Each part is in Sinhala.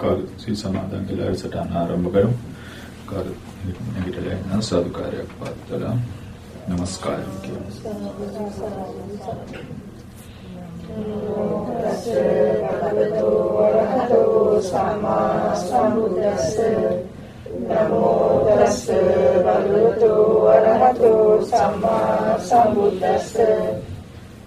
කාර්ය සී සමාදන් කියලා වැඩසටහන ආරම්භ කරමු. කාර්ය නැගිටලා ඉන්න සාදුකාරයක් පවත්වලා নমස්කාරය කියමු. භගවතු වරහතෝ සම්මා සම්බුද්දස්ස නමෝ තස්ස භගවතු වරහතෝ සම්මා සම්බුද්දස්ස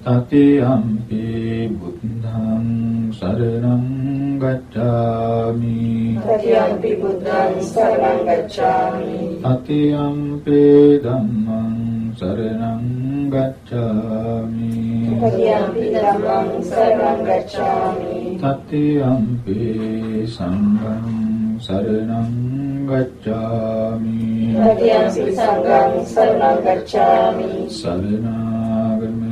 තතේ අම්පි බුද්ධං සරණං ගච්ඡාමි. තතේ අම්පි බුද්ධං සරණං ගච්ඡාමි. තතේ අම්පි ධම්මං සරණං ගච්ඡාමි. තතේ අම්පි ධම්මං සරණං ගච්ඡාමි. තතේ අම්පි සංඝං සරණං ගච්ඡාමි. තතේ අම්පි සංඝං සරණං ගච්ඡාමි. සරණාගමි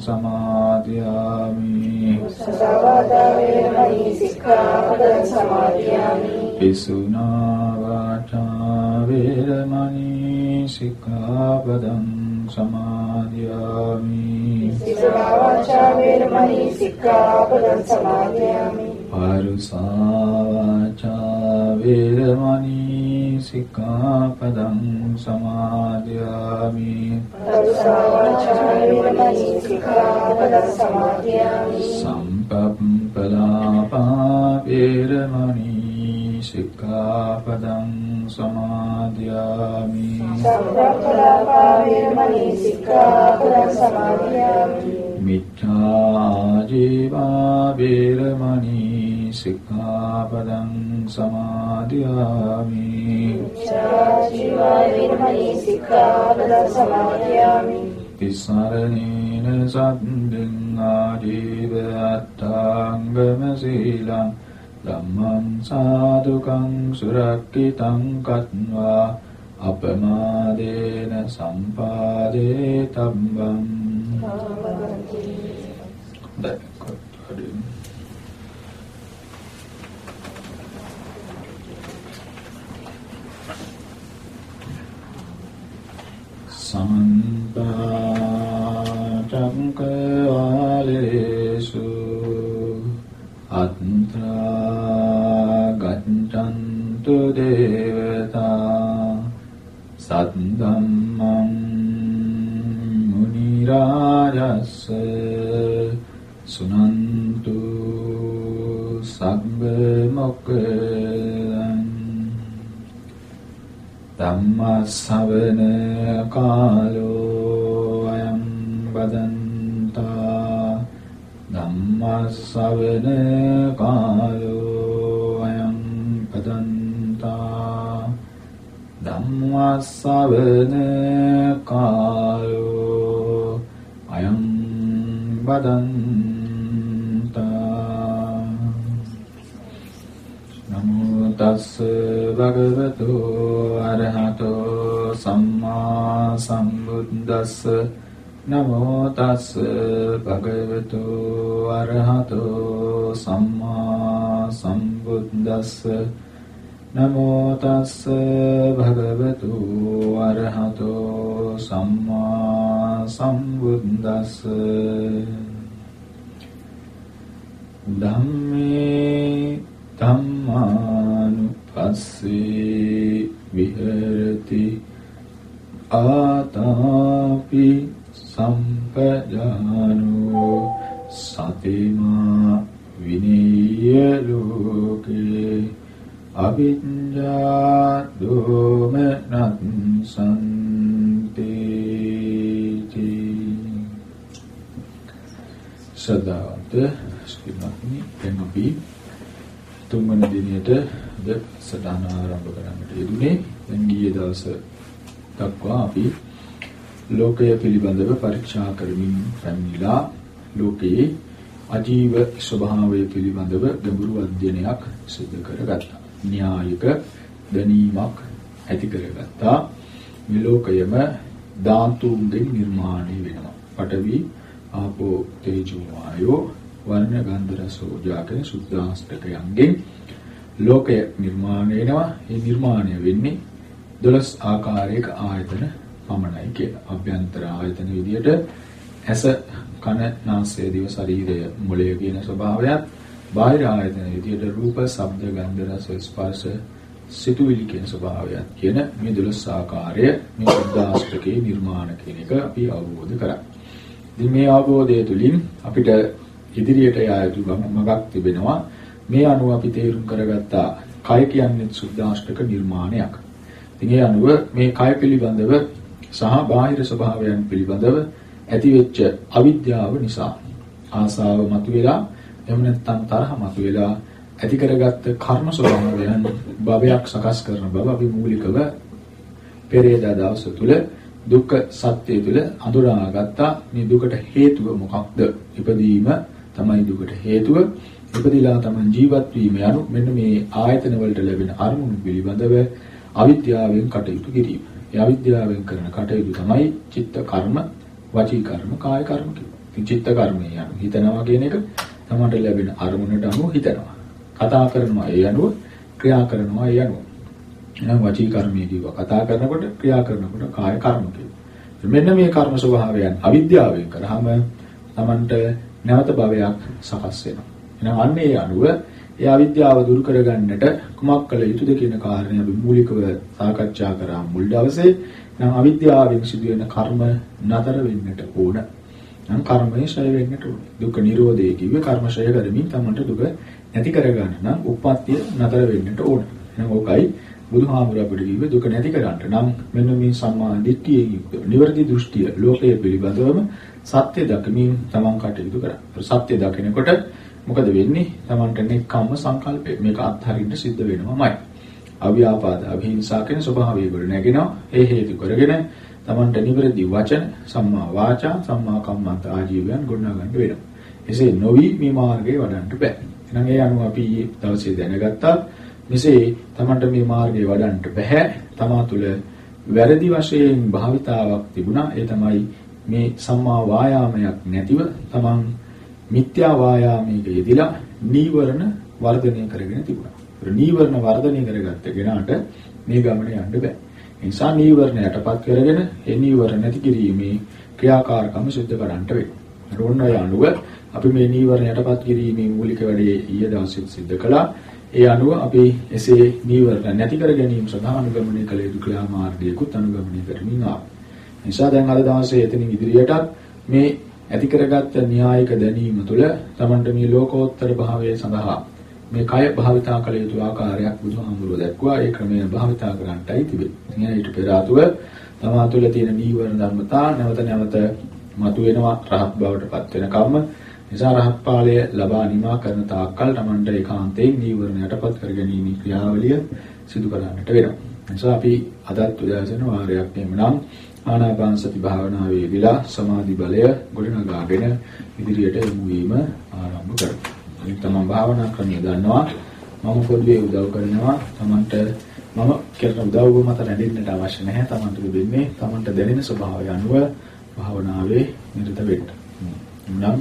සමාදියාමි සසවාදා වේරමණී සික්ඛාපදං සමාදියාමි පිසුනා වාචා වේරමණී සික්ඛාපදං සමාදියාමි සිකා වාචා වේරමණී සික්ඛාපදං සමාදියාමි පරුසා වාචා වේරමණී සික්ඛාපදං සමාදියාමි පරුසා වාචා වේරමණී සික්ඛාපදං සමාදියාමි සම්පප්පලාපා වේරමණී සික්ඛාපදං සමාදියාමි. සම්ප්‍රප්පලාපා වේරමණී සික්ඛාපදං සමාදියාමි. මිච්ඡා ජීවා වේරමණී සික්ඛාපදං සමාදියාමි. ජීවා වේරමණී සික්ඛාපදං සමාදියාමි. තිසරණේන සද්දෙන් ආජීව අට්ඨාංගම සීලං ධම්මං සාදුකං සුරක්ඛිතං කତ୍වා අපමාදේන සම්පාදේ තබ්බං. දැක්කොත් සමන්ත චක්කවාලේසු අත්‍රා ගච්ඡන්තු දේවතා සද්දම්මං මුනි රාජස්ස සුනන්තු සග්ග මොක්ඛදං ධම්මස්සවන කාලෝ අයං බදන්තා ධම්මස්සවන කාලෝ අයං පදන්තා ධම්මස්සවන කාලෝ අයං බදන්තා නමෝ තස් භගවතු අරහතෝ සම්මා සම්බුද්දස්ස නමෝ තස්ස භගවතු අරහතෝ සම්මා සම්බුද්දස්ස නමෝ තස්ස භගවතු අරහතෝ සම්මා සම්බුද්දස්ස ධම්මේ ධම්මානුපස්සේ විහෙරති ආතාපි සම්පජානෝ සතිමා විනීය ලෝකේ අවිඤ්ඤා දෝමනත් සම්තේති සදාත ස්කිනක්නි එම්බි තුන්වන දිනයට ද සටහන ආරම්භ කරන්නට යෙදුනේ. දැන් ගියේ දවස දක්වා අපි ලෝකය පිළිබඳව පරීක්ෂා කරමින් පැමිණිලා ලෝකයේ අජීව ස්වභාවය පිළිබඳව ගැඹුරු අධ්‍යයනයක් සිදු කරගත්තා. න්‍යායික දැනීමක් ඇති කරගත්තා. මේ ලෝකයම ධාතුන්ගෙන් නිර්මාණය වෙනවා. පඨවි, ආපෝ, තේජෝ, වායෝ වර්ණ ගන්ධ රස ඕජා කියන සුද්ධාස්තකයන්ගෙන් ලෝකය නිර්මාණය වෙනවා. ඒ නිර්මාණය වෙන්නේ 12 ආකාරයක ආයතන පමණයි කියලා. අභ්‍යන්තර ආයතන විදියට ඇස, කන, නාසය, දිව, ශරීරය, මොළය කියන ස්වභාවයත් බාහිර ආයතන විදියට රූප, ශබ්ද, ගන්ධ, රස, ස්පර්ශ, සිතුවිලි කියන ස්වභාවයත් කියන මේ 12 ආකාරය මේ සුද්ධාස්තකේ නිර්මාණ කියන එක අපි අවබෝධ කරගන්න. ඉතින් මේ අවබෝධය තුළින් අපිට ඉදිරියට යා යුතු මගක් තිබෙනවා. මේ අනුව අපි තේරුම් කරගත්තා කය කියන්නේ සුද්ධාෂ්ටක නිර්මාණයක්. ඉතින් ඒ අනුව මේ කය පිළිබඳව සහ බාහිර ස්වභාවයන් පිළිබඳව ඇතිවෙච්ච අවිද්‍යාව නිසා ආසාව මතුවෙලා එහෙම නැත්නම් තරහ මතුවෙලා ඇති කරගත්ත කර්ම ස්වභාවයන් භවයක් සකස් කරන බව අපි මූලිකව පෙරේදා දවස තුල දුක්ඛ සත්‍ය තුල අඳුරාගත්තා මේ දුකට හේතුව මොකක්ද? ඉපදීම තමයි දුකට හේතුව. ඉපදිලා තමයි ජීවත් වීම යනු මෙන්න මේ ආයතන වලට ලැබෙන අරමුණු පිළිබඳව අවිද්‍යාවෙන් කටයුතු කිරීම. ඒ අවිද්‍යාවෙන් කරන කටයුතු තමයි චිත්ත කර්ම, වචී කර්ම, කාය කර්ම කියන්නේ. චිත්ත කර්මය යනු හිතනවා කියන එක තමන්ට ලැබෙන අරමුණට අනුව හිතනවා. කතා කරනවා ඒ අනුව, ක්‍රියා කරනවා ඒ අනුව. එහෙනම් වචී කර්මයේ කියවා කතා කරනකොට, ක්‍රියා කරනකොට කාය කර්ම කියනවා. මෙන්න මේ කර්ම ස්වභාවයන් අවිද්‍යාවෙන් කරාම තමන්ට නැවත භවයක් සකස් වෙනවා. එහෙනම් අන්න ඒ අනුව ඒ අවිද්‍යාව දුරු කරගන්නට කුමක් කළ යුතුද කියන කාරණය අපි මූලිකව සාකච්ඡා කරා මුල් දවසේ. නම් අවිද්‍යාවෙන් සිදුවෙන කර්ම නතර වෙන්නට ඕන. නම් කර්මය ඡය වෙන්නට ඕන. දුක්ඛ නිරෝධය කිව්වේ කර්ම ඡය කරමින් තමන්ට දුක නැති කරගන්න නම් උප්පත්තිය නතර වෙන්නට ඕන. එහෙනම් ඕකයි බුදුහාමුදුර අපිට කිව්වේ දුක නැති කරන්න නම් මෙන්න මේ සම්මා දිට්ඨියේ යුක්ත නිවර්ති දෘෂ්ටිය ලෝකයේ පිළිබඳවම සත්‍ය දකමින් තමන් කටයුතු කරා. සත්‍ය දකිනකොට මොකද වෙන්නේ? Tamanට නෙක්ඛම්ම සංකල්පය. මේක අත්හරින්න සිද්ධ වෙනවමයි. අව්‍යාපාද අභිහිංසා කියන ස්වභාවය වල නැගෙනවා. ඒ හේතු කරගෙන Tamanට නිවැරදි වචන, සම්මා වාචා, සම්මා කම්මන්ත ආජීවයන් ගොඩනගන්න වෙනවා. එසේ නොවි මේ මාර්ගය වඩන්න බෑ. එහෙනම් ඒ අනුව අපි දවසේ දැනගත්තා මෙසේ Tamanට මේ මාර්ගය වඩන්න බෑ. තමා තුළ වැරදි වශයෙන් භාවිතාවක් තිබුණා. ඒ තමයි මේ සම්මා වායාමයක් නැතිව Taman මිත්‍යා වායාමයක යෙදিলা නීවරණ වර්ධනය කරගෙන තිබුණා. ඒ නීවරණ වර්ධනය කරගත්ත කෙනාට මේ ගමන යන්න බෑ. ඒ නිසා නීවරණ යටපත් කරගෙන ඒ නීවරණ නැති කිරීමේ ක්‍රියාකාරකම සිදු කරන්නට වෙනවා. රෝණ අය අනුව අපි මේ නීවරණ යටපත් කිරීමේ මූලික වැඩේ ඊයේ දවසේ සිදු කළා. ඒ අනුව අපි එසේ නීවරණ නැති කර ගැනීම සඳහා අනුගමනය කළ යුතු ක්‍රියාමාර්ගයකුත් අනුගමනය කරමින් ආවා. නිසා දැන් අද දවසේ එතනින් ඉදිරියටත් මේ ඇති කරගත්ත න්‍යායික දැනීම තුළ තමන්ට මේ ලෝකෝත්තර භාවය සඳහා මේ කය භාවිතා කළ යුතු ආකාරයක් බුදුහාමුදුරුවෝ දැක්වා ඒ ක්‍රමය භාවිතා කරන්නටයි තිබෙන්නේ. ඊට පෙර ආතුව තමා තුළ තියෙන නීවරණ ධර්මතා නැවත නැවත මතුවෙනවා රහත් බවට පත් වෙන කම්ම. නිසා රහත් ඵලය ලබා නිමා කරන තාක්කල් තමන්ට ඒකාන්තයෙන් නීවරණ යටපත් කර ගැනීම ක්‍රියාවලිය සිදු කරන්නට වෙනවා. නිසා අපි අදත් උදෑසන වාරයක් එමුනම් ආනාපාන සති භාවනාවේ යෙදලා සමාධි බලය ගොඩනගාගෙන ඉදිරියට යමු වීම ආරම්භ කරමු. අනිත් තමන් භාවනා ක්‍රමය දන්නවා මම පොදුවේ උදව් කරනවා තමන්ට මම කරන උදව්ව මත රැඳෙන්නට අවශ්‍ය නැහැ තමන්ට දෙන්නේ තමන්ට දැනෙන ස්වභාවය අනුව භාවනාවේ නිරත වෙන්න. නම්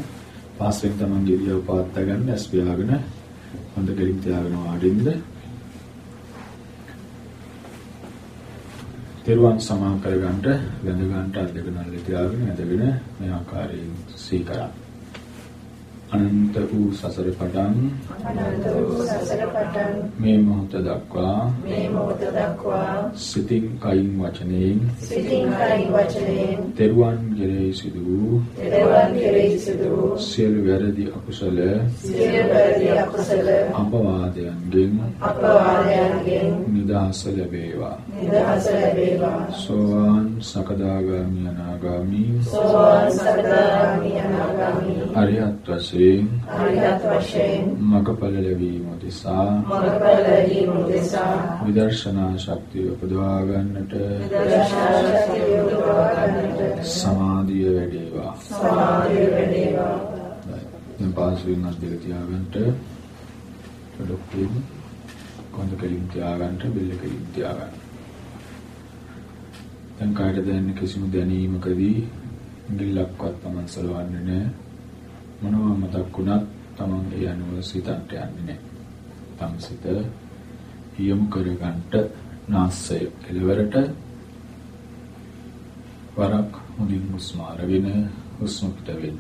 පාස්වෙන් තමන්ගේ ඉරියව් පවත්වා ගන්න ඇස් පියාගෙන හොඳ දෙලින් තියාගෙන වාඩින්න. තෙරුවන් සමාන කරගන්නට වැඳ ගන්නට අත් දෙක නල්ලේ තියාගෙන ඇදගෙන මේ ආකාරයෙන් සීකරන්න. අනන්ත වූ සසර පටන් අනන්ත වූ සසර පටන් මේ මොහොත දක්වා මේ මොහොත දක්වා සිතින් කයින් වචනයෙන් සිතින් කයින් වචනයෙන් තෙරුවන් කෙරෙහි සිදු වූ දෙවන් කෙරෙහි සිදු වූ සියලු වැරදි අකුසල සියලු වැරදි අකුසල අපවාදයන්ගෙන් අපවාදයන්ගෙන් නිදහස ලැබේවා. නිදහස ලැබේවා. සෝවාන් සකදාගාමි අනාගාමි සෝවාන් සකදාගාමි අනාගාමි. අරිහත් වශයෙන් අරිහත් වශයෙන් මගඵල ලැබීම උදෙසා මඟඵල ලැබීම උදෙසා විදර්ශනා ශක්තිය උපදවා ගන්නට දර්ශනා ශක්තිය උපදවා ගන්නට සමාධිය වැඩේවා සමාධිය වැඩේවා දැන් පාසුවෙන් අත් දෙක තියාගන්නට ඩොක්ටර් කොන්ද කලින් තියාගන්නට බෙල්ල කලින් තියාගන්න. දැන් කායට දැනෙන කිසිම දැනීමකදී ඉංගිල්ලක්වත් Taman සලවන්නේ නැහැ. මොනවා මතක් වුණත් Taman ඒ අනුව සිතන්ට යන්නේ නැහැ. තම සිත යොමු කරගන්නට නාසය කෙලවරට වරක් හොඳින් හුස්ම අරගෙන හුස්ම පිට වෙන්න.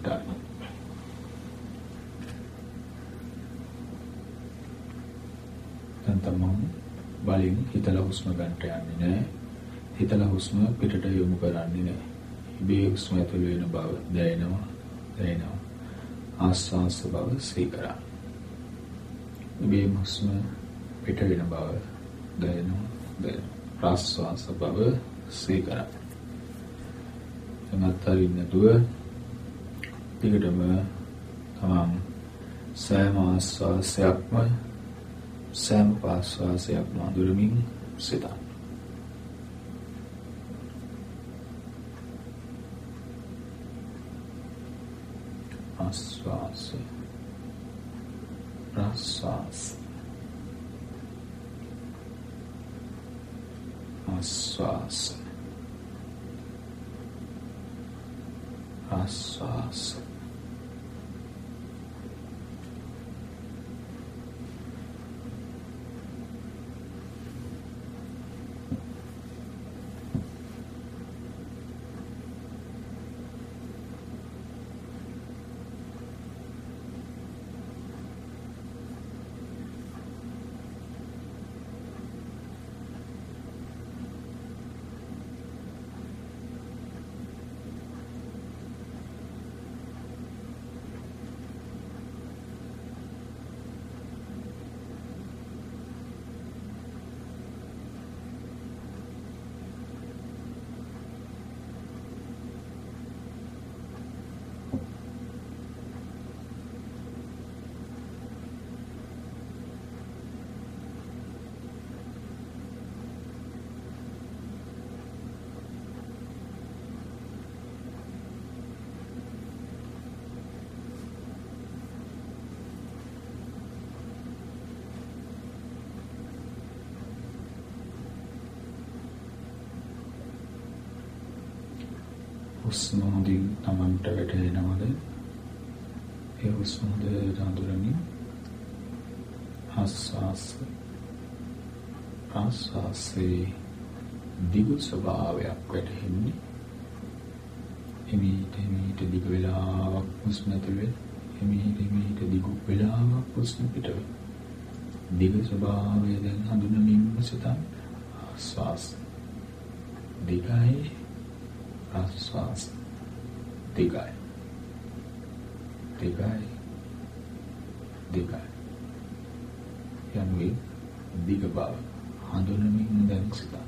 දැන් තමන් බලෙන් හිතලා හුස්ම ගන්නට යන්නේ නැහැ. හිතලා හුස්ම පිටට යොමු කරන්නේ නැහැ. ඉබේ හුස්ම ඇතුල් වෙන බව දැනෙනවා. දැනෙනවා. ආස්වාස බව සීකරා. ඉබේ හුස්ම පිට වෙන බව දැනෙනවා. දැනෙනවා. ප්‍රාස්වාස බව සීකරා. එමත්තරින් නැතුව ටිකටම තමන් සෑම ආස්වාසයක්ම සෑම පාස්වාසයක් මధుරමින් සිතන්න. ආස්වාස ප්‍රාස්වාස ආස්වාස ආස්වාස හුස්ම හොඳින් Tamanට වැටෙනවද? ඒ හුස්ම හොඳට අඳුරමින් ආස්වාස ආස්වාසේ දිගු ස්වභාවයක් වැටෙන්නේ. එමෙහිට එමෙහිට දිග වේලාවක් හුස්ම ඇතුළේ එමෙහිට එමෙහිට දිගු වේලාවක් හුස්ම පිට වේ. දිග ස්වභාවය දැන් හඳුනමින් සිතන් ආස්වාස දිගයි ආස්වාස. දිගයි දිගයි දිගයි යනුවේ දිග බව හඳුනමින් දැන් සිතා.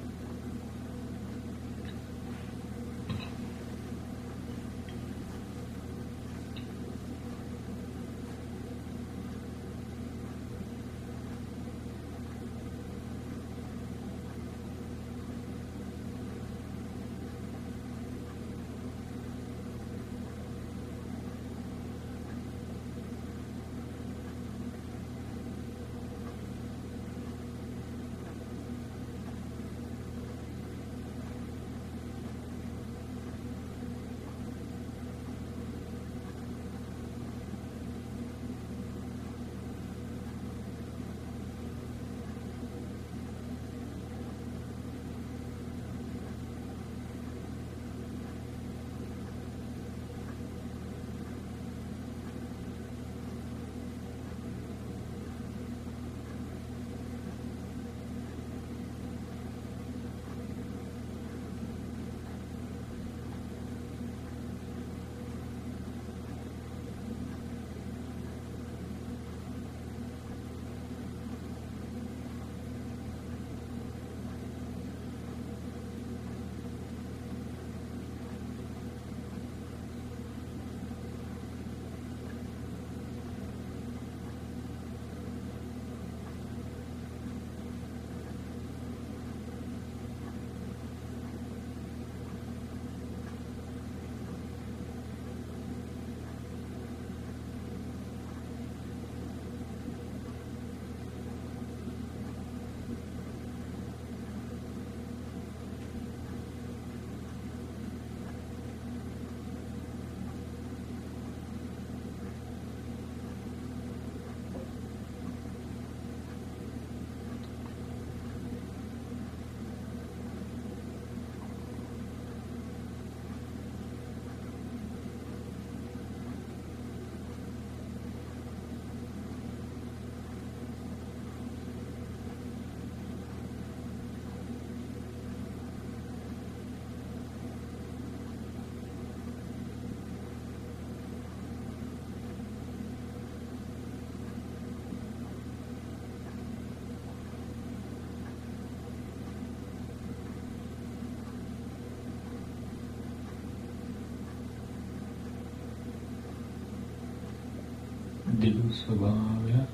දිගු ස්වභාවයක්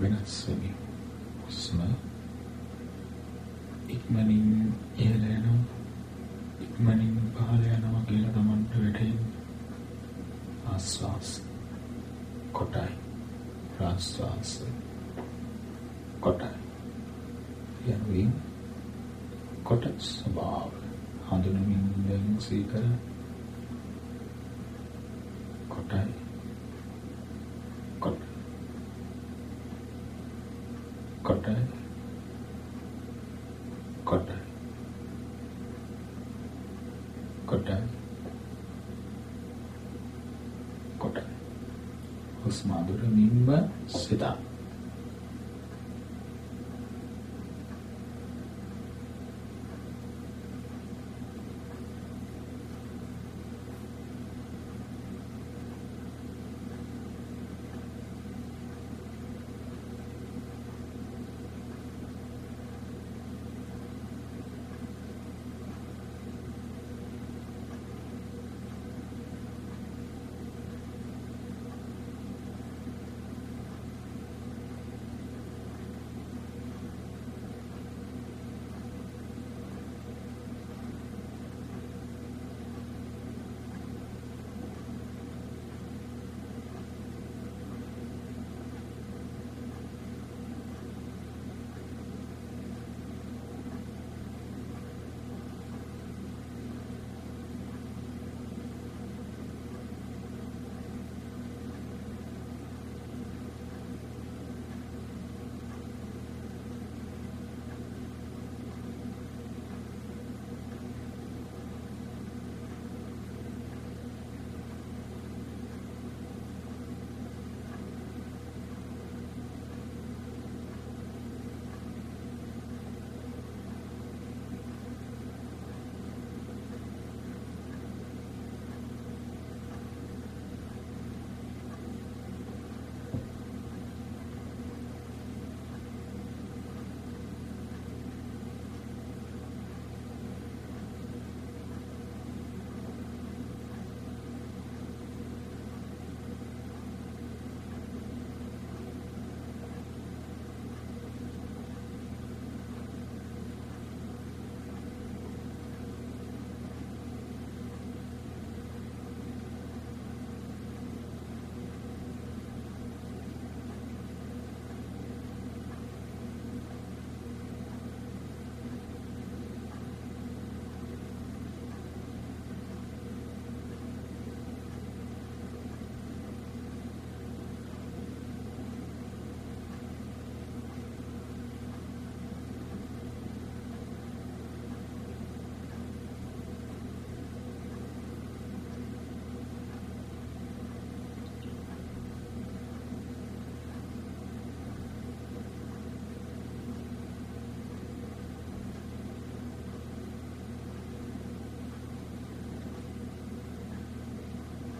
වෙනස් වෙමින් හුස්ම ඉක්මනින් ඉහළ යනවා. ඉක්මනින් පහළ යනවා කියලා Tamanට වැටහෙන්නේ ආස්වාස් කොටයි. ප්‍රාස්වාස් කොටයි. යනුවෙන් කොට ස්වභාව හඳුනමින් දැන් සීකර කොටයි කොට කොටයි කොටයි කොටයි කොටයි හුස්ම අඳුරමින්ම සිතා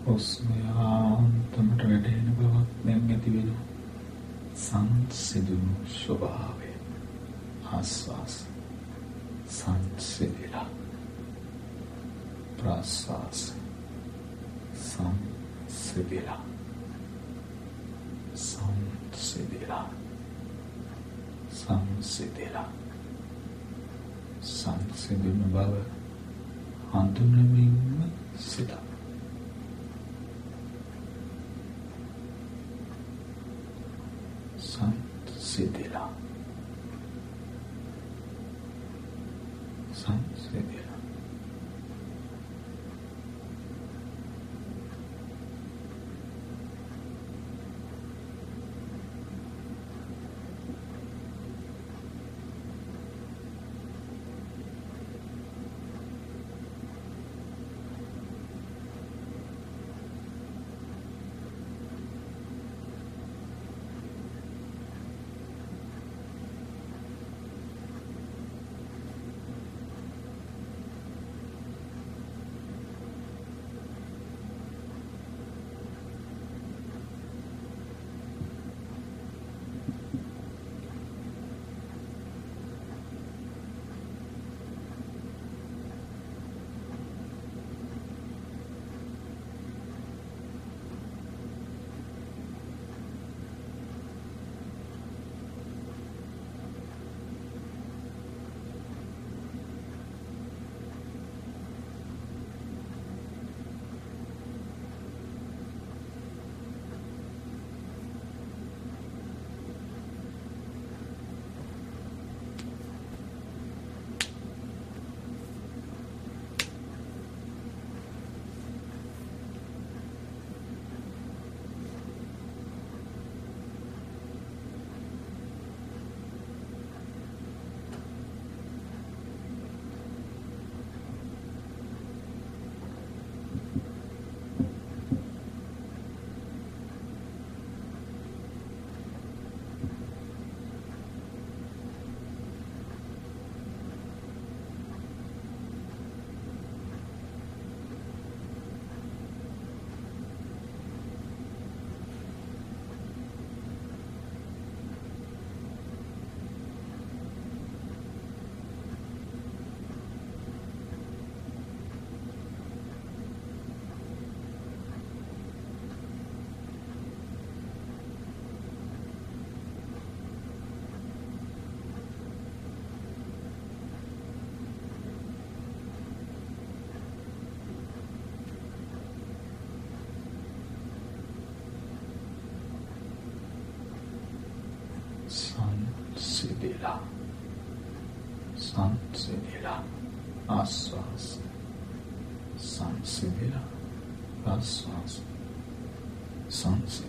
හුස්ම යාන්තමට වැටෙන බවක් දැන් ඇති වෙනවා. සංසිඳුණු ස්වභාවය. ආස්වාස සංසිඳිලා. ප්‍රාස්වාස සංසිඳිලා. සංසිඳිලා. සංසිඳිලා. සංසිඳුණු බව හඳුනමින්ම සිතා සිදෙලා සංසිදෙලා සංසිඳිලා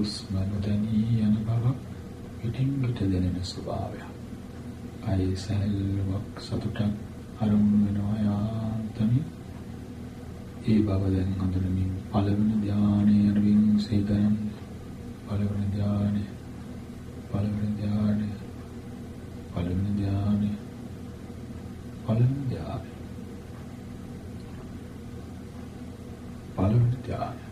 හුස්ම නොදැනී යන බවක් පිටින් පිට දැනෙන ස්වභාවයක්. කය සැහැල්ලුවක් සතුටක් අරමුණු වෙනවා යාන්තමින්. ඒ බව දැන් හඳුනමින් පළවෙනි ධානයේ අරමින් සේතයන් පළවෙනි ධානය පළවෙනි ධානය පළවෙනි ධානය පළවෙනි ධානය පළවෙනි ධානය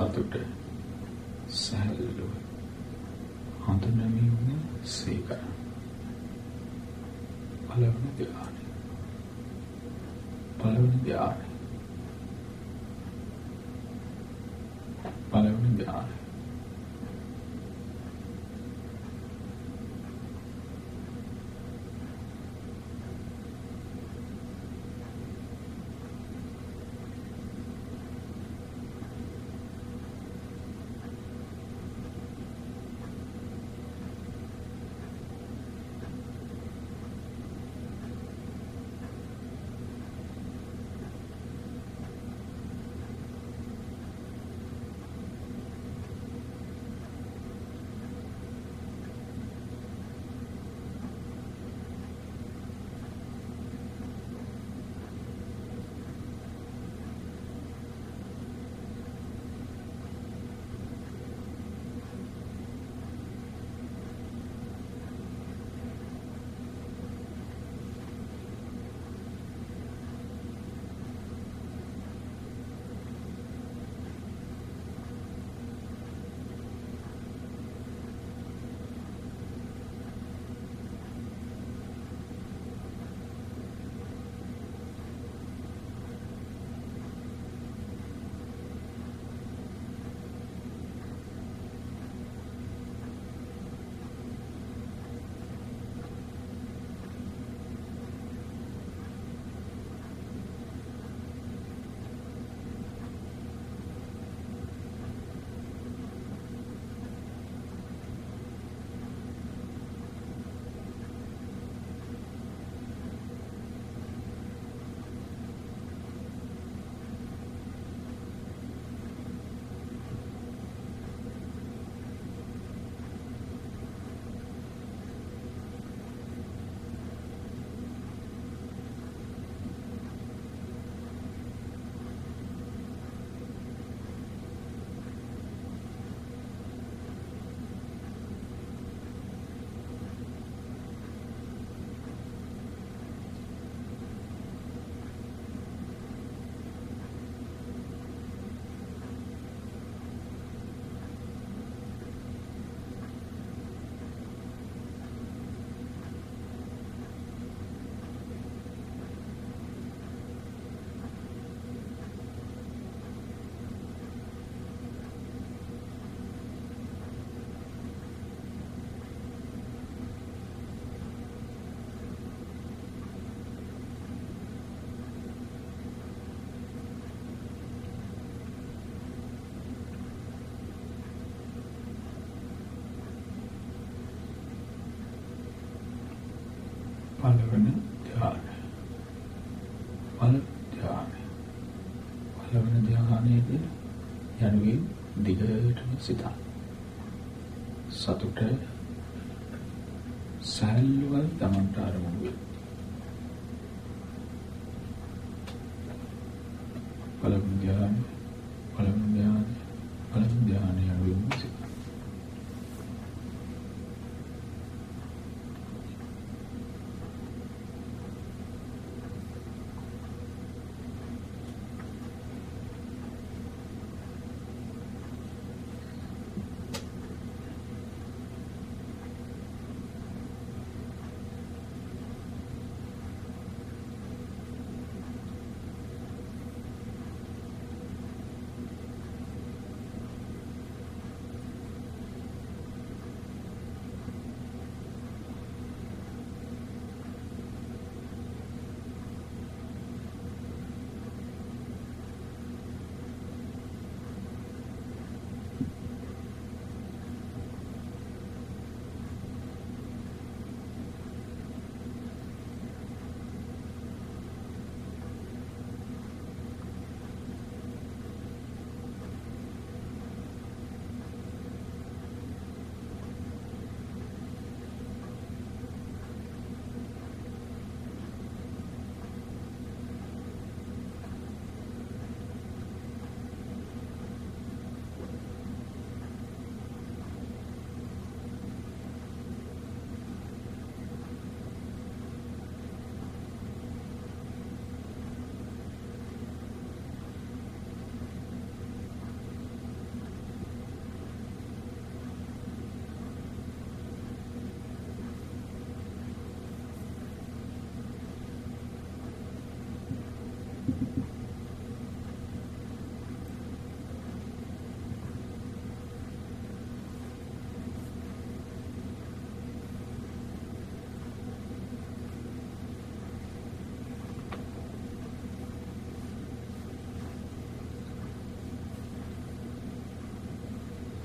සතුට සැහැල්ලුව පළවෙනි ධ්‍යානය. පළවෙනි ධ්‍යානය. පළවෙනි ධ්‍යානයේදී යනුවෙන් දිගටම සිතා. සතුට සැලුවල් තමන්ට ආරමුණු වේ. පළවෙනි ධ්‍යානය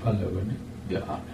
පළවෙනි ධ්‍යානය. පළවෙනි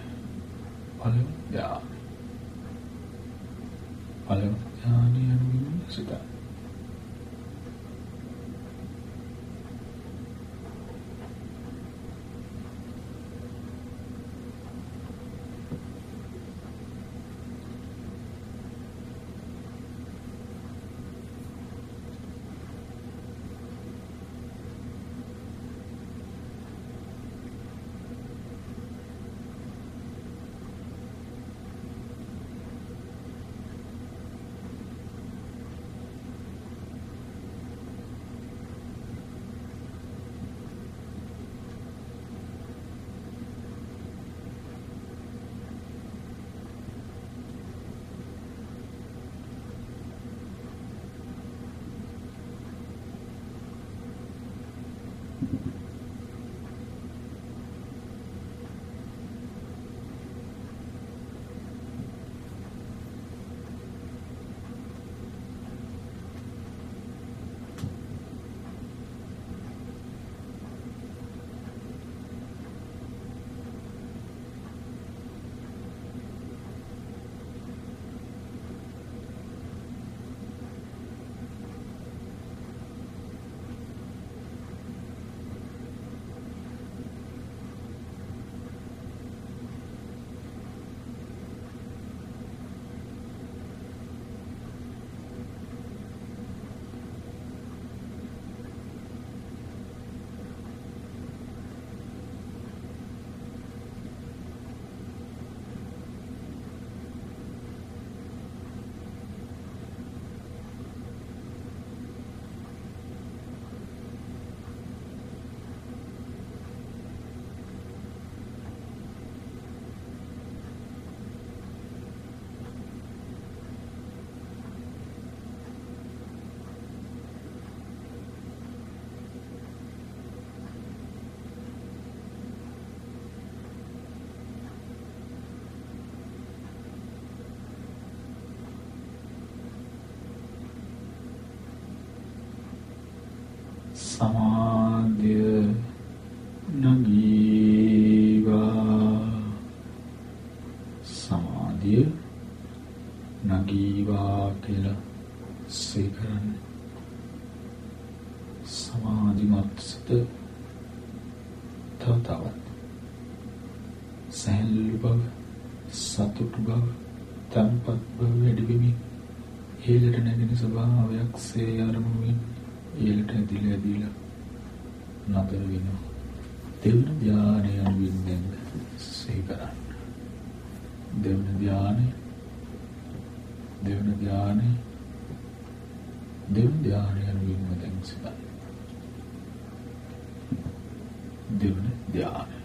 සමාධිය නගීවා. සමාධිය නගීවා කියලා සීකරන්න සමාධිමත් සිත තව තවත් සැහැල්ලු බව සතුටු බව තම්පත් බව වැඩි වෙමින් හේලට නැගෙන ස්වභාවයක් සේ ආරමුණින් ඉහළට ඇදිලා ඇදිලා නතර වෙනවා. දෙවන ධානය අනුවින් දැන් සිහි කරන්න. දෙවන ධානය දෙවන ධානය දෙවන ධානය අනුවින්ම දැන් සිතන්න දෙවන ධානය.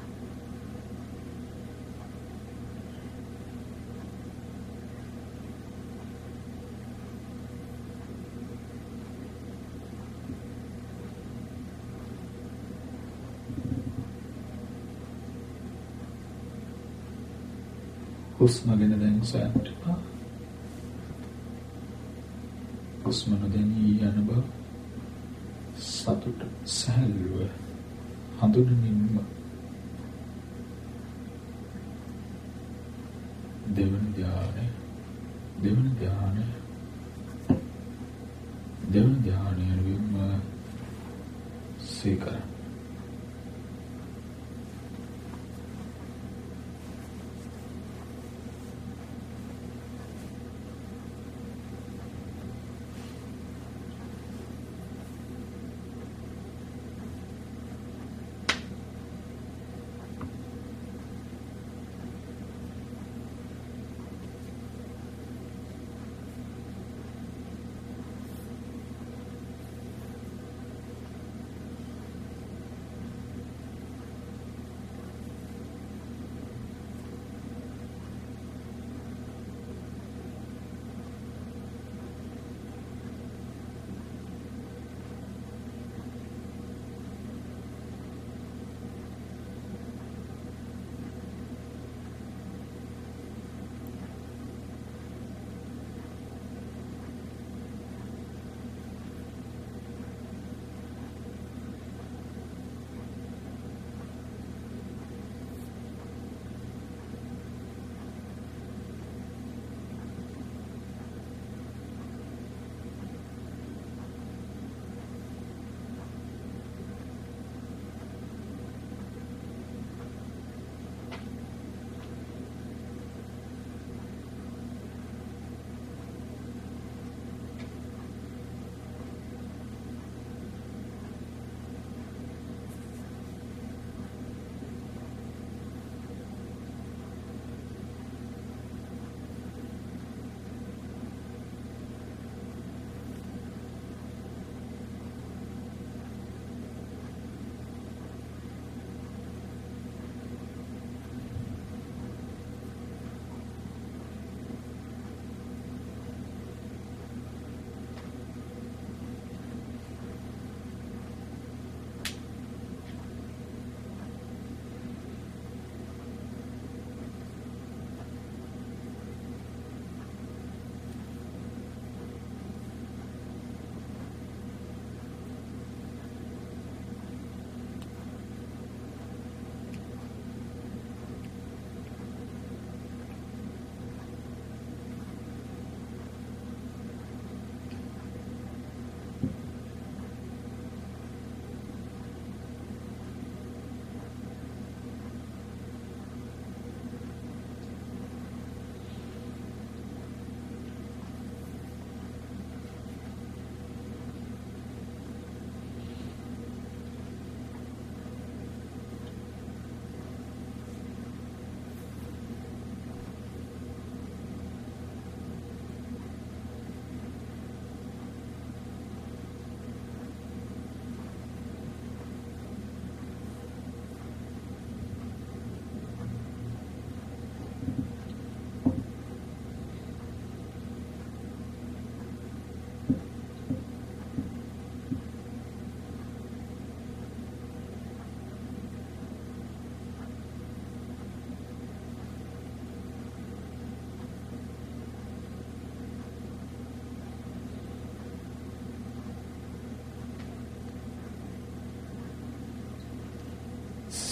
හුස්ම ගැන දැන් සෑහට එපා. හුස්ම නොදැනී යන බව සතුට සැහැල්ලුව හඳුනමින්ම දෙවන ධානය දෙවන ධානය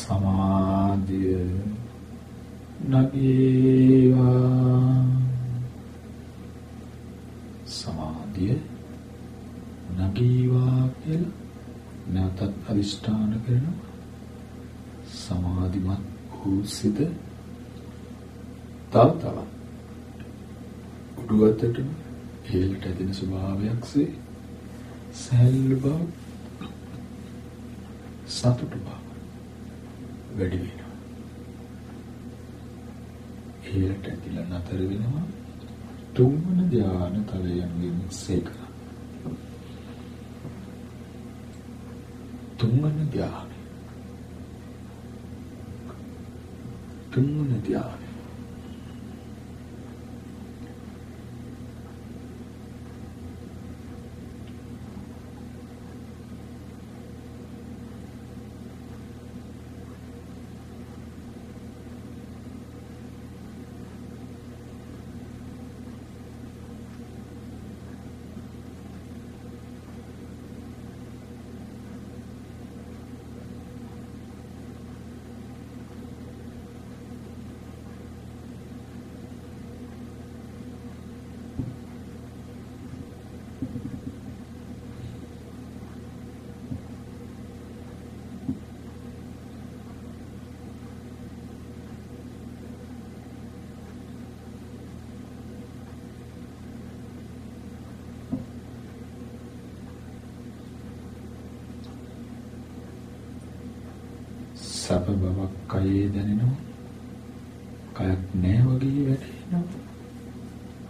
සමාධිය නගේවා. සමාධිය නගීවා කියලා නැවතත් අදිෂ්ඨාන කරනවා. සමාධිමත් වූ සිත තව තවත් උඩුවතට ඉහළට ඇදෙන ස්වභාවයක්සේ සැහැල්ලු බව සතුටු බව වැඩි වෙනවා. ඉහළට ඇදිලා නතර වෙනවා. තුන්වන ධානය තලය යනුවෙන් සේක. තුන්වන ධානය. තුන්වන ධානය සැප බවක් කයේ දැනෙනවා. කයක් නෑ වගේ වැටෙනවා.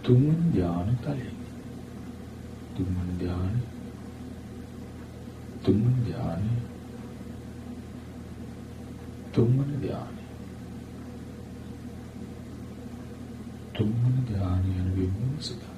තුන්වන ධානය තලයේ. තුන්වන ධානය. තුන්වන ධානය. තුන්වන ධානය. තුන්වන ධානය යන විමුක්තිය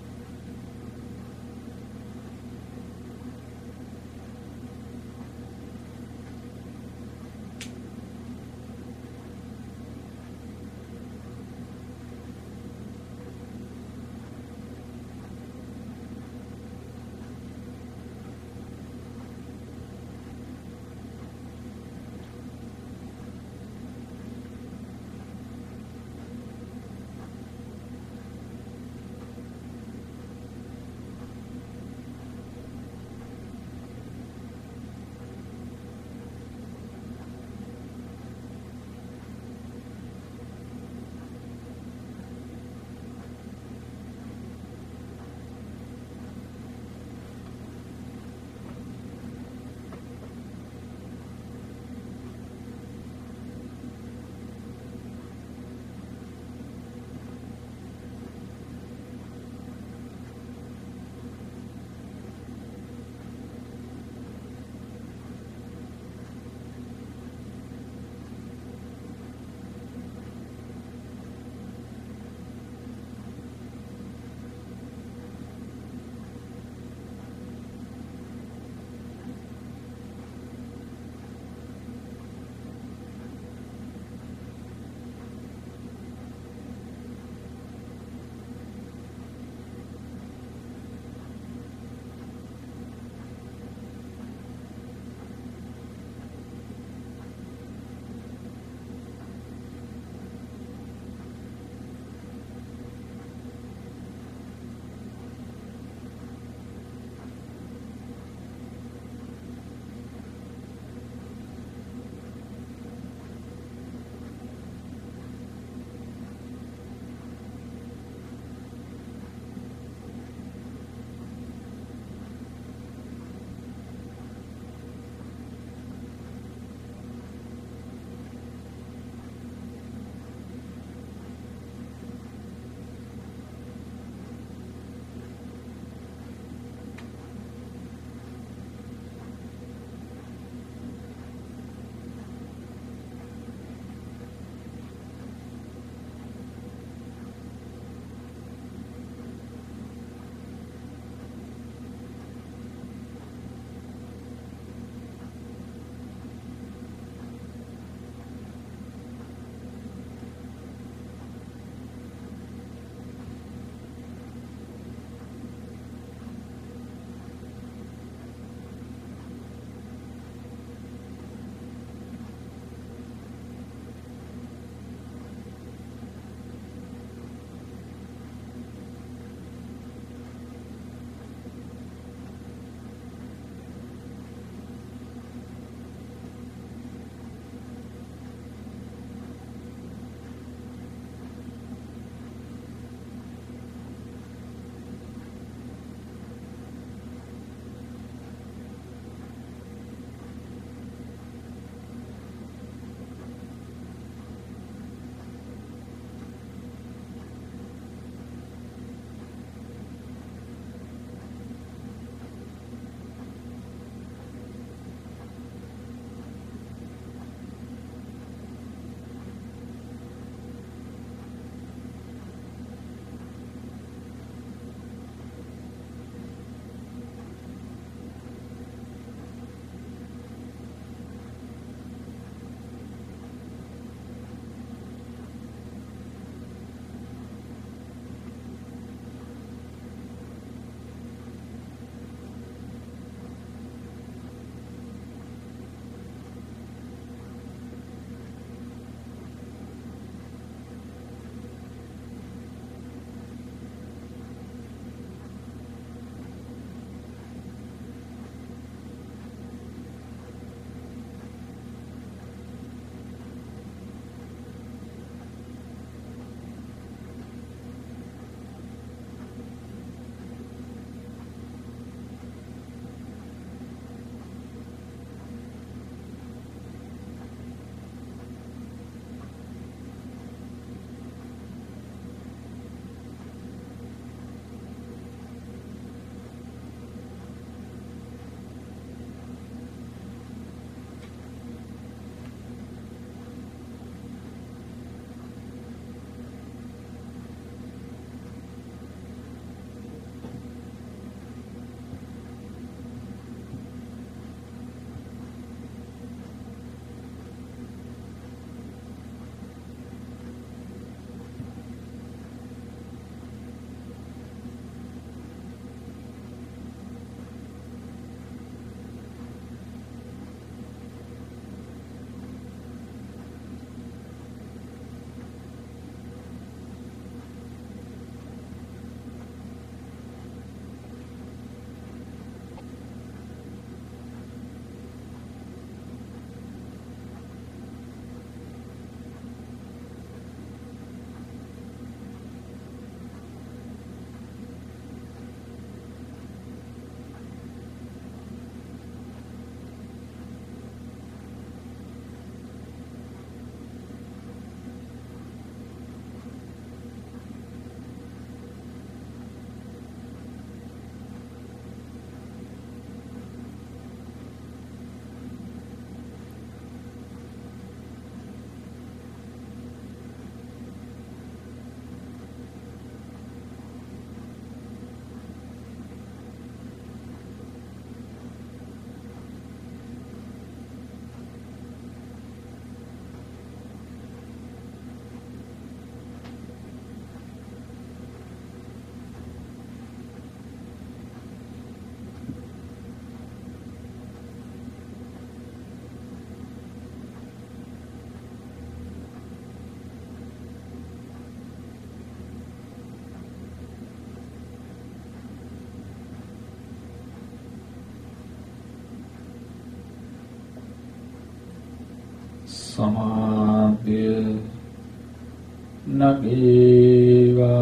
නගේවා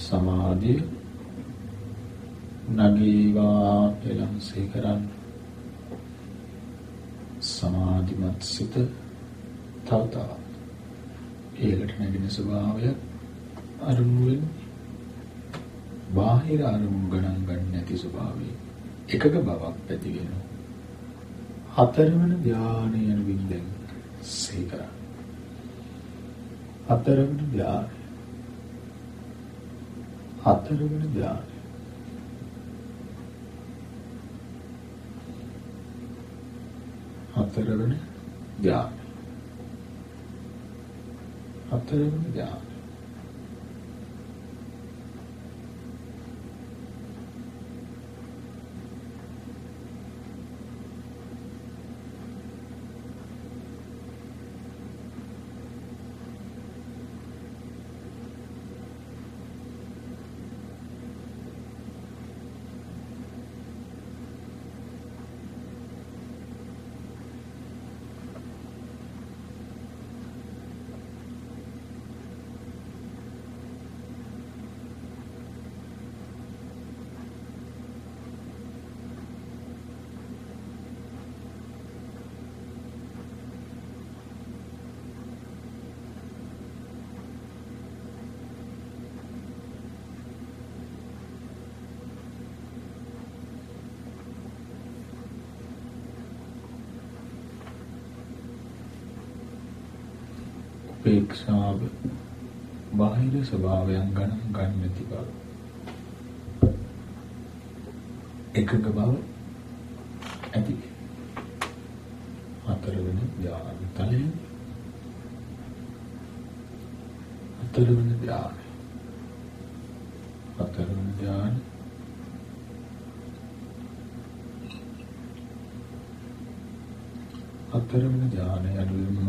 සමාධිය නගේවා එලම්සේ කරන්න සමාධිමත් සිත තව තවත් ඒකට නැගෙන ස්වභාවය අරමුණෙන් බාහිර අරමුණු ගණන් ගන්න නැති ස්වභාවය එකක බවක් ඇති වෙනවා හතරවන ධානය යන විදිහෙන් සිහි කරා හතරවන ධානය හතරවන ධානය හතරවන ධානය හතරවන ධානය උපේක්ෂාව බාහිර ස්වභාවයන් ගණන් ගන්න නැති බව. එකක බව ඇති. හතරවෙනි ධ්‍යාන තලය. හතරවෙනි ධ්‍යාන. හතරවෙනි ධ්‍යාන. හතරවෙනි ධ්‍යානය අනුවම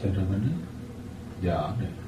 සීකරා හතරවන ධානය හතරවන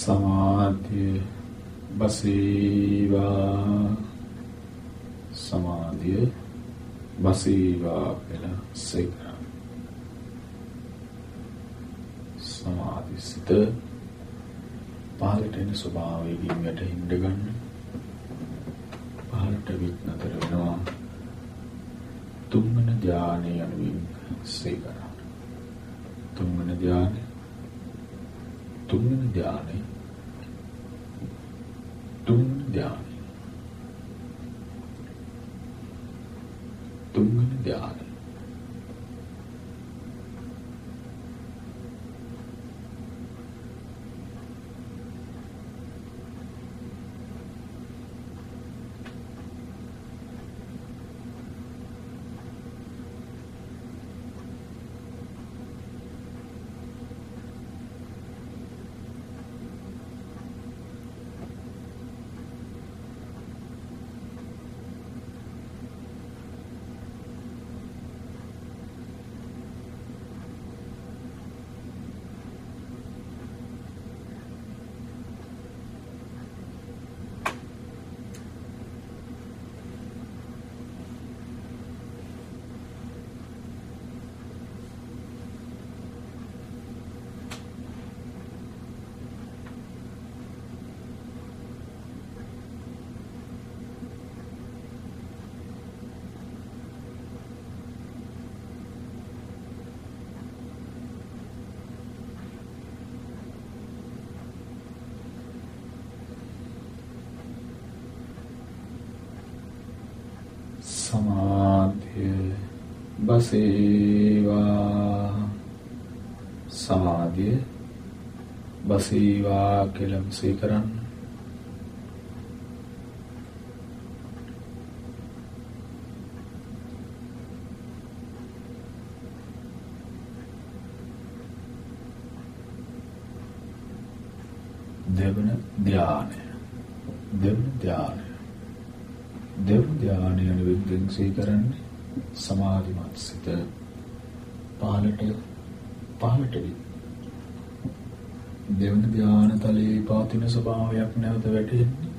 සමාධිය බසීවා. සමාධිය බසීවා කියලා සේකරා සමාධිසිත පහළට එන ස්වභාවයෙන් වැටෙන්න ගන්න. පහළට විත් නතර වෙනවා. තුන්වන ධානය යනුවෙන් සේකරා තුන්වන ධානය තුන්වෙනි ධානය තුන්වෙනි ධානය තුන්වෙනි ධානය සමාධිය බසේවා සමාධිය බසීවා කියලා මෙසේ කරන්න. දෙවන ධානය. දෙවන ධානය. දෙව් ධානය නිවිද්දෙන් සීකරන්නේ සමාධිමත් සිත පහළට පහළට වී දෙවන ධාන තලයේ පවතින ස්වභාවයක් නැවත වැටෙන්නේ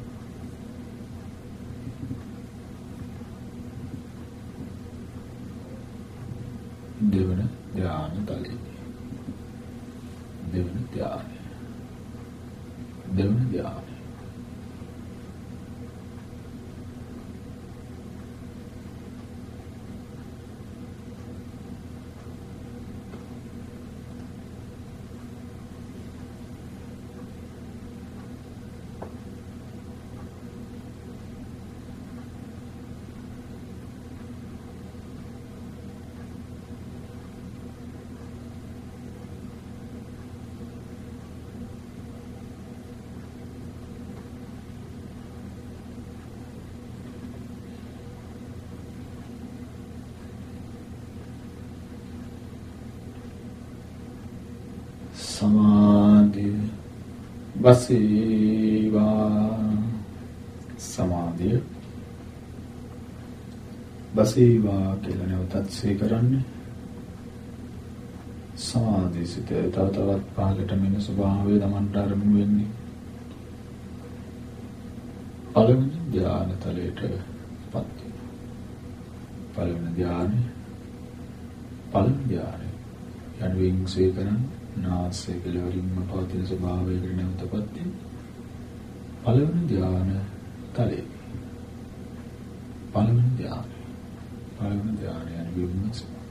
දෙවන ධාන තලයේ දෙවන ධානය දෙවන ධානය සමාධිය බසීවා සමාධිය බසීවා කියලා නැවතත් සේ කරන්නේ. සමාධි සිත තව තවත් පහළට මෙන ස්වභාවය Tamanට අරමුණු වෙන්නේ. පළවෙනි ධ්‍යාන තලයට පත් පළවෙනි ධ්‍යානෙ පළවෙනි ධ්‍යානෙ යනුවෙන් සේ කරන්නේ. නාසය කෙළවරින්ම පවතින ස්වභාවයකට නැවතපත් වෙන පළවෙනි ධානය තලයේ පළවෙනි ධානය පළවෙනි ධානය යන විමුක්තිය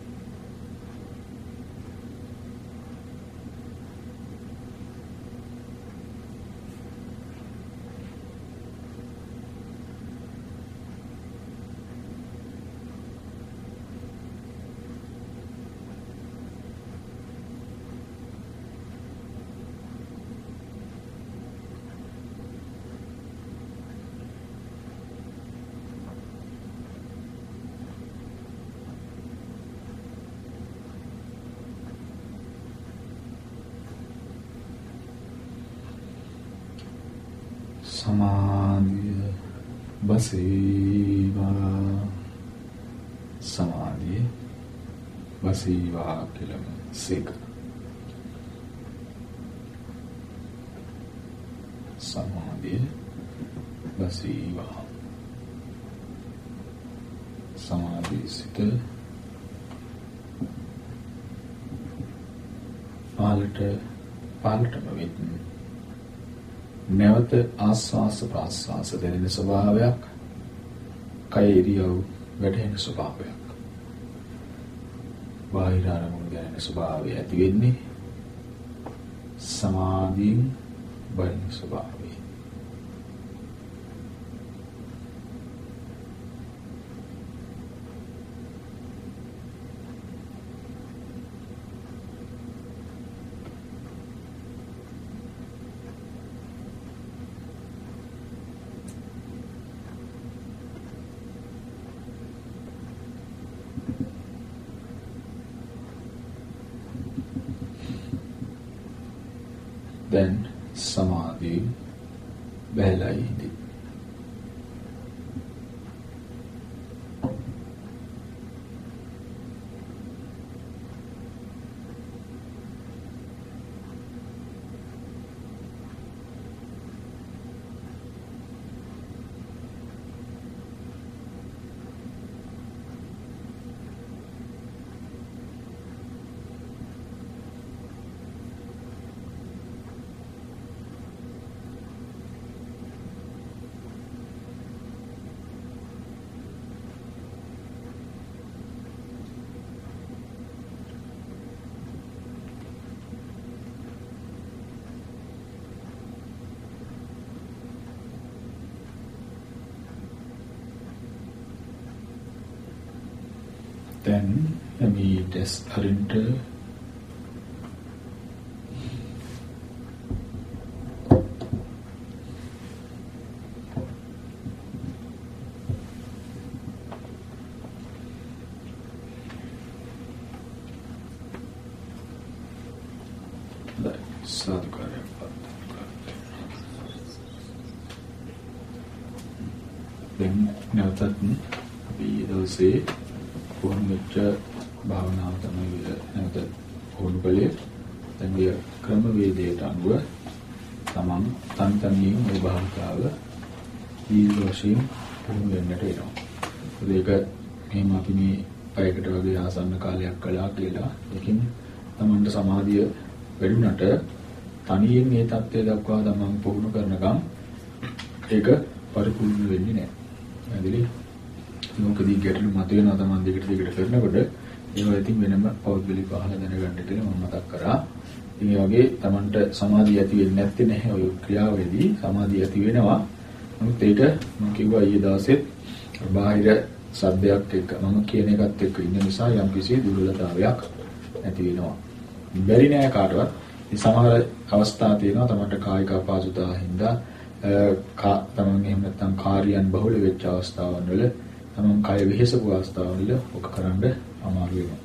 සමාධිය බසීවා. සමාධිය බසීවා කියලම සේක. සමාධිය බසීවා. සමාධි සිත නැවත ආස්වාස ප්‍රාස්වාස දැනෙන ස්වභාවයක් කය ඉරියව් වැටෙන ස්වභාවයක්. බාහිර අරමුණු දැනෙන ස්වභාවය ඇති වෙන්නේ සමාධියෙන් බලින ස්වභාවය. Yes, Arundel. That see. වශයෙන් පුහුණු වෙන්නට එනවා. ඒක එහෙම අපි මේ පැයකට වගේ ආසන්න කාලයක් කළා කියලා ඒකින් තමන්ට සමාධිය වැඩුණට තනියෙන් මේ தත්ත්වය දක්වා තමන් පුහුණු කරනකම් ඒක පරිපූර්ණ වෙන්නේ නැහැ. ඇදලි මොකදී ගැටලු මතුවෙනවා Taman දිගට දිගට කරනකොට ඒවා ඉතින් වෙනම පෞද්ගලික අහලා දැනගන්න කියලා මම මතක් කරා. ඉතින් ඒ වගේ Tamanට සමාධිය ඇති වෙන්නේ නැත්තේ නැහැ ඔය ක්‍රියාවේදී සමාධිය ඇති වෙනවා. නමුත් ඒක මම කිව්වා ඊයේ දවසෙත් බාහිර සද්දයක් එක්ක මම කියන එකත් එක්ක ඉන්න නිසා යම් කිසි දුර්වලතාවයක් ඇති වෙනවා. බැරි නෑ කාටවත්. සමහර අවස්ථා තියෙනවා තමන්ට කායික අපහසුතාව හින්දා තමන් එහෙම නැත්නම් කාර්යයන් බහුල වෙච්ච අවස්ථාවන් වල තමන් කය වෙහෙසපු අවස්ථාවවල ඔක කරන්න අමාරු වෙනවා.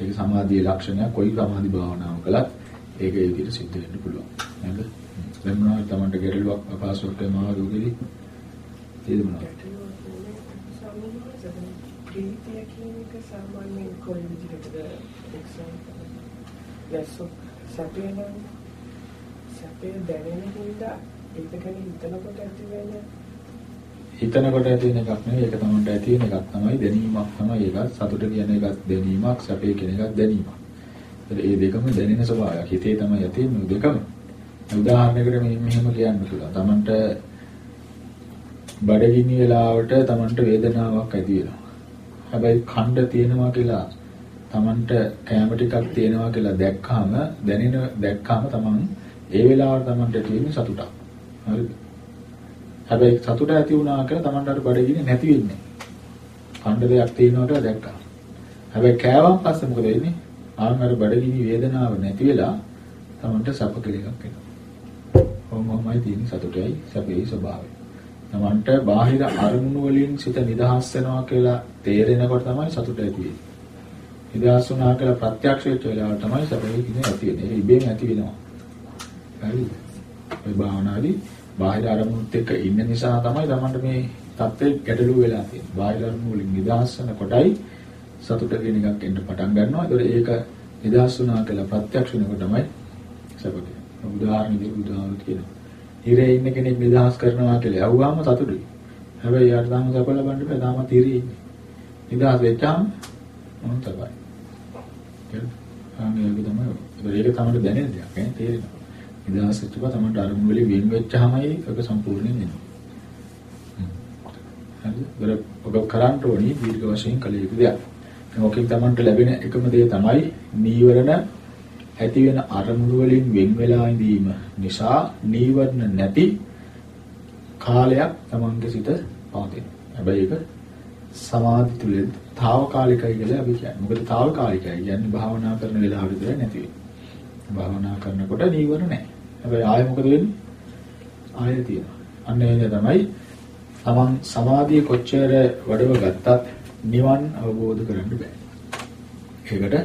ඒක සමාධියේ ලක්ෂණයක්. කොයි සමාධි භාවනාව කළත් ඒක ඒ විදිහට සිද්ධ වෙන්න පුළුවන්. නේද? දැන් මොනවද තමන්ට ගැටලුවක් අපහසුතාවක් මාරුගෙදි තේරුම් ගන්න. ප්‍රීතිය කියන එක සාමාන්‍යයෙන් කොයි විදිහටද එක්සැම්පල් දැසෝ සැපේ නම් සැපේ දැනෙන හින්දා ඒක ගැන හිතනකොට ඇති වෙන හිතනකොට ඇති වෙන එකක් නෙවෙයි ඒක තමන්ට ඇති වෙන එකක් තමයි දැනීමක් තමයි ඒක සතුට කියන එකත් දැනීමක් සැපේ කියන එකත් දැනීමක්. ඒ දෙකම දැනෙන ස්වභාවයක්. හිතේ තමයි ඇති වෙන දෙකම. උදාහරණයකට මෙහෙම කියන්න පුළුවන්. තමන්ට බඩගිනි වෙලාවට තමන්ට වේදනාවක් ඇති වෙනවා. හැබැයි ඛණ්ඩ තියෙනවා කියලා තමන්ට කැම ටිකක් තියෙනවා කියලා දැක්කාම දැනෙන දැක්කාම තමන් ඒ වෙලාවට තමන්ට තියෙන සතුටක්. හරිද? හැබැයි සතුට ඇති වුණා කියලා Tamanට අර බඩගිනි නැති වෙන්නේ. කණ්ඩ දෙයක් තියෙනවා කියලා දැක්කා. හැබැයි කෑවන් පස්සේ මොකද වෙන්නේ? ආන් අර බඩගිනි වේදනාව නැති වෙලා Tamanට සැප කෙලෙකක් එනවා. කොහොමමයි තියෙන සතුටයි සැපේ ස්වභාවය. Tamanට බාහිර අරමුණු වලින් සිත නිදහස් වෙනවා කියලා තේරෙනකොට තමයි සතුට ඇති වෙන්නේ. නිදහස් වුණා කියලා ප්‍රත්‍යක්ෂ වෙච්ච වෙලාවට තමයි සැපේ කියන්නේ ඇති වෙන්නේ. ඒ ඉබේම ඇති වෙනවා. හරිද? ඒ භාවනාදී බාහිර අරමුණුත් එක්ක ඉන්න නිසා තමයි Tamanට මේ தත්ත්වෙ ගැටලු වෙලා තියෙන්නේ. බාහිර අරමුණු වලින් නිදහස් වෙන කොටයි සතුට කියන එකක් එන්න පටන් ගන්නවා. ඒතකොට ඒක නිදහස් වුණා කියලා ප්‍රත්‍යක්ෂ වෙනකොට තමයි සතුට. උදාහරණ දෙක උදාහරණ කියනවා. හිරේ ඉන්න කෙනෙක් නිදහස් කරනවා කියලා යවුවාම සතුටුයි. හැබැයි යාට තාම සප ලබන්න බෑ. තාමත් හිරේ ඉන්නේ. නිදහස් වෙච්චාම මොන තමයි. අනේ ඒක තමයි. ඒක තමයි දැනෙන දෙයක් නේ තේරෙනවා. නිදහස් වෙච්ච බව තමයි අරමුණු වලින් වෙන් වෙච්චාමයි ඒක සම්පූර්ණයෙන් එන්නේ. හරි. ඔබ කරන්න ඕනි දීර්ඝ වශයෙන් කළ යුතු දෙයක්. ඕකෙන් තමන්ට ලැබෙන එකම දේ තමයි නීවරණ ඇති වෙන අරමුණු වලින් වෙන් වෙලා ඉඳීම නිසා නීවරණ නැති කාලයක් තමන්ගේ සිත පවතින. හැබැයි ඒක සමාධි තුල తాවකාලිකයි කියලා අපි කියන්නේ. මොකද తాවකාලිකයි කියන්නේ භාවනා කරන වෙලාවට විතර නැති වෙන්නේ. භාවනා කරනකොට නීවරණ නැහැ. හැබැයි ආයෙ මොකද වෙන්නේ? ආයෙ තියෙනවා. අන්න ඒක තමයි තමන් සමාධිය කොච්චර වඩව ගත්තත් නිවන් අවබෝධ කරන්න බෑ. ඒකට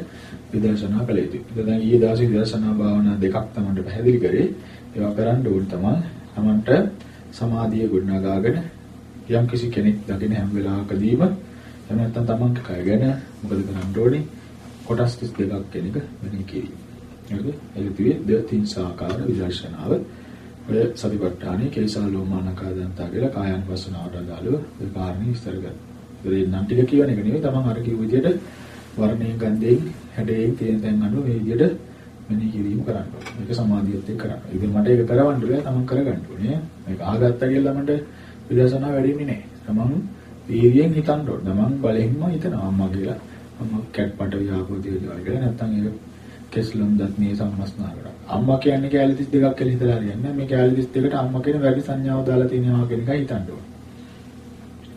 විදර්ශනා කළ යුතුයි. දැන් ඊයේ දවසේ විදර්ශනා භාවනා දෙකක් තමයි පැහැදිලි කරේ. ඒවා කරන්න ඕන තමයි තමන්ට සමාධිය ගොඩනගාගෙන යම් කිසි කෙනෙක් දකින හැම වෙලාවකදීම එහෙම නැත්නම් තමන් කය ගැන මොකද කරන්න ඕනේ? කොටස් 32ක් කෙනෙක් වෙන්නේ කිරීම. හරිද? ඒක තුවේ ද තින් සාකාර විදර්ශනාව ඔය සතිපට්ඨානේ කේසා ලෝමානකා දන්තා කියලා කායानुපස්සනාවට අදාළව ඒ කාරණේ විස්තර කරනවා. ඒ නම් ටික කියවන එක නෙවෙයි තමන් අර කිව්ව විදිහට වර්ණයෙන් ගන්ධයෙන් හැඩයෙන් තියෙන තැන් අනුව මේ විදිහට මෙනෙහි කිරීම කරන්න ඕනේ. මේක සමාධියත් එක්ක කරන්න. ඉතින් මට ඒක කරවන්න බෑ තමන් කරගන්න ඕනේ. මේක අහගත්තා කියලා මට විදර්ශනා වැඩින්නේ නැහැ. තමන් වීර්යයෙන් හිතන්න ඕනේ. තමන් බලෙන්ම හිතනවා අම්මා කියලා. අම්මා කැට් පට විහාපෝ දේවල් කියලා නැත්තම් ඒක කෙස්ලම් දත්මේ සම්මස්නාකට. අම්මා කියන්නේ කැලේ 32ක් කියලා හිතලා හරියන්නේ නැහැ. මේ කැලේ 32කට අම්මා කියන වැඩි සංඥාව දාලා තියෙනවා කියන එකයි හිතන්න ඕනේ.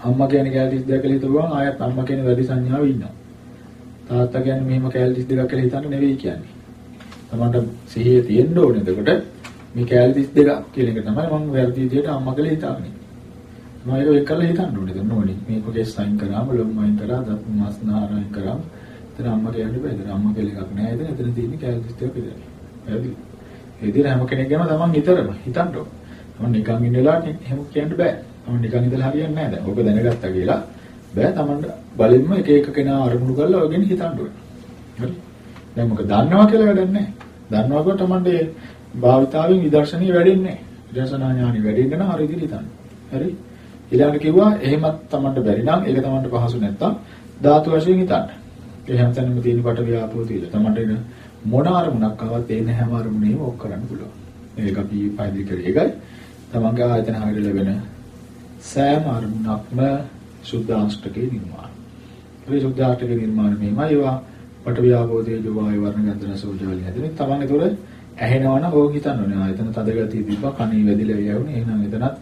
අම්මා කියන්නේ කැලේ 32 කියලා හිතුවම ආයත් අම්මා කියන වැඩි සංඥාව ඉන්නවා. තාත්තා කියන්නේ මෙහෙම කැලේ 32ක් කියලා හිතන්න නෙවෙයි කියන්නේ. තමන්ට සිහිය තියෙන්න ඕනේ. එතකොට මේ කැලේ 32ක් කියන එක තමයි මම වැරදි විදියට අම්මා කියලා හිතාන්නේ. මම ඒක එක් කරලා හිතන්න ඕනේ. දැන් ඕනේ. මේක කෙස් සයින් කරාම ලොම් වයින් කරා දත් මාස් නාරයන් කරාම එතන අම්මා කියන්නේ බෑ. එතන අම්මා කියලා එකක් නෑ. එතන එතන තියෙන්නේ කැලේ 32ක් විතරයි. හරිද? ඒ විදිහට හැම කෙනෙක් ගැන තමන් හිතරම හිතන්න ඕනේ. තමන් නිකන් ඉන්න වෙලාවට එහෙම කියන්න බෑ. තමන් නිකන් ඉඳලා හරියන්නේ නැහැ දැන්. ඔබ දැනගත්තා කියලා බෑ තමන්ට බලෙන්ම එක එක කෙනා අරමුණු කරලා ඔයගෙන හිතන්න ඕනේ. හරි? දැන් මොකද දන්නවා කියලා වැඩක් නැහැ. දන්නවා කොට තමන්ට භාවිතාවෙන් විදර්ශනීය වැඩෙන්නේ නැහැ. විදර්ශනා ඥානෙ වැඩෙන්න නම් හරි විදිහට හිතන්න. හරි? ඊළඟට කිව්වා එහෙමත් තමන්ට බැරි නම් ඒක තමන්ට පහසු නැත්තම් ධාතු වශයෙන් හිතන්න. ඒ හැමතැනම තියෙන කොට ව්‍යාපෝ තියලා තමන්ට එන මොන අරමුණක් ආවත් එන හැම අරමුණේම ඔක් කරන්න පුළුවන්. මේක අපි පැහැදිලි කරේ. ඒකයි තමන්ගේ ආයතන හරියට ලැබෙන සෑම අරමුණක්ම සුද්ධාෂ්ටකේ නිර්මාණ. ඒ සුද්ධාෂ්ටකේ නිර්මාණ මේමයි ඒවා පටවිය ආපෝදේ ජෝවාය වර්ණ ගන්ධ රස ඕජාලි හැදෙන්නේ. තමන් ඒතොර ඇහෙනවා නම් ඕක හිතන්න ඕනේ. ආයතන තද ගතිය තිබ්බා කණේ වැදිලා යවුනේ. එහෙනම් එතනත්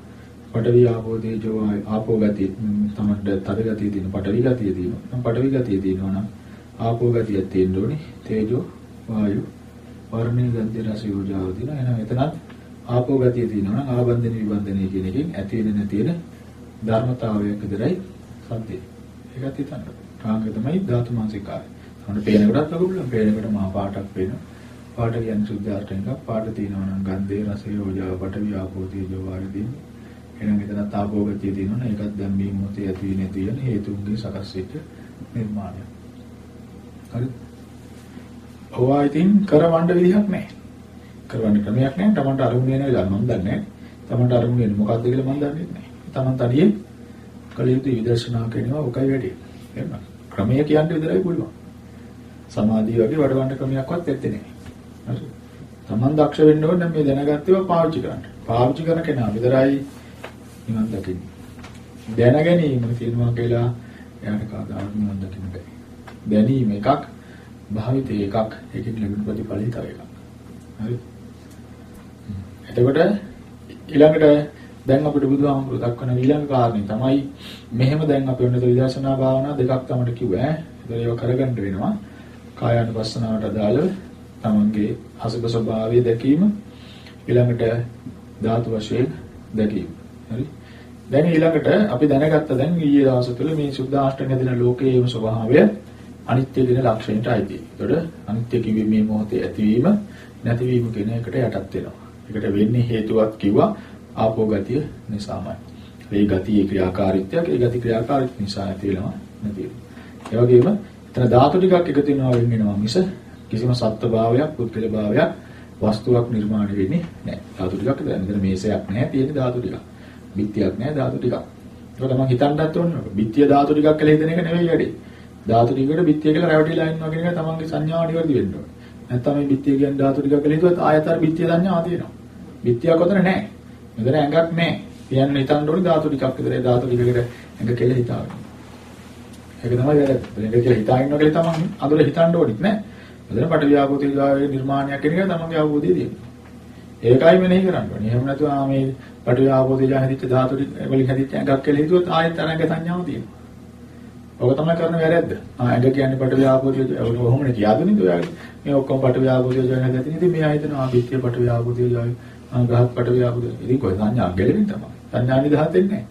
පටවිය ආපෝදේ ජෝවාය ආපෝ ගතිය තමන්ට තද ගතිය තියෙන පටවි ගතිය තියෙනවා. නම් පටවි ගතිය තියෙනවා නම් ආපෝ ගතියක් තියෙන්න ඕනේ. තේජෝ වායු වර්ණේ ගන්ධ රස යෝජාව දින එහෙනම් එතනත් ආපෝ ගතිය තියෙනවා නම් ආබන්ධන විබන්ධනය කියන එකෙන් ඇති වෙන නැති වෙන ධර්මතාවයක් විතරයි සත්‍යය. ඒකත් හිතන්න. කාංග තමයි ධාතු මානසිකාරය. අපිට පේන කොටත් ලකුණු පේන කොට මහා පාටක් පේනවා. පාට කියන්නේ සුද්ධ අර්ථයෙන් එකක්. පාට තියෙනවා නම් ගන්ධේ රසය යෝජාව පටවි ආපෝ තේජෝ වායු දින. එහෙනම් එතනත් ආපෝ ගතිය තියෙනවා නම් ඒකත් දැන් මේ මොහොතේ ඇති වෙන තියෙන හේතුන්ගේ සකස් වෙච්ච නිර්මාණයක්. හරිද? ඔවා ඉතින් කරවන්න විදිහක් නැහැ. කරවන්න ක්‍රමයක් නැහැ. Tamanට අරුමුණ වෙන වෙලාව මම දන්නේ නැහැ. Tamanට අරුමුණ වෙන්නේ මොකක්ද කියලා මම දන්නේ නැහැ. Taman තනියෙන් කල යුතු විදර්ශනා කරනවා ඔකයි වැඩි. එහෙම ක්‍රමය කියන්න විතරයි පුළුවන්. සමාධිය වගේ වඩවන්න ක්‍රමයක්වත් ඇත්තේ නැහැ. හරි. Taman දක්ෂ වෙන්න ඕනේ මේ දැනගත්තේව පාවිච්චි කරන්න. පාවිච්චි කරන කෙනා විතරයි නිවන් දකින්නේ. දැන ගැනීම කියනවා කියලා එයාට කවදාවත් නිවන් දකින්න බෑ. දැනීම එකක් භාවිතය එකක් ඒකෙන් ලැබෙන ප්‍රතිඵලය තව එකක්. හරි. එතකොට ඊළඟට දැන් අපිට බුදුහාමුදුරු දක්වන ඊළඟ කාරණේ තමයි මෙහෙම දැන් අපි ඔන්න විදර්ශනා භාවනා දෙකක් තමයි කිව්වා ඈ. ඒක ඒව කරගන්න වෙනවා. කායानुපස්සනාවට අදාළව තමන්ගේ අසුබ ස්වභාවය දැකීම ඊළඟට ධාතු වශයෙන් දැකීම. හරි. දැන් ඊළඟට අපි දැනගත්ත දැන් ඊයේ දවස් තුළ මේ සුද්ධාෂ්ටක දින ලෝකයේම ස්වභාවය අනිත්‍ය දින ලක්ෂණයට අයිති. ඒතකොට අනිත්‍ය කිව්වේ මේ මොහොතේ ඇතිවීම නැතිවීම කියන එකට යටත් වෙනවා. ඒකට වෙන්නේ හේතුවක් කිව්වා ආපෝ ගතිය නිසාමයි. මේ ගතියේ ක්‍රියාකාරීත්වයක් ඒ ගති ක්‍රියාකාරීත්ව නිසා ඇති වෙනවා නැති වෙනවා. ඒ වගේම එතන ධාතු ටිකක් එකතු වෙනවා වෙනවා මිස කිසිම සත්ත්ව භාවයක් පුද්ගල භාවයක් වස්තුවක් නිර්මාණය වෙන්නේ නැහැ. ධාතු ටිකක් විතරයි. මෙතන මේසයක් නැහැ, තියෙන ධාතු ටිකක්. බිත්තියක් නැහැ, ධාතු ටිකක්. ඒක තමයි හිතන්නත් ඕනේ. බිත්තිය ධාතු ටිකක් කියලා හිතන එක නෙවෙයි වැඩේ. ධාතු ටිකකට බිත්තිය කියලා රැවටිලා ඉන්නවා කියන එක තමන්ගේ සංඥාව නිවැරදි වෙන්න ඕනේ. නැත්නම් මේ බිත්තිය කියන්නේ ධාතු ටිකක් කියලා හිතුවත් ආයතර බිත්තිය සංඥාව තියෙනවා. බිත්තියක් උතන නැහැ. මෙතන ඇඟක් නැහැ. කියන්නේ හිතන්න ඕනේ ධාතු ටිකක් විතරයි ධාතු ටිකකට ඇඟ කියලා හිතාගන්න. ඒක තමයි වැරද්ද. ඇඟ කියලා හිතා ඉන්නවා කියලා තමන් අඳුර හිතන්න ඕනෙත් නෑ. මෙතන පටවියාපෝතේ ගාවේ නිර්මාණයක් කියන එක තමන්ගේ අවබෝධය දෙන්නේ. ඒකයි මෙනෙහි කරන්න ඕනේ. එහෙම නැතුව ආ මේ පටවියාපෝතේ ගාන හැදිච්ච ධාතු වලින් හැදිච්ච ඇඟක් කියලා හිතුවොත් ආයෙත් අරංග සංඥාව තියෙනවා. ඔක තමයි කරන වැරද්ද. ආ ඇඟ කියන්නේ පටවියාපෝතේ ඔහොමනේ කියාදුනේ ඔයාලගේ. මේ ඔක්කොම පටවියාපෝතේ ගාන හැදිච්ච ඉතින් මෙයා හිතනවා ආ පිටිය පටවියාපෝතේ ගාවේ ආ ගහක් පටවියාපෝතේ. ඉතින් කොයි සංඥා ගැලෙන්නේ තමයි. සංඥා නිදහස් වෙන්නේ නැහැ.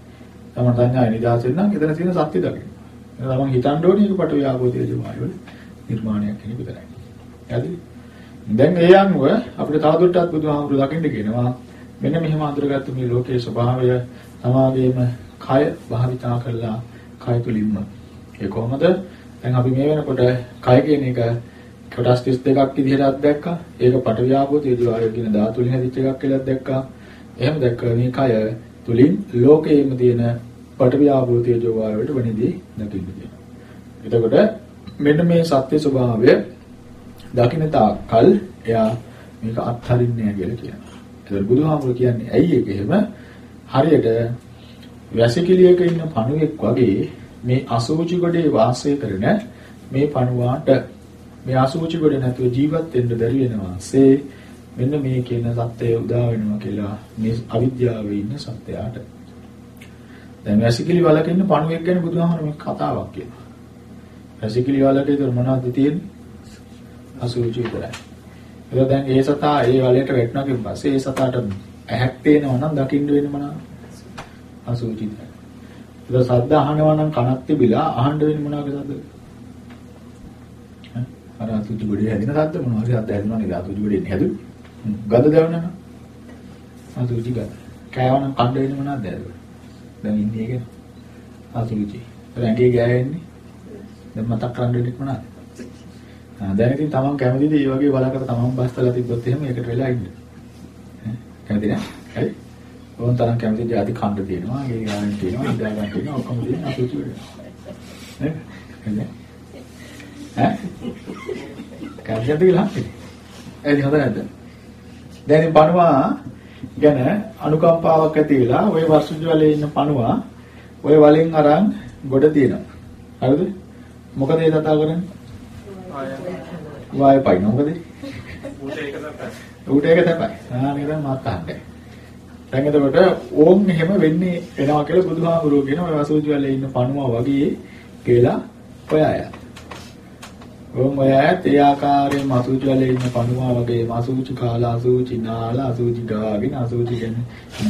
තමන් සංඥා නිදහස් වෙන්න නම් එතන තියෙන සත්‍ය දකින්න. තමන් හිතන්න ඕනේ ඒක පටවියාපෝතේ ජීවායවල නිර්මාණයක් කියන විතරයි. හරිද? දැන් ඒ අනුව අපිට තවදුරටත් බුදුහාමුදුරු දකින්න කියනවා මෙන්න මෙහෙම අඳුරගත්තු මේ ලෝකයේ ස්වභාවය තමාගේම කය භාවිතා කරලා කය තුලින්ම ඒ කොහොමද දැන් අපි මේ වෙනකොට කය කියන එක කොටස් 32ක් විදිහට අත්දැක්කා ඒක පටවියාපෝ තේජෝ ආයෝ කියන ධාතු වලින් හැදිච්ච එකක් කියලා අත්දැක්කා එහෙම දැක්කා මේ කය තුලින් ලෝකයේම තියෙන පටවියාපෝ තේජෝ ආයෝ වලට වෙනදී දකින්න කියනවා එතකොට මෙන්න මේ සත්‍ය ස්වභාවය දකින්න තාක්කල් එයා මේක අත්හරින්නේ නැහැ කියලා කියනවා. ඒතර බුදුහාමුදුරු කියන්නේ ඇයි ඒක එහෙම? හරියට වැසිකිළියක ඉන්න පණුවෙක් වගේ මේ අසෝචි ගොඩේ වාසය කරන මේ පණුවාට මේ අසෝචි ගොඩ නැතුව ජීවත් වෙන්න බැරි වෙනවාසේ මෙන්න මේ කියන සත්‍යය උදා වෙනවා කියලා මේ අවිද්‍යාවේ ඉන්න සත්‍යයට. දැන් වැසිකිළි වලක ඉන්න පණුවෙක් ගැන බුදුහාමුදුරු මේ කතාවක් කියනවා. වැසිකිළි වලට ඒක මොනවද තියෙන්නේ? අසුචි විතරයි. ඒක දැන් ඒ සතා ඒ වලයට වැටුණාකින් පස්සේ ඒ සතාට ඇහැක් පේනවා නම් දකින්න වෙන්නේ මොනවද? අසුචි විතරයි. ඒක සද්ද අහනවා නම් කනක් තිබිලා අහන්න වෙන්නේ මොනවාගේ සද්දද? අර අසුචි ගොඩේ හැදෙන සද්ද මොනවද? සද්ද හැදෙනවා නේද? අසුචි ගොඩේ හැදුනේ. ගඳ දැවුණා නම් අසුචි ගඳ. කෑවනම් කන්න වෙන්නේ මොනවද? දැන් ඉන්නේ ඒක අසුචි. රැඟේ ගෑවෙන්නේ දැන් මතක් කරන් දෙන්නේ මොනවද? දැන් ඉතින් තමන් කැමතිද මේ වගේ බලකට තමන් බස්තලා තිබ්බොත් එහෙම ඒකට වෙලා ඉන්න. කැමති නෑ? හරි? ඕන් තරම් කැමති જાති ඛණ්ඩ තියෙනවා, ගේ ගන්න තියෙනවා, ඉඳා ගන්න තියෙනවා, ඔක්කොම තියෙනවා අසුචි වෙනවා. නේ? ඈ? කැමතිද කියලා හම්බෙන්නේ? එයි හොඳ නැද්ද? දැන් ඉතින් පණුවා ගැන අනුකම්පාවක් ඇති වෙලා ওই වර්ෂජ වලේ ඉන්න පණුවා ওই වලින් අරන් ගොඩ තියෙනවා. හරිද? මොකද ඒ කතා කරන්නේ? වාය පයින් මොකද? ඌට ඒක තමයි. ඌට ඒක තමයි. ආ නේද මාත් අහන්නේ. දැන් එතකොට ඕම් මෙහෙම වෙන්නේ වෙනවා කියලා බුදුහාමුදුරුවෝ කියන ඔය වසූජි වල ඉන්න පණුවා වගේ කියලා ඔයය. ඕම් ඔයත් ඒ ආකාරයෙන් මසූජි වල ඉන්න පණුවා වගේ මසූජි කාලා අසූචි නාලා අසූචි ගාගෙන අසූචි කියන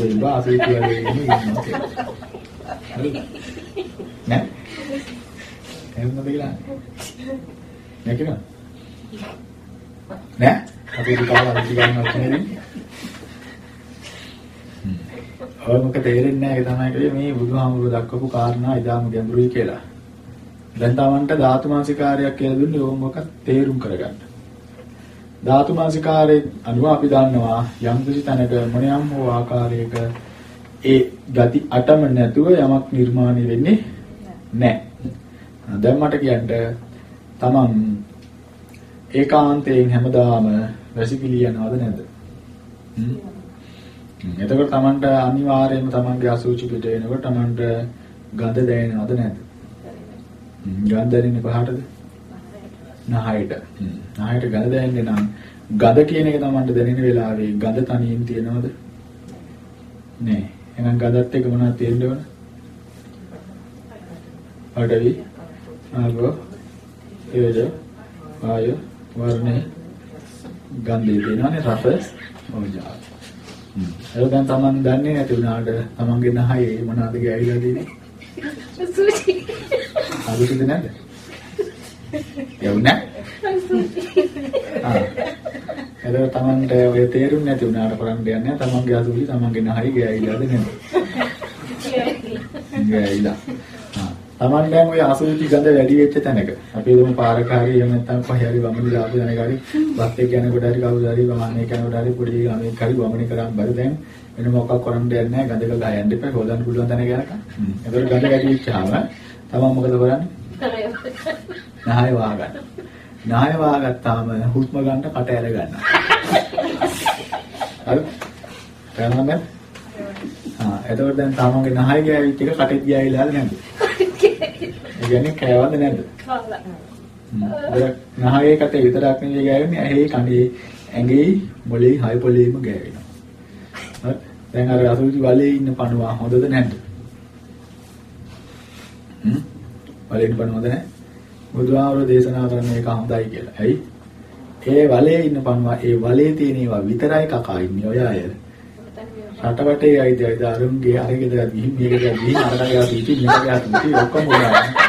ඉබ්බ අසූචි වල ඉන්නවා කියලා. නෑ. එහෙමද කියලා? නෑ කියලා? නෑ? අපි කාලා අසූචි ගන්නවා කියන්නේ ඔය මොක තේරෙන්නේ නැහැ ඒ තමයි කිව්වේ මේ බුදුහාමුදුරුවෝ දක්වපු කාරණා ඉදාම ගැඹුරුයි කියලා. දැන් තමන්ට ධාතු මාසිකාරයක් කියලා දුන්නේ ඕම මොකක් තේරුම් කරගන්න. ධාතු මාසිකාරයේ අනුව අපි දන්නවා යම් කිසි තැනක මොනියම් හෝ ආකාරයක ඒ ගති අටම නැතුව යමක් නිර්මාණය වෙන්නේ නැහැ. දැන් මට කියන්න තමන් ඒකාන්තයෙන් හැමදාම වැසිකිලි යනවද නැද්ද? එතකොට Tamanට අනිවාර්යයෙන්ම Tamanගේ අසුචි පිට වෙනකොට Tamanට ගඳ දැනෙනවද නැද්ද? ගඳ දැනෙන්නේ පහටද? නහයට. නහයට ගඳ දැනෙන්නේ නම් ගඳ කියන එක Tamanට දැනෙන වෙලාවේ ගඳ තනියෙන් තියෙනවද? නෑ. එහෙනම් ගඳත් එක්ක මොනවද තියෙන්න ඕන? අඩවි ආගෝ ඒජ ආය වර්ණේ ගන්ධය තියෙනවානේ රස ඕජා ඒක දැන් Taman දන්නේ නැති වුණාට Tamanගේ නහයේ මොනවද ගෑවිලා තියෙන්නේ? සුචි. අලුතිද නැද්ද? යවුනා? ආ. එතකොට Tamanට ඔය තේරුම් නැති වුණාට කරන්න දෙන්නේ Tamanගේ අසුචි Tamanගේ නහයේ ගෑවිලාද නැද්ද? ගෑවිලා. Taman දැන් ওই අසුචි ගඳ වැඩි වෙච්ච තැනක. අපි දුම පාරක හරි එහෙම නැත්නම් කොහේ හරි වමනේ දාපු තැනක හරි බස් එක යනකොට හරි කවුරු හරි වමනේ යනකොට හරි පොඩි ළමෙක් හරි වමනේ කරන් බර දැන් වෙන මොකක් කරන්න දෙයක් නැහැ ගඳක ගහ යන්න එපා හොදන්න පුළුවන් තැනක යනකම්. ඒතකොට ගඳ වැඩි වෙච්චාම තමන් මොකද කරන්නේ? නහය වහගන්න. නහය වහගත්තාම හුස්ම ගන්න කට ඇර ගන්නවා. හරි? තේරුණාද? ආ එතකොට දැන් තමන්ගේ නහය ගෑවිච්ච එක කටේ ගියායිලාද නැද්ද? ඒ කියන්නේ කෑවද නැද්ද? නහයේ කටේ විතරක් නෙවෙයි ගෑවෙන්නේ ඇහි කනේ ඇඟේ මොලේ හය පොලේම ගෑවෙනවා. හරි? දැන් අර අසුචි වලේ ඉන්න පණුවා හොඳද නැද්ද? හ්ම්? වලේ ඉන්න පණුව හොඳ නැහැ? බුදුහාමර දේශනා කරන එක හොඳයි කියලා. ඇයි? ඒ වලේ ඉන්න පණුවා ඒ වලේ තියෙන ඒවා විතරයි කකා ඉන්නේ ඔය අය. රටවටේ අයිද අයිද අරුන්ගේ අරගෙද ගිහින් මේකද ගිහින් අරකට ගියා පිටි මේක ගියා පිටි ඔක්කොම උනා.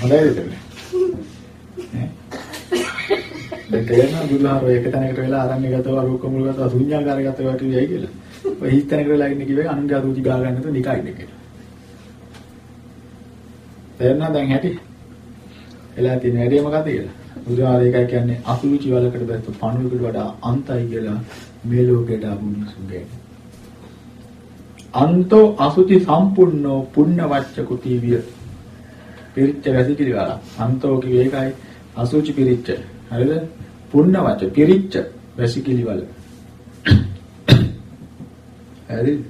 හොඳයිද නේ? දැන් තේරෙනවා බුදුහාරෝ එක තැනකට වෙලා ආරණ්‍ය ගතව අරූක මුල ගතව ශුන්‍යාකාර ගතව වටුයයි කියලා. ඔය හිස් තැනකට වෙලා ඉන්නේ කිව්වේ අනුන්ගේ අරුචි ගා ගන්න නැතුව නිකයි ඉන්නේ කියලා. තේරෙනවා දැන් හැටි? එලා තියෙන හැටි මොකද්ද කියලා? බුදුහාරේ එකයි කියන්නේ අසුචි වලකට බැස්ස පණුවකට වඩා අන්තයි කියලා මේ ලෝකයට ආපු මිනිසුන්ගේ. අන්තෝ අසුචි සම්පූර්ණෝ පුණ්‍ය වච්ච කුටීවිය. පිරිච්ච වැසිකිලි වල. අන්තෝ කියේ ඒකයි අසුචි පිරිච්ච. හරිද? පුණ්‍ය වච්ච පිරිච්ච වැසිකිලි වල. හරිද?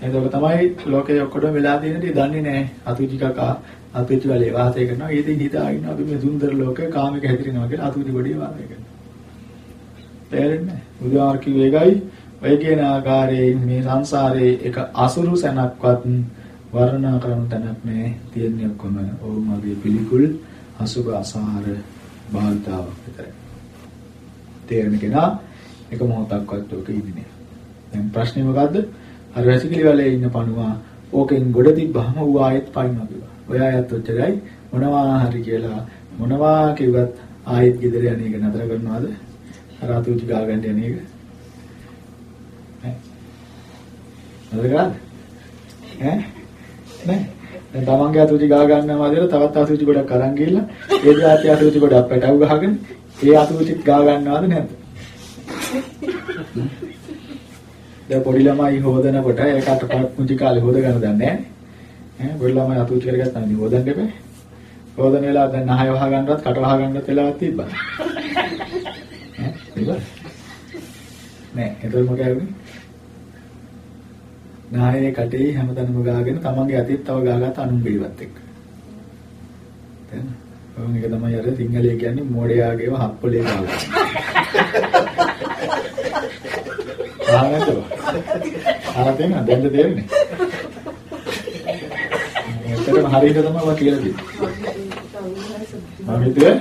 එතකොට තමයි ලෝකේ ඔක්කොම වෙලා තියෙන දේ දන්නේ නැහැ. අසුචි කකා අපිට වලේ වාසය කරනවා. ඒ දෙයින් හිතා ඉන්නවා අපි මේ සුන්දර ලෝකේ කාමික හැදිරෙනවා කියලා අතුරුදි ගොඩේ වාසය කරනවා. තේරෙන්නේ? බුදුආර කිව්වේ ඒකයි. ඔය කියන ආකාරයෙන් මේ සංසාරේ එක අසුරු සැනක්වත් වර්ණනා කරන තැනක් නෑ. තියෙන්නේ ඔක්කොම ඕමගේ පිළිකුල් අසුබ අසාර බාධාවක් විතරයි. තේරෙන කෙනා එක මොහොතක්වත් ඔක ඉන්නේ. දැන් ප්‍රශ්නේ මොකද්ද? අර වැසිකිලි වලේ ඉන්න පණුවා ඕකෙන් ගොඩ තිබ්බහම ඌ ආයෙත් පයින්නවා කියලා. ඔය අයත් ඔච්චරයි මොනවා හරි කියලා මොනවා කිව්වත් ආයෙත් ගෙදර යන එක නතර කරනවද? අර අතුචි ගා ගන්න යන එක. නතර කරාද? ඈ? නෑ. දැන් තමන්ගේ අතුචි ගා ගන්නවා වදේට තවත් අතුචි ගොඩක් අරන් ගිහලා ඒ જાති අතුචි ගොඩක් පැටව ගහගෙන ඒ අතුචිත් ගා ගන්නවද නැද්ද? දැන් පොඩි ළමයි හොදනකොට ඒකට පුංචි කාලේ හොද ගන්න දන්නේ නැහැ. ඈ පොඩි ළමයි අතුචි කරගත්තා නේ හොදන්න එපා. හොදන වෙලාව දැන් නහය වහ ගන්නවත් කට වහ ගන්නවත් වෙලාවක් තිබ්බා. ඈ තිබ්බා. නෑ එතකොට මොකද වෙන්නේ? නායනේ කටේ හැමතැනම ගාගෙන තමන්ගේ අතීත තව ගාගත්ත අනුන්ගේ ඉවත් එක්ක. දැන් ඔවුන් එක තමයි අර සිංහලයේ කියන්නේ මොඩයාගේව හප්පලේ ගාලා. ආනන්ද. ආතෙන් දැන්ද තේරෙන්නේ. ඇත්තටම හරියට තමයි ඔයා කියලා දෙන්නේ. මම හිතුවේ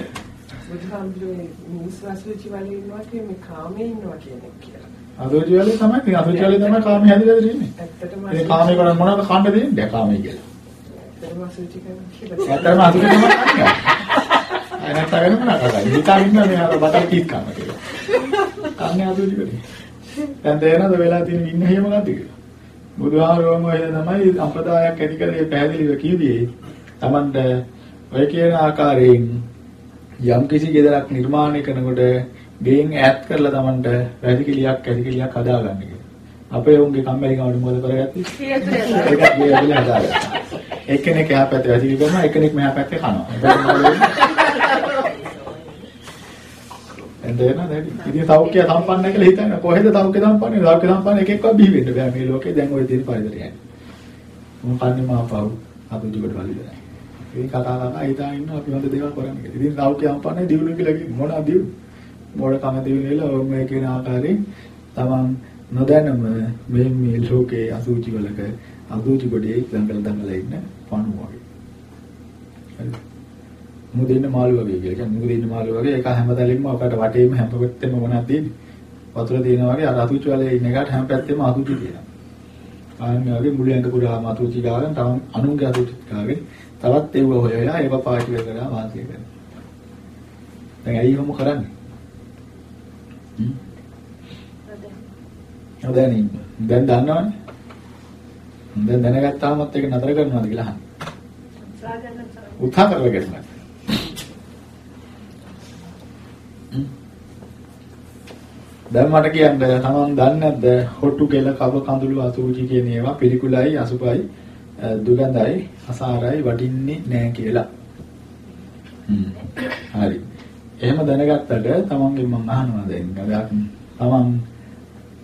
බුදුහාමුදුරුවෝ මිනිස් වාසුචි වලේ ඉන්නවා කියන්නේ මේ කාමේ ඉන්නවා කියන එක කියලා. අසෝචි වලේ තමයි මේ අසෝචි වලේ තමයි කාමයේ හැදිලා තියෙන්නේ. ඇත්තටම ඒ කාමයේ කරන් මොනවද කන්න දෙන්නේ? කාමයේ කියලා. ඇත්තටම වාසුචි කරන කියලා. ඇත්තටම අසෝචි තමයි කන්නේ. අය නැත්නම් වෙන මොනවා කරන්නේ? හිතා ඉන්නවා මේ අර බටර් කීත් කන්න කියලා. කන්නේ අසෝචි වලේ. දැන් තේරෙනවද වෙලා තියෙන ඉන්න හේම මොකද්ද කියලා? බුදුහාමුදුරුවෝම ඔය තමයි සම්ප්‍රදායක් ඇති කරේ පැහැදිලිව කිව්වේ. Tamanට ඔය කියන ආකාරයෙන් යම් කිසි ගෙදරක් නිර්මාණය කරනකොට ගෙයින් ඈත් කරලා Tamanට වැසිකිලියක් ඇතිකිලියක් හදාගන්න කියලා. අපේ උන්ගේ කම්මැලිකමට මොකද කරගත්තේ? ඒක ගේ ඇදලා හදාගත්තා. එක්කෙනෙක් එහා පැත්තේ වැසිකිලි කරනවා එක්කෙනෙක් මෙහා පැත්තේ කනවා. එතන දැන් ඉතින් සෞඛ්‍ය සම්පන්නයි කියලා හිතන්න කොහෙද සෞඛ්‍ය සම්පන්නේ? සෞඛ්‍ය සම්පන්න එකෙක්වත් බිහි වෙන්න බෑ මේ ලෝකේ දැන් ওই තියෙන පරිසරයයි. මොන කන්නේ මාපව් අපිට කොට වලිදයි. ඉතින් කතා කතා හිතා ඉන්නවා අපි හොඳ දේවල් කරන්නේ. ඉතින් සෞඛ්‍ය සම්පන්නයි දිනුන කියලා මොනවා දිනුන? මොඩ කම දිනුනෙලා ඔය මේ කියන ආකාරයෙන් තමන් නොදැනම මේ මේ ලෝකේ අසුචි වලක අසුචි කොටේ දඟල දඟල ඉන්න පණුව වගේ. හරිද? මුදින්න මාළු වගේ කියලා. කියන්නේ මුදින්න මාළු වගේ ඒක හැමතැනින්ම ඔකට වටේම හැම පැත්තෙම මොනවද තියෙන්නේ? වතුර තියෙනවා වගේ අර අසුචි වලේ ඉන්න එකට හැම පැත්තෙම අසුචි තියෙනවා. ආන්නේ වගේ මුළු ඇඟ පුරාම අසුචි ගාගෙන තව අනුන්ගේ අසුචි ගාගෙන තවත් ඒව හොයලා ඒව පාටි කරලා වාසය කරනවා. දැන් ඇයි එහෙම කරන්නේ? දැන් දැන් දන්නවනේ. දැන් දැනගත්තාමත් ඒක නතර කරනවද කියලා අහන්න. උත්සාහ කරලා ගන්න. දැන් මට කියන්න තමන් දන්නේ නැද්ද හොටු කෙල කබ කඳුළු අසුචි කියන ඒවා පිළිකුලයි අසුපයි දුගඳයි අසාරයි වටින්නේ නැහැ කියලා. හරි. එහෙම දැනගත්තට තමන්ගෙන් මම අහනවා දැන් ගගක් තමන්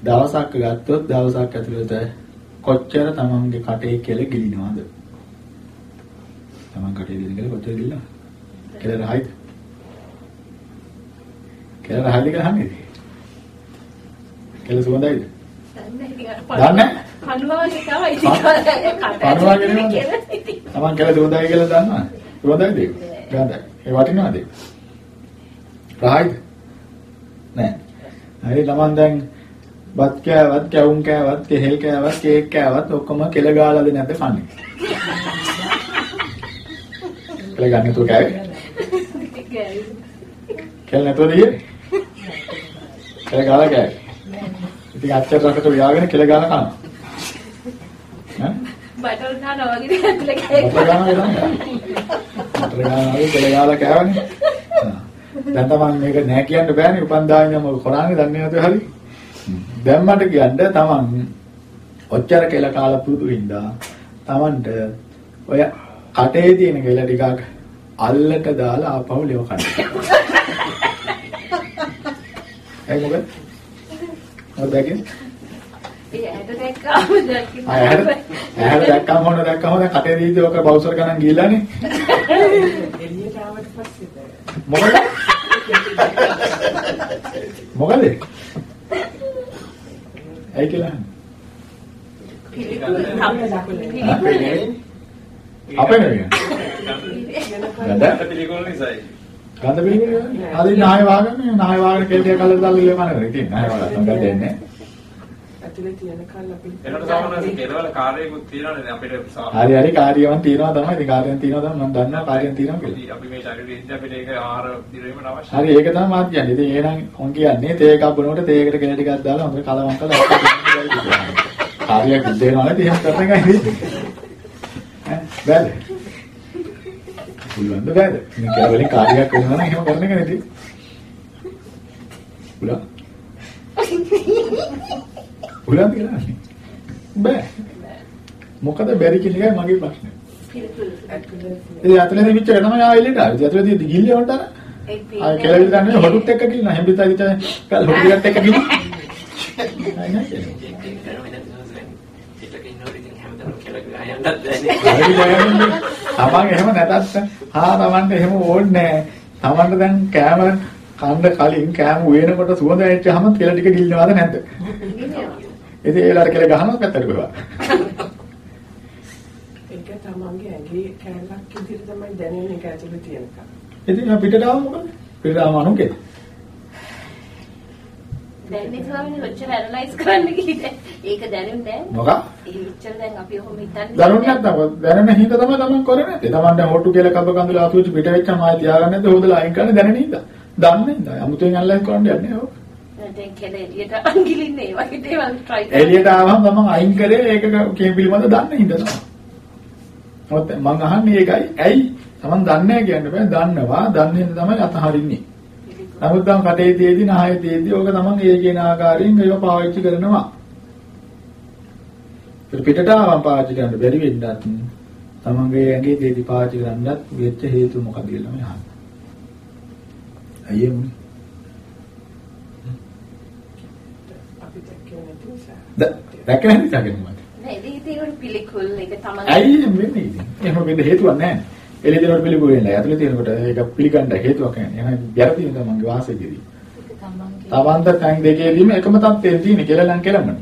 දවසක් ගත්තොත් දවසක් ඇතුළත කොච්චර තමන්ගේ කටේ කෙල ගිලිනවද? තමන් කටේ ගිලින කෙල කොච්චර ගිලිනවද? කෙල රහයිද? කෙල රහයිද කියලා අහන්නේ. කෙල සුවඳයිද? දන්නේ පණුවාගේ තමයි ඉතින් නෙමෙයි. තමන් කෙල සුවඳයි කියලා දන්නවද? සුවඳයිද? ගඳයි. ඒ වටිනවද ඒක? රහයිද? නෑ. හරි තමන් දැන් බත් කෑවත්, කැවුම් කෑවත්, කෙහෙල් කෑවත්, කේක් කෑවත් ඔක්කොම කෙල ගාලාද නැද්ද කන්නේ? කෙල ගන්න තු කෑවේ? කෙල නැතුවද ඉන්නේ? කෙල ගාලා කෑවේ. ඉතින් අච්චර රකට ව්‍යාගෙන කෙල ගාලා කනවා. බටල් කනවා වගේ ඇතුලේ නේද? බටර් ගානවා වගේ කෙල ගාලා කෑවනේ. දැන් තමන් මේක නෑ කියන්න බෑනේ උපන්දායිනම කොරානේ දන්නේ නැතුව හරි. දැන් මට කියන්න තමන් ඔච්චර කෙල කාලා පුරුදු හින්දා තමන්ට ඔය කටේ තියෙන කෙල ටිකක් අල්ලට දාලා ආපහු ලෙව කන්න. ඒ මොකද? මොකද කියන්නේ? ඒ ඇට දැක්කම දැක්කම ඇහැට ඇහැට දැක්කම හොන දැක්කම දැන් කටේ දීදී ඔක බවුසර් ගණන් ගිහලානේ. එළියට ආවට පස්සේ මොකද? මොකද? ඇයි කියලා? අපේ නෙවෙයි. ගඳ පිළිගොල් නිසායි. ගඳ පිළිගන්නේ. ආදී නාය වාගන්නේ නාය වාගන කෙල්ටිය කලර දාලා ඉල්ල කනගෙන ඉතින් නාය වාගන ගඳ එන්නේ. ඇතුලේ තියෙන කල් අපි එනකොට සාමාන්‍යයෙන් කෙලවල කාර්යයකුත් තියෙනවානේ අපිට හරි හරි කාර්යයන් තියනවා තමයි. ඉතින් කාර්යයන් තියනවා තමයි මම දන්නවා කාර්යයන් තියනවා කියලා. අපි මේ ශරීරයේ ඉඳ අපිට ඒක ආහාර දිරවීමට අවශ්‍යයි. හරි ඒක තමයි මාත් කියන්නේ. ඉතින් එහෙනම් ඔන් කියන්නේ තේ එකක් බොනකොට තේයකට කෙල ටිකක් දාලා හොඳට කලවම් කරලා කාර්යයක් සිද්ධ වෙනවා නේද? එහෙම කරන එකයි ඈ බැලු. පුළුවන් ද බැලු. මේ කියලා වලින් කාර්යයක් වෙනවා නම් එහෙම කරන එක නෙති. පුළුවන්. පුළුවන් කියලා. බෑ. මොකද බැරි කියන එකයි මගේ ප්‍රශ්නේ. ඇතුලේ ඒ අතලේ තිබිච්ච එක තමයි ආයෙ එළියට ආවේ. ඒ අතලේ තියෙදි ගිල්ලේ වන්ට අර. ආයෙ කියලා විතර නෙවෙයි හොටුත් එක්ක ගිල්ලන. හැම්බිතා විතර කල් හොටු ටිකත් එක්ක ගිල්ලන. ආයෙ නෑ. තමන් එහෙම නැතත් හා තමන්ට එහෙම ඕනේ නැහැ. තමන්ට දැන් කෑම කන්න කලින් කෑම උයනකොට සුවඳ ඇච්චාම කෙල ටික ගිල්නවද නැද්ද? ඉතින් ඒ වෙලාවට කෙල ගහනවා පැත්තට ගහනවා. ඒක තමන්ගේ ඇඟේ කැලක් විදිහට තමයි දැනෙන්නේ ඒක ඇතුලේ තියෙනකම්. ඉතින් පිටට ආව මොකද? පිටට ආව අනුකේ. දැන් මේ ස්වාමීන් වහන්සේ ඇනලයිස් කරන්න කිව්වේ. ඒක දැනුන්නේ නැහැ. මොකක්? ඒ විචල් දැන් අපි ඔහොම හිතන්නේ. දරුන්නේ නැත්නම් දැනෙන හින්දා තමයි තමන් කරන්නේ නැත්තේ. තමන් දැන් හොටු කෙල කබ කඳුල අතුච්ච පිට වෙච්චම ආයෙ තියාගන්න නැද්ද? හොදලා අයින් කරන්න දැනෙන හින්දා. දන්නේ නැහැ. අමුතුවෙන් අල්ලස් කරන්න යන්නේ ඕක. දැන් කෙල එළියට අංගිලින්නේ ඒ වගේ දේවල් try කරනවා. එළියට ආවම තමන් අයින් කරේ ඒක කේ පිළිබඳ දන්නේ හින්දා. මොකද මං අහන්නේ ඒකයි. ඇයි? තමන් දන්නේ කියන්න බෑ. දන්නවා. දන්නේ තමයි අතහරින්නේ. නමුත් දැන් කටේ තියේදී නහයේ තියේදී ඕක තමන් ඒ කියන ආකාරයෙන් ඒක පාවිච්චි කරනවා. පිටට ආවම පාවිච්චි කරන්න බැරි වෙන්නත් තමන්ගේ ඇඟේ තියේදී පාවිච්චි කරන්නත් වෙච්ච හේතුව මොකක්ද කියලා මම අහන්නේ. අයියේ මුනේ. අපි දැක්කේ නිසා. දැක්ක නැති සාකෙන්නමද? නෑ ඒක තියෙන පිළිකුල් ඒක තමයි. ඇයි එහෙම වෙන්නේ ඉතින්? එහෙම වෙන්න හේතුවක් නැහැ. එළිදෙනකොට පිළිකුල් වෙන්නේ. ඇතුලේ තියෙනකොට ඒක පිළිගන්න හේතුවක් නැහැ. එහෙනම් ගැරපින තමන්ගේ වාසයේදී. තමන්ට ටැංක් දෙකේදීම එකම තත්ත්වයෙන් තියෙන කියලා නම් කෙලමනේ.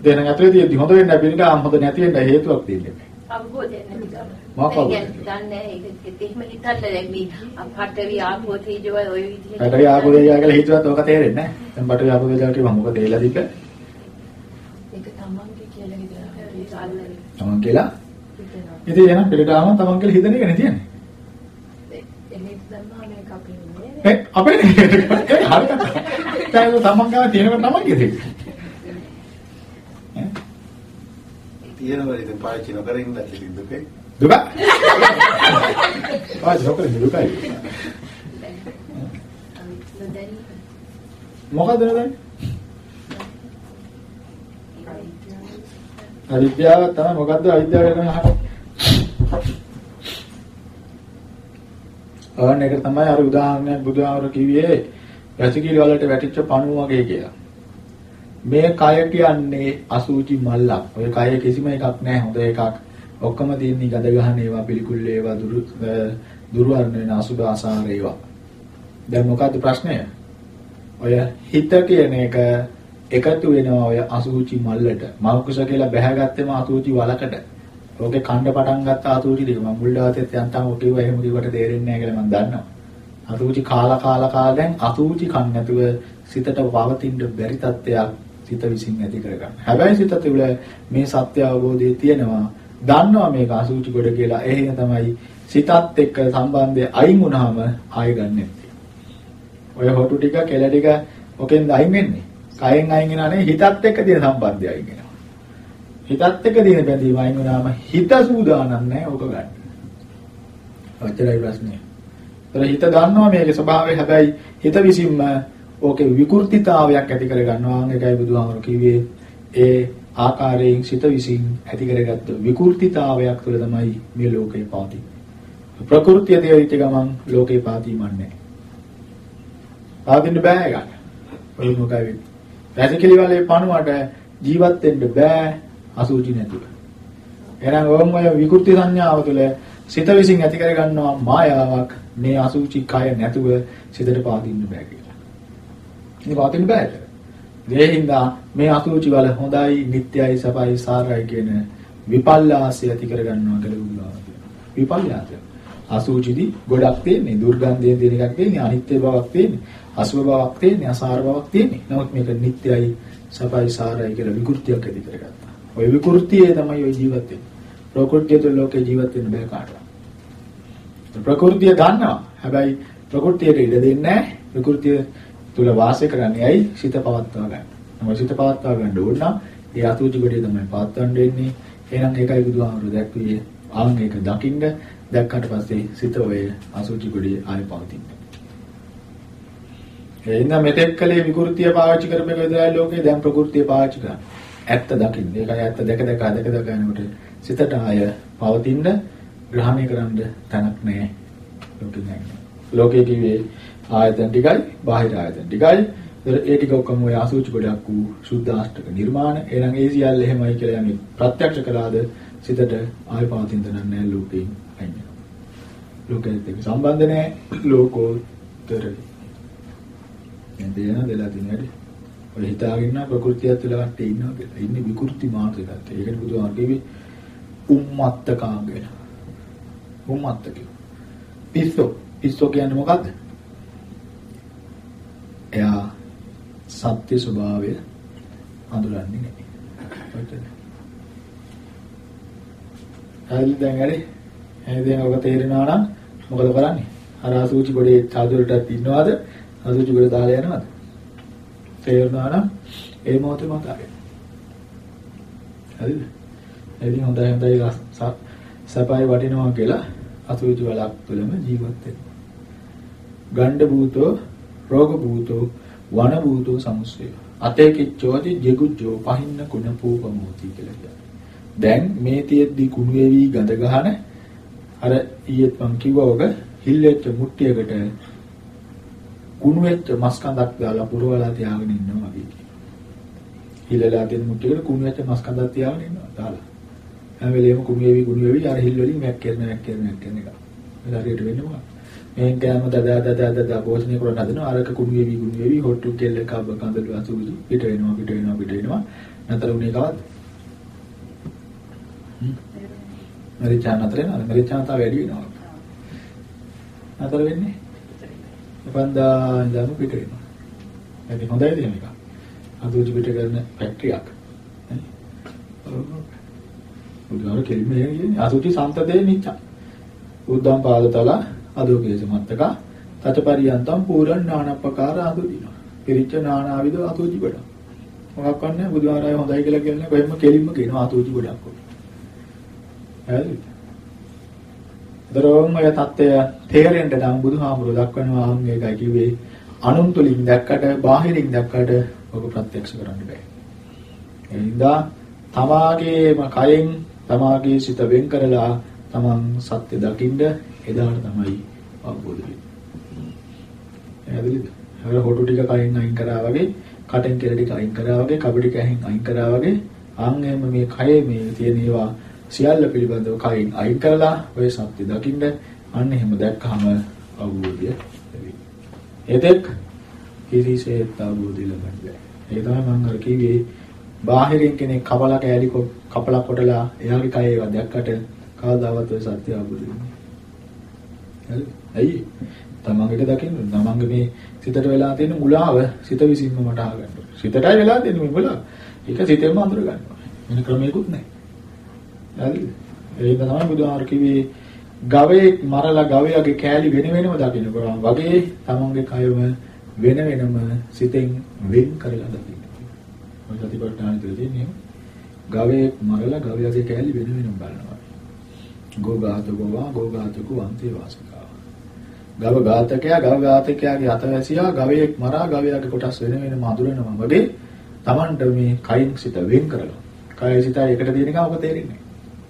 ඉතින් එහෙනම් ඇතුලේ තියෙද්දි හොඳ වෙන්න පිළිගන්න හොඳ නැති වෙන්න හේතුවක් තියෙන්නේ. අවබෝධය නැති කම. මොකක්ද? දන්නේ ඒක එහෙම හිතන්න දැන් මේ අපටවි ආපෝ තීජෝ ඔය විදිහට. බටරි ආපු දෙයක් කියලා හිතුවත් ඕක තේරෙන්නේ නැහැ. දැන් බටරි ආපු දෙයක් කිව්වම මොකද ඒලා දික? ඒක තමන්ගේ කියලා හිතනවා. තමන් කියලා. ඉතින් එහෙනම් පිළිට ආවම තමන් කියලා හිතන එක නේ තියෙන්නේ. අපේ. ඒ අපේ නේ. හරියට. දැන් තමන් ගාව තියෙනකොට තමන් කියදේ. තියෙනවා ඉතින් පාවිච්චි නොකර ඉන්න ඉතින් දුකේ. දුක. පාවිච්චි නොකර ඉන්න දුකයි. මොකද නේද? අවිද්‍යාව තමයි මොකද්ද අවිද්‍යාව ගැන අහන්නේ. අන්න ඒක තමයි අර උදාහරණයක් බුදුහාමර කිව්වේ වැසිකිලි වලට වැටිච්ච පණුව වගේ කියලා. මේ කය කියන්නේ අසූචි මල්ලක්. ඔය කය කිසිම එකක් නැහැ හොඳ එකක්. ඔක්කොම තියෙන්නේ ගඳ ගහන ඒවා පිළිකුල් ඒවා දුරු දුර්වර්ණ වෙන අසුභ ආසාර ඒවා. දැන් මොකද්ද ප්‍රශ්නය? ඔය හිත කියන එක එකතු වෙනවා ඔය අසූචි මල්ලට. මල්කුස කියලා බැහැගත්තෙම අසූචි වලකට. ඕකේ කණ්ඩ පටන් ගත්ත අසූචි ටික මම මුල් දවසෙත් යන්තම් ඔක කිව්වා එහෙම කිව්වට තේරෙන්නේ නැහැ කියලා මම දන්නවා. අසූචි කාලා කාලා කාලා දැන් අසූචි කන් නැතුව සිතට පවතින්න බැරි තත්ත්වයක් සිත විසින් ඇති කරගන්න. හැබැයි සිත තුළ මේ සත්‍ය අවබෝධය තියෙනවා. දන්නවා මේක අසූචි කොට කියලා. එහෙම තමයි සිතත් එක්ක සම්බන්ධය අයින් වුණාම ආයෙ ගන්නෙ. ඔය හොටු ටික කෙල ටික ඔකෙන්ද අයින් වෙන්නේ. කයෙන් අයින් වෙනා නෙවෙයි හිතත් එක්ක තියෙන සම්බන්ධය අයින් වෙනවා. හිතත් එක්ක තියෙන බැඳීම අයින් වුණාම හිත සූදානම් නැහැ ඕක ගන්න. ඔච්චරයි ප්‍රශ්නේ. ඒතර හිත දන්නවා මේකේ ස්වභාවය හැබැයි හිත විසින්ම ඕකේ විකෘතිතාවයක් ඇති කර ගන්නවා. ඒකයි බුදුහාමර කිව්වේ ඒ ආකාරයෙන් සිත විසින් ඇති කරගත්ත විකෘතිතාවයක් තුළ තමයි මේ ලෝකේ පවතින්නේ. ප්‍රകൃතිය දෙවිච්ච ගමන් ලෝකේ පාතීමන්නේ නැහැ. පාදින්න බෑ ගන්න. ඔය මොකයි වෙන්නේ? වැසිකිලි වලේ පණුවට ජීවත් වෙන්න බෑ අසුචි නැතුව. එහෙනම් ඕම් ඔය විකෘති සංඥාව තුළ සිත විසින් ඇති කර ගන්නවා මායාවක් මේ අසුචි කය නැතුව සිතට පාදින්න බෑ කියලා. ඉතින් පාදින්න බෑ. දෙහින්දා මේ අසුචි වල හොඳයි, නිට්ටයයි, සපයි, සාරයි කියන විපල්ලාසය ඇති කර ගන්නවා කියලා බුදුහාම කියනවා. විපල්ලාසය. අසුචිදි ගොඩක් තියෙන්නේ, දුර්ගන්ධයෙන් තියෙන එකක් තියෙන්නේ, අනිත්‍ය බවක් තියෙන්නේ. අසුබ බවක් තියෙන්නේ, අසාර බවක් තියෙන්නේ. නමුත් මේක නිට්ටයයි, සපයි සාරයි කියලා විකෘතියක් ඇති කරගත්තා. ওই විකෘතියේ තමයි ওই ජීවත් වෙන්නේ. ප්‍රകൃතිය තුළ ලෝකේ ජීවත් වෙන්න බෑ කාටවත්. ප්‍රകൃතිය ගන්නවා. හැබැයි ප්‍රകൃතියට ඉඩ දෙන්නේ නැහැ. විකෘතිය තුල වාසය කරන්නේ ඇයි? සිත පවත්වා ගන්න. මොකද සිත පවත්වා ගන්න ඕන නම් ඒ අතුජි ගොඩේ තමයි පවත්වන්න වෙන්නේ. එහෙනම් ඒකයි බුදුහාමුදුරු දැක්වියේ. ආන් ඒක දකින්න දැක්කට පස්සේ සිත ඔය අසුචි ගොඩේ ආය පවතින්නේ. එහෙනම් මෙතෙක් කලේ විකෘතිය පාවිච්චි කරපේක විතරයි ලෝකේ දැන් ප්‍රകൃතිය පාවිච්චි කරන්නේ. ඇත්ත දකින්න. ඒකයි ඇත්ත දැක දැක දැක දැක යනකොට සිතට ආය පවතින ග්‍රහණය කරන්න තැනක් නැහැ. ලෝකේ නැහැ. ලෝකයේ කිව්වේ ආයතන ටිකයි, බාහිර ආයතන ටිකයි. ඒ ටික ඔක්කොම ඔය අසුචි ගොඩක් වූ සුද්ධාෂ්ටක නිර්මාණ. එහෙනම් ඒ සියල්ල එහෙමයි කියලා යන්නේ ප්‍රත්‍යක්ෂ කළාද සිතට ආය පවතින තැනක් නැහැ ලෝකේ. අයින්. ලෝකෙත් එක්ක සම්බන්ධ නැහැ. ලෝකෝත්තරයි. දැන් දෙයන දෙලා තියෙන හැටි. ඔය හිතාගෙන ඉන්න ප්‍රകൃතියත් වෙලා කට්ටේ ඉන්නවා කියලා. ඉන්නේ විකෘති මාර්ගයකට. ඒකට බුදුහාම කිව්වේ උම්මත්තකාංගය. උම්මත්තක. පිස්සෝ. පිස්සෝ කියන්නේ මොකද්ද? එයා සත්‍ය ස්වභාවය හඳුනන්නේ නැහැ. ඔච්චරයි. හරි දැන් හරි. එහෙනම් ඔබ තේරෙනවා නම් මොකද කරන්නේ? අර ආසූචි ගොඩේ චාදුරටත් ඉන්නවද? ආසූචි ගොඩ දාලා යනවද? තේරුණා නම් ඒ මොහොතේ මතකයි. හරිද? එදින හොඳයි හොඳයි සපයි වටිනවා කියලා අසුචි වලක් තුළම ජීවත් වෙනවා. ගණ්ඩ භූතෝ රෝග භූතෝ වන භූතෝ සමුස්සය. අතේ කිච්චෝති ජෙගුජ්ජෝ පහින්න කුණ පූපමෝති කියලා කියනවා. දැන් මේ තියෙද්දි කුණු වේවි ගඳ ගහන අර ඊයේත් මම කිව්වා ඔක හිල්ලෙච්ච මුට්ටියකට කුණු වෙච්ච මස් කඳක් දාලා පුරවලා තියාගෙන ඉන්නවා වගේ කියනවා. හිල්ලලා තියෙන මුට්ටියකට කුණු වෙච්ච මස් කඳක් තියාගෙන ඉන්නවා දාලා. හැම වෙලේම කුණු වේවි කුණු වේවි අර හිල් වලින් මැක් කරන මැක් කරන මැක් කරන එක. ඒක හරියට වෙන්නේ මොකක්ද? මේන් කෑම දදා දදා දදා භෝජනය කරන හදනවා අරක කුණු වේවි කුණු වේවි හොට්ටු කෙල්ල කබ කඳළු අසුසු පිට වෙනවා පිට වෙනවා පිට වෙනවා නතර උනේ කවද්ද? මරිචා නතර වෙනවා මරිචා තා වැඩි වෙනවා. නතර වෙන්නේ? පන්දා ඉඳන් පිට වෙනවා. ඒක හොඳයි දෙන එක. අදෝජි පිට කරන ෆැක්ටරියක්. උදාහරණ කෙලින්ම කියන්නේ අසුචි සම්තදේ නිච්ච. උද්දම් පාදතල අදෝකේස මත්තක තතපරියන්තම් පූර්ණ නානප්පකාර අදුදිනවා. පිරිච්ච නානාවිද අසුචි ගොඩ. මොකක් වන්නේ බුදුහාරය හොඳයි කියලා කියන්නේ කොහෙම කෙලින්ම කියනවා අසුචි ගොඩක්. හරිද? දරෝම ඔය தත්ත්වය තේරෙන්න නම් බුදුහාමුදුරුවෝ දක්වනවා ආන් ඒකයි කිව්වේ අනුන් තුලින් දැක්කට බාහිරින් දැක්කට ඔබ ප්‍රත්‍යක්ෂ කරන්න බෑ. එනිසා තමාගේම කයෙන් තමාගේ සිත වෙන් කරලා තමන් සත්‍ය දකින්න එදාට තමයි අවබෝධ වෙන්නේ. එහෙදලිද? හර හොටු ටික කයින් අයින් කරා වගේ, කටෙන් කෙල ටික අයින් කරා වගේ, කබඩි කැහෙන් අයින් කරා වගේ ආන් එහෙම මේ කයේ මේ තියෙන ඒවා සියල්ල පිළිබඳව කයින් අයින් කරලා ඔය සත්‍ය දකින්න අන්න එහෙම දැක්කහම අවබෝධය ලැබෙනවා. එතෙක් කිසිසේත් අවබෝධය ලබන්න බෑ. ඒ තමයි මම අර කිව්වේ බාහිරින් කෙනෙක් කපලා කෑලි කපලා කොටලා එයාගේ කය ඒවා දැක්කට කවදාවත් ඔය සත්‍ය අවබෝධ වෙන්නේ නැහැ. ඇයි? තමන්ගේට දකින්න තමන්ගේ මේ සිතට වෙලා තියෙන මුලාව සිත විසින්ම වටහා ගන්න ඕනේ. සිතටයි වෙලා තියෙන මේ මුලාව. ඒක සිතෙන්ම අඳුර ගන්න ඕනේ. වෙන ක්‍රමයකුත් නැහැ. හරිද? ඒක තමයි බුදුහාර කිව්වේ ගවයේ මරලා ගවයාගේ කෑලි වෙන වෙනම දකින්න පුළුවන් වගේ තමන්ගේ කයම වෙන වෙනම සිතෙන් වෙන් කරලා දකින්න. ඔය සතිපට්ඨාන තුළ තියෙන්නේ ගවයේ මරලා ගවයාගේ කෑලි වෙන වෙනම බලනවා. ගෝඝාත ගෝවා ගෝඝාතක වන්ති වාසිකා. ගව ඝාතකයා ගව ඝාතකයාගේ අතවැසියා ගවයෙක් මරා ගවයාගේ කොටස් වෙන වෙනම අඳුරනවා වගේ Tamanට මේ කයින් සිත වෙන් කරලා. කය සිත එකට තියෙන එක ඔබ තේරෙන්නේ.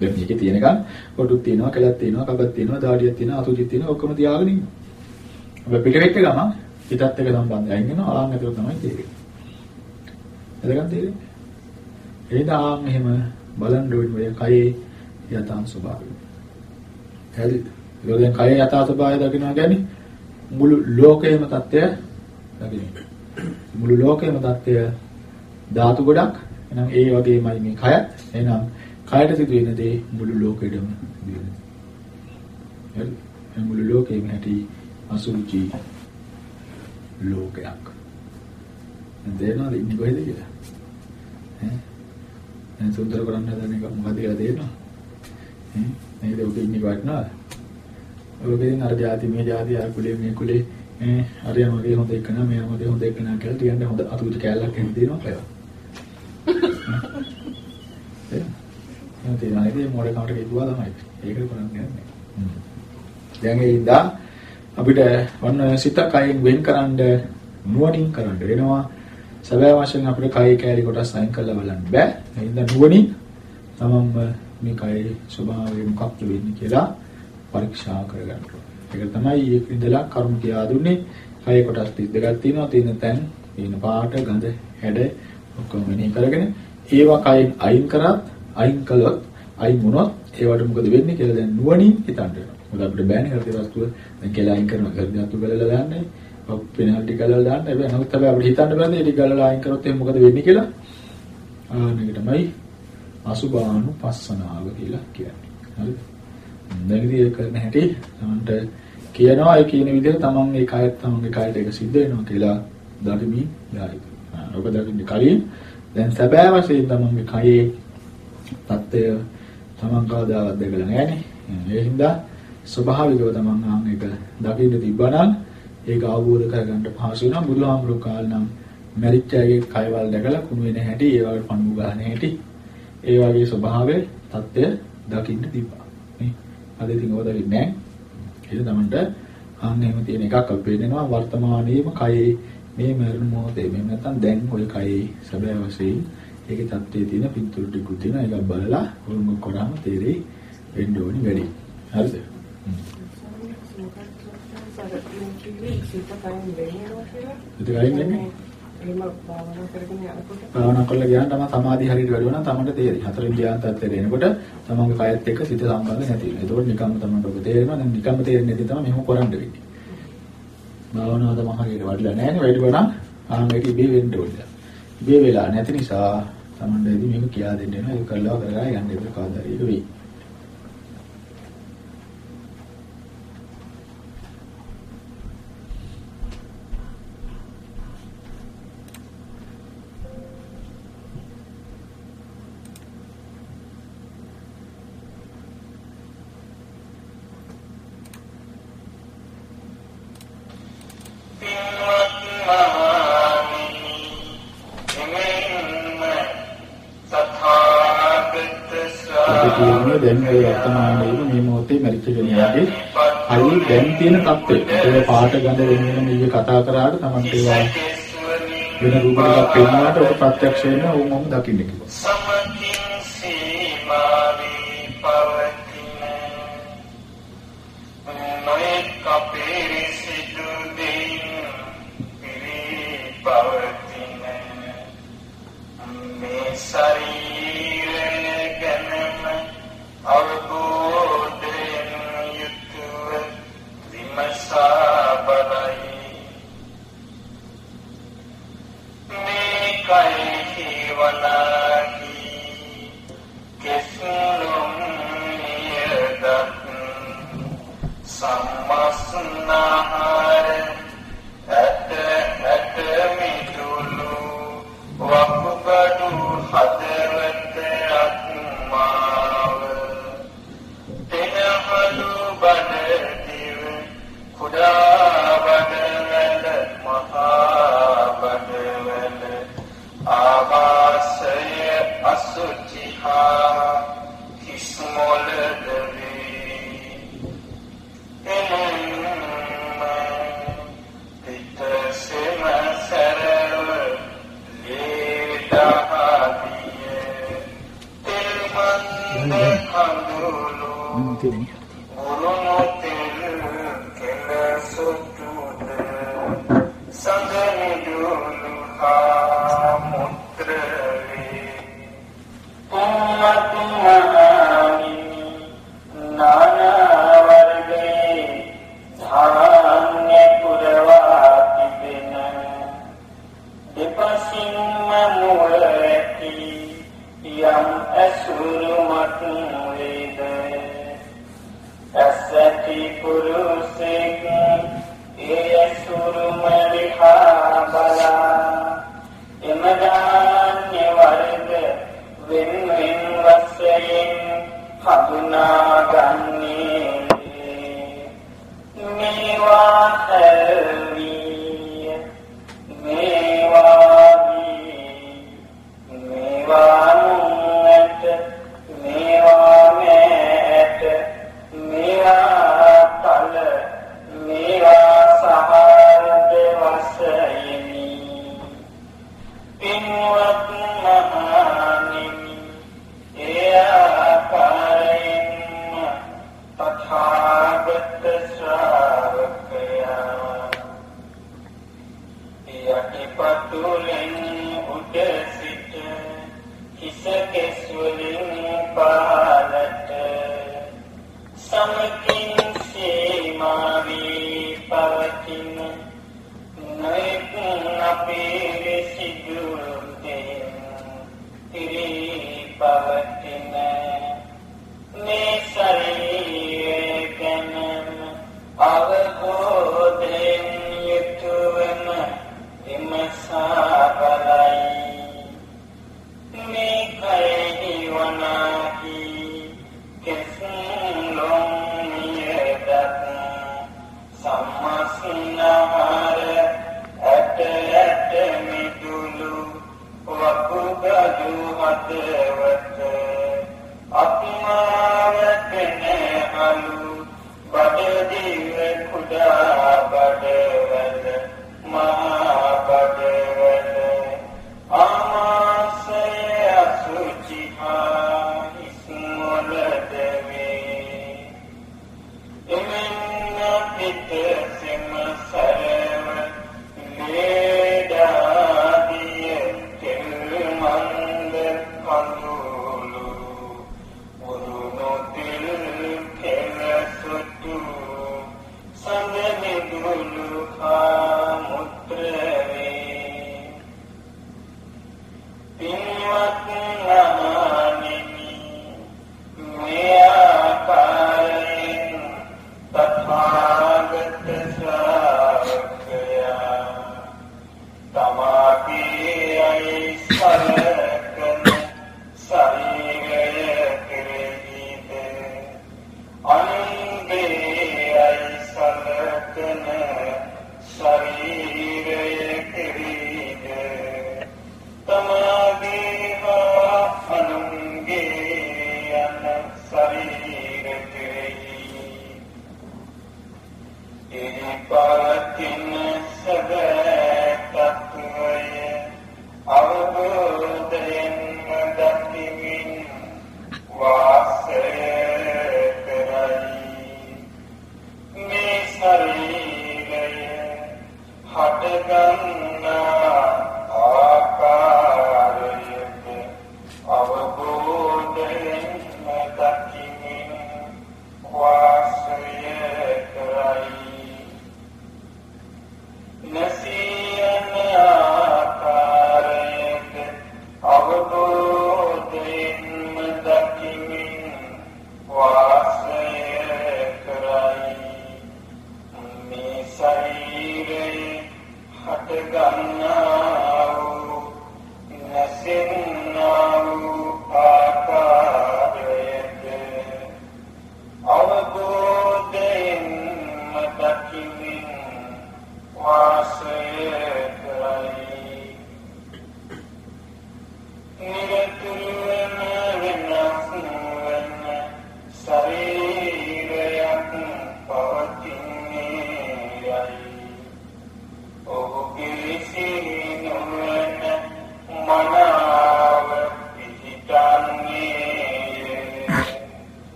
දැන් මේකේ තියෙනකන් කොටුක් තියෙනවා, කැලක් තියෙනවා, කබක් තියෙනවා, දාඩියක් තියෙනවා, අතුජිත් තියෙනවා ඔක්කොම තියාගෙන ඉන්නවා. ඔබ පිටවෙච්ච ගමන් හිතත් එක්ක සම්බන්ධයෙන් ඉන්නවා ආන් ඇතුළත තමයි තේරෙන්නේ. එතකන් තේරෙන්නේ. එහෙනම් ආන් එහෙම බලන් ඕනේ ඔය කයේ යථා ස්වභාවය. හරිද? ඒක දැන් කයේ යථා ස්වභාවය දකිනවා කියන්නේ මුළු ලෝකයේම தත්ත්වය දකින්න. මුළු ලෝකයේම தත්ත්වය ධාතු ගොඩක්. එහෙනම් ඒ වගේමයි මේ කයත්. එහෙනම් කයට සිදුවෙන දේ මුළු ලෝකෙටම සිදුවෙන. හරි? මුළු ලෝකෙම ඇති අසුචි ලෝකයක්. දැනනවද ඉන්නේ කොහෙද කියලා? ඈ? දැන් සුන්දර කරන්න හදන එක මොකද කියලා තේරෙනවද? ඈ? නේද ඔක ඉන්නේ වටනවද? ඔකෙන් අර જાති මේ જાති අර කුලේ මේ කුලේ ඈ අරයා මගේ හොඳ එකන මෙයා මගේ හොඳ එකන කියලා තියන්න හොඳ අතුරු කැලලක් එන්න දෙනවා කියලා. එහෙනම් තියෙනවා ඉතින් මොඩේ කවට කිව්වා තමයි. ඒක කරන්නේ නැහැ. දැන් ඒ ඉඳා අපිට වන්න සිත කයෙන් වෙන්කරන නුවණින් කරන්න වෙනවා. සැබෑ වශයෙන් අපිට කය කැලි කොටස් අයින් කරලා බලන්න බෑ. ඒ හින්දා නුවණින් තමන්ම මේ කයේ ස්වභාවය මොකක්ද වෙන්නේ කියලා පරීක්ෂා කරගන්න ඕනේ. ඒක තමයි ඒක ඉඳලා කරුණු කියලා දුන්නේ. කය කොටස් 32ක් තියෙනවා. තියෙන තැන්, තියෙන පාට, ගඳ, හැඩ ඔක්කොම මෙනෙහි කරගෙන ඒවා කයෙන් අයින් කරත් අයින් කළොත් අයින් වුණොත් ඒවට මොකද වෙන්නේ කියලා දැන් නුවණින් හිතන්න වෙනවා. මොකද අපිට බෑනේ හෘද වස්තුව දැන් කියලා අයින් කරනවා. හෘද වස්තුව ගලලා දාන්නේ. පෙනල්ටි ගලලා දාන්න. හැබැයි නමුත් තමයි අපිට හිතන්න බෑ මේ ටික ගලලා අයින් කරොත් එහෙනම් මොකද වෙන්නේ කියලා. ආනෙක තමයි අසුභානුපස්සනාව කියලා කියන්නේ. හරිද? දැන් ඉතින් ඒක කරන හැටි තමන්ට කියනවා ඒ කියන විදිහට තමන් ඒ කයත් තමන්ගේ කයට ඒක සිද්ධ වෙනවා කියලා දකිමින් යායි. ඔබ දකින්නේ කලින් දැන් සැබෑ වශයෙන් තමන්ගේ කයේ தත්ත්වය තමන් කවදාවත් දැකලා නැහැනේ. ඒ හින්දා ස්වභාවිකව තමන් ආන් එක දකින්න තිබ්බනම් ඒක අවබෝධ කරගන්න පහසු වෙනවා. බුදුහාමුදුරු කාලනම් මරිච්චාගේ කයවල් දැකලා කුණු වෙන හැටි, ඒ වගේ පණු ගන්න හැටි, ඒ වගේ ස්වභාවයේ தත්ත්වය දකින්න තිබ්බා. නේ? අද ඉතින් ඕවා දකින්නේ නැහැ. ඒක තමන්ට ආන් එහෙම තියෙන එකක් අපි පේනවා වර්තමානයේම කයේ මේ මරණ මොහොතේ මේ නැත්තම් දැන් ওই කයේ සැබෑ වශයෙන් ඒකේ தත්ත්වයේ තියෙන පින්තූර ටිකක් තියෙනවා ඒක බලලා උරුම කරාම තේරෙයි වෙන්න ඕනි වැඩි. හරිද? භාවනා කරගෙන යනකොට භාවනා කරලා ගියාම තමයි සමාධි හරියට වැඩි වෙනවා තමන්ට තේරෙයි. හතරෙන් ධ්‍යාන තත්ත්වයට එනකොට තමන්ගේ කයත් එක්ක සිත සම්බන්ධ නැති වෙනවා. ඒකෝට නිකම්ම තමන්ට ඔබ තේරෙනවා. දැන් නිකම්ම තේරෙන්නේ නැති තමයි මෙහෙම කරන්න වෙන්නේ. භාවනාව තමයි හරියට වඩලා නැහැ නේ වැඩි වුණා. ආන් ඒක ඉබේ වෙන්න ඕනේ. ඉබේ වෙලා නැති නිසා තමන්ට ඉතින් මේක කියා දෙන්න වෙනවා. ඒක කරලා කරලා යන්න ඉතින් කවදාද ඒක වෙයි. හටගඳ වෙන ඊයේ කතා කරාට Taman ඒවා වෙන රූපයක් පෙන්වනකොට ඔබ ප්‍රත්‍යක්ෂ වෙන ඕමම දකින්න කිව්වා. සම්මස්නා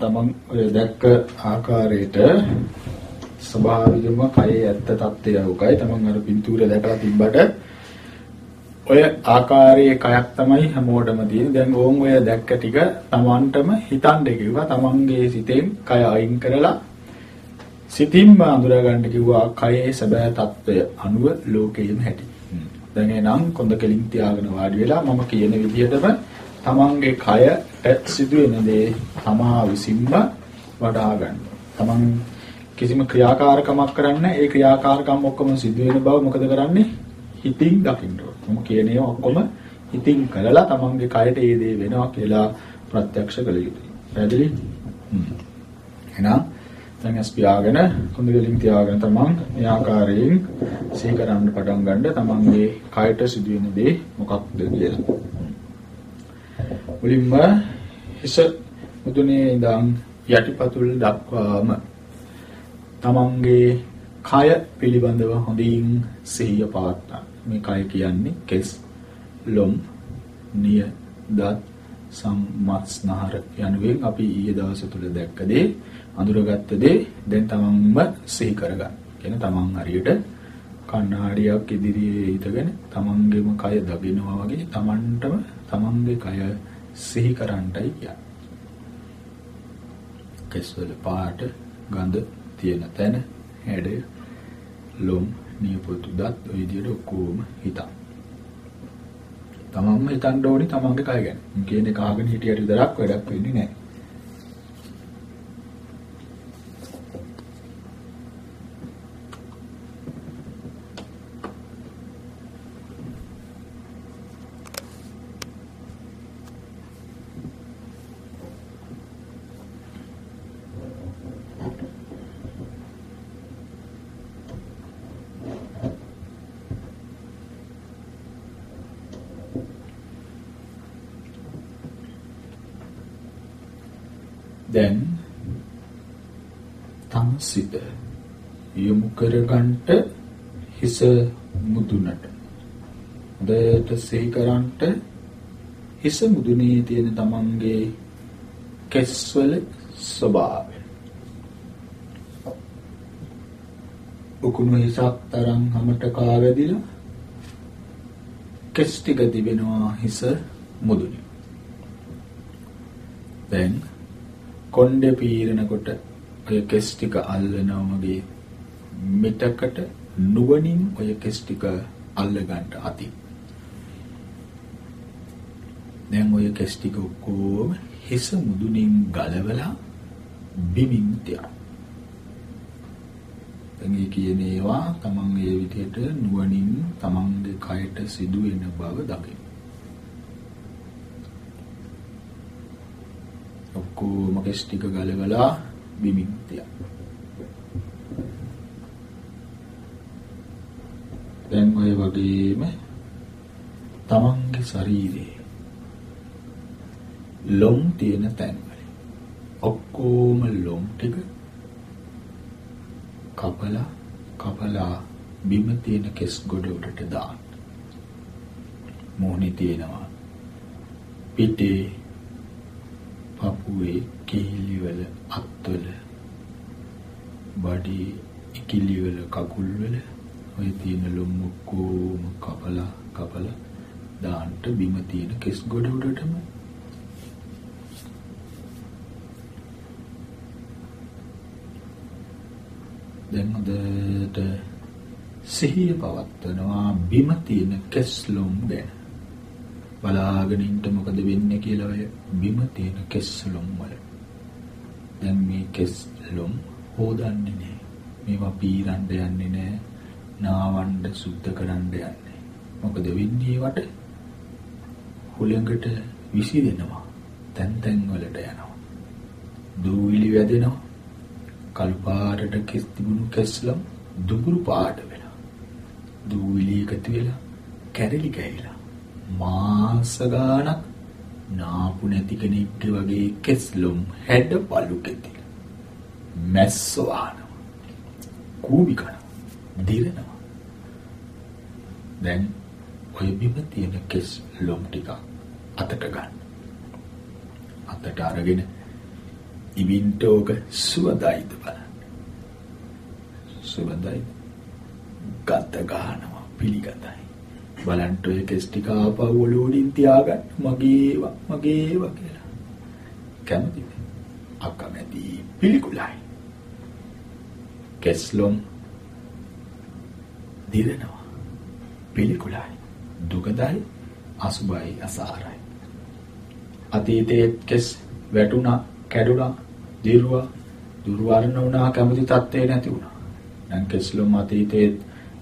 තමන් ඔය දැක්ක ආකාරයට ස්වභාවිකම කයේ ඇත්ත తත්ත්වය උකයි තමන් අර පින්තූරය දැකලා තිබ්බට ඔය ආකාරයේ කයක් තමයි හැමෝටම තියෙන්නේ. දැන් ඕම් ඔය දැක්ක ටික තමන්ටම හිතන්න කිව්වා. තමන්ගේ සිතෙන් කය අයින් කරලා සිතින්ම අඳුරා ගන්න කිව්වා කයේ සැබෑ తත්වය අනුව ලෝකයේම හැටි. දැන් එනම් කොන්ද කෙලින් තියාගෙන වාඩි වෙලා මම කියන විදිහටම තමන්ගේ කයට සිදුවෙන දේ තමා විසින්ම වඩා ගන්න. තමන් කිසිම ක්‍රියාකාරකමක් කරන්නේ ඒ ක්‍රියාකාරකම් ඔක්කොම සිදුවෙන බව මොකද කරන්නේ? හිතින් දකින්න ඕන. මම කියන ඒවා ඔක්කොම හිතින් කළා තමන්ගේ කයට ඒ දේ වෙනවා කියලා ප්‍රත්‍යක්ෂ කළ යුතුයි. පැහැදිලි? එහෙනම් දැන් ඇස් පියාගෙන කුඳුලින් තියාගෙන තමන් මේ ආකාරයෙන් සිහි කරන්න පටන් ගන්න තමන්ගේ කයට සිදුවෙන දේ මොකක්ද කියලා. මුලින්ම හිස මුදුනේ ඉඳන් යටිපතුල් දක්වාම තමන්ගේ කය පිළිබඳව හොඳින් සිහිය පවත්වා. මේ කය කියන්නේ කෙස්, ලොම්, නිය, දත්, සම්මස්නහර යනුවෙන් අපි ඊයේ දවසේ තුල දැක්ක දේ අඳුරගත්ත දේ දැන් තමන්ම සිහි කරගන්න. කියන තමන් හරියට කණ්ණාඩියක් ඉදිරියේ හිටගෙන තමන්ගේම කය දකිනවා වගේ තමන්ටම තමන්ගේ කය සිහි කරන්නයි කියන්නේ. කෙස්වල පාට ගඳ තියෙන තැන හැඩය ලොම් නියපොතු දත් ඔය විදිහට ඔක්කොම හිතන්න. තමන්ම හිතන්න ඕනි තමන්ගේ කය ගැන. කියන එක අහගෙන හිටියට විතරක් වැඩක් වෙන්නේ නැහැ. දැන් තම සිත යොමු කරගන්නට හිස මුදුනට හොඳට සිහි කරන්ට හිස මුදුනේ තියෙන තමන්ගේ කෙස්වල ස්වභාවය උකුණු හිසක් තරම් හැමට කාවැදිලා කෙස් ටික දිවෙනවා හිස මුදුනේ දැන් කොණ්ඩේ පීරනකොට ඔය කෙස් ටික අල්ලනවා වගේ මෙතකට නුවණින් ඔය කෙස් ටික අල්ල ගන්න අති. දැන් ඔය කෙස් ටික ඔක්කොම හිස මුදුනින් ගලවලා බිමින් තියනවා. දැන් මේ කියන ඒවා තමන් ඒ විදිහට නුවණින් තමන්ගේ කයට සිදුවෙන බව දකින්න. ඔක්කොම කෙස් ටික ගලවලා බිමින් තියන්න. දැන් ඔය වගේම තමන්ගේ ශරීරයේ ලොම් තියෙන තැන්වල ඔක්කොම ලොම් ටික කපලා කපලා බිම තියෙන කෙස් ගොඩ උඩට දාන්න. මොහොනේ තියෙනවා. පිටේ පපුවේ කිහිලිවල අත්වල බඩි ඉකිලිවල කකුල්වල ඔය තියෙන ලොම් ඔක්කොම කපලා කපලා දාන්න බිම තියෙන කෙස් ගොඩ උඩටම දැන් හොඳට සිහිය පවත්වනවා බිම තියෙන කෙස්ලොම් ගැන. බලාගෙන ඉන්න මොකද වෙන්නේ කියලා ඔය බිම තියෙන කෙස්ලොම් වල. දැන් මේ කෙස්ලොම් හොදන්නේ නෑ. මේවා පීරන්න යන්නේ නෑ. නාවන්න සුද්ධ කරන්න යන්නේ. මොකද වෙන්නේ වට? හුලඟට විසිරෙනවා. තැන් තැන් වලට යනවා. දූවිලි වැදෙනවා. කළු පාටට කෙස් තිබුණු කෙස්ලම් දුඹුරු පාට වෙලා. දූවිලි එකතු වෙලා කැරලි ගෑවිලා. මාස ගාණක් නාපු නැති කෙනෙක්ගේ වගේ කෙස්ලොම් හැඩ බලු කෙතිලා. මැස්ස වහනවා කූඹි කනවා. දිරනවා. දැන් ඔය බිම තියෙන කෙස් ලොම් ටික අතට ගන්න. අතට අරගෙන ඉබින්ට ඕක සුවඳයිද බලන්න. සුවඳයි. ගත ගහනවා පිළිගතයි. බලන්න ඔය කෙස් ටික ආපහු ඔලුවලින් තියාගන්න මගේවා මගේවා කියලා. කැමතිද? අකමැති පිළිකුලයි. කෙස්ලොම් දිරනවා. පිළිකුලයි. දුකදයි අසුබයි අසාරයි. අතීතයේ කෙස් වැටුණා කැඩුනා දිරුවා දුර්වර්ණ වුණා කැමති තත්ත්වේ නැති වුණා. දැන් කෙස්ලොම් අතීතයේ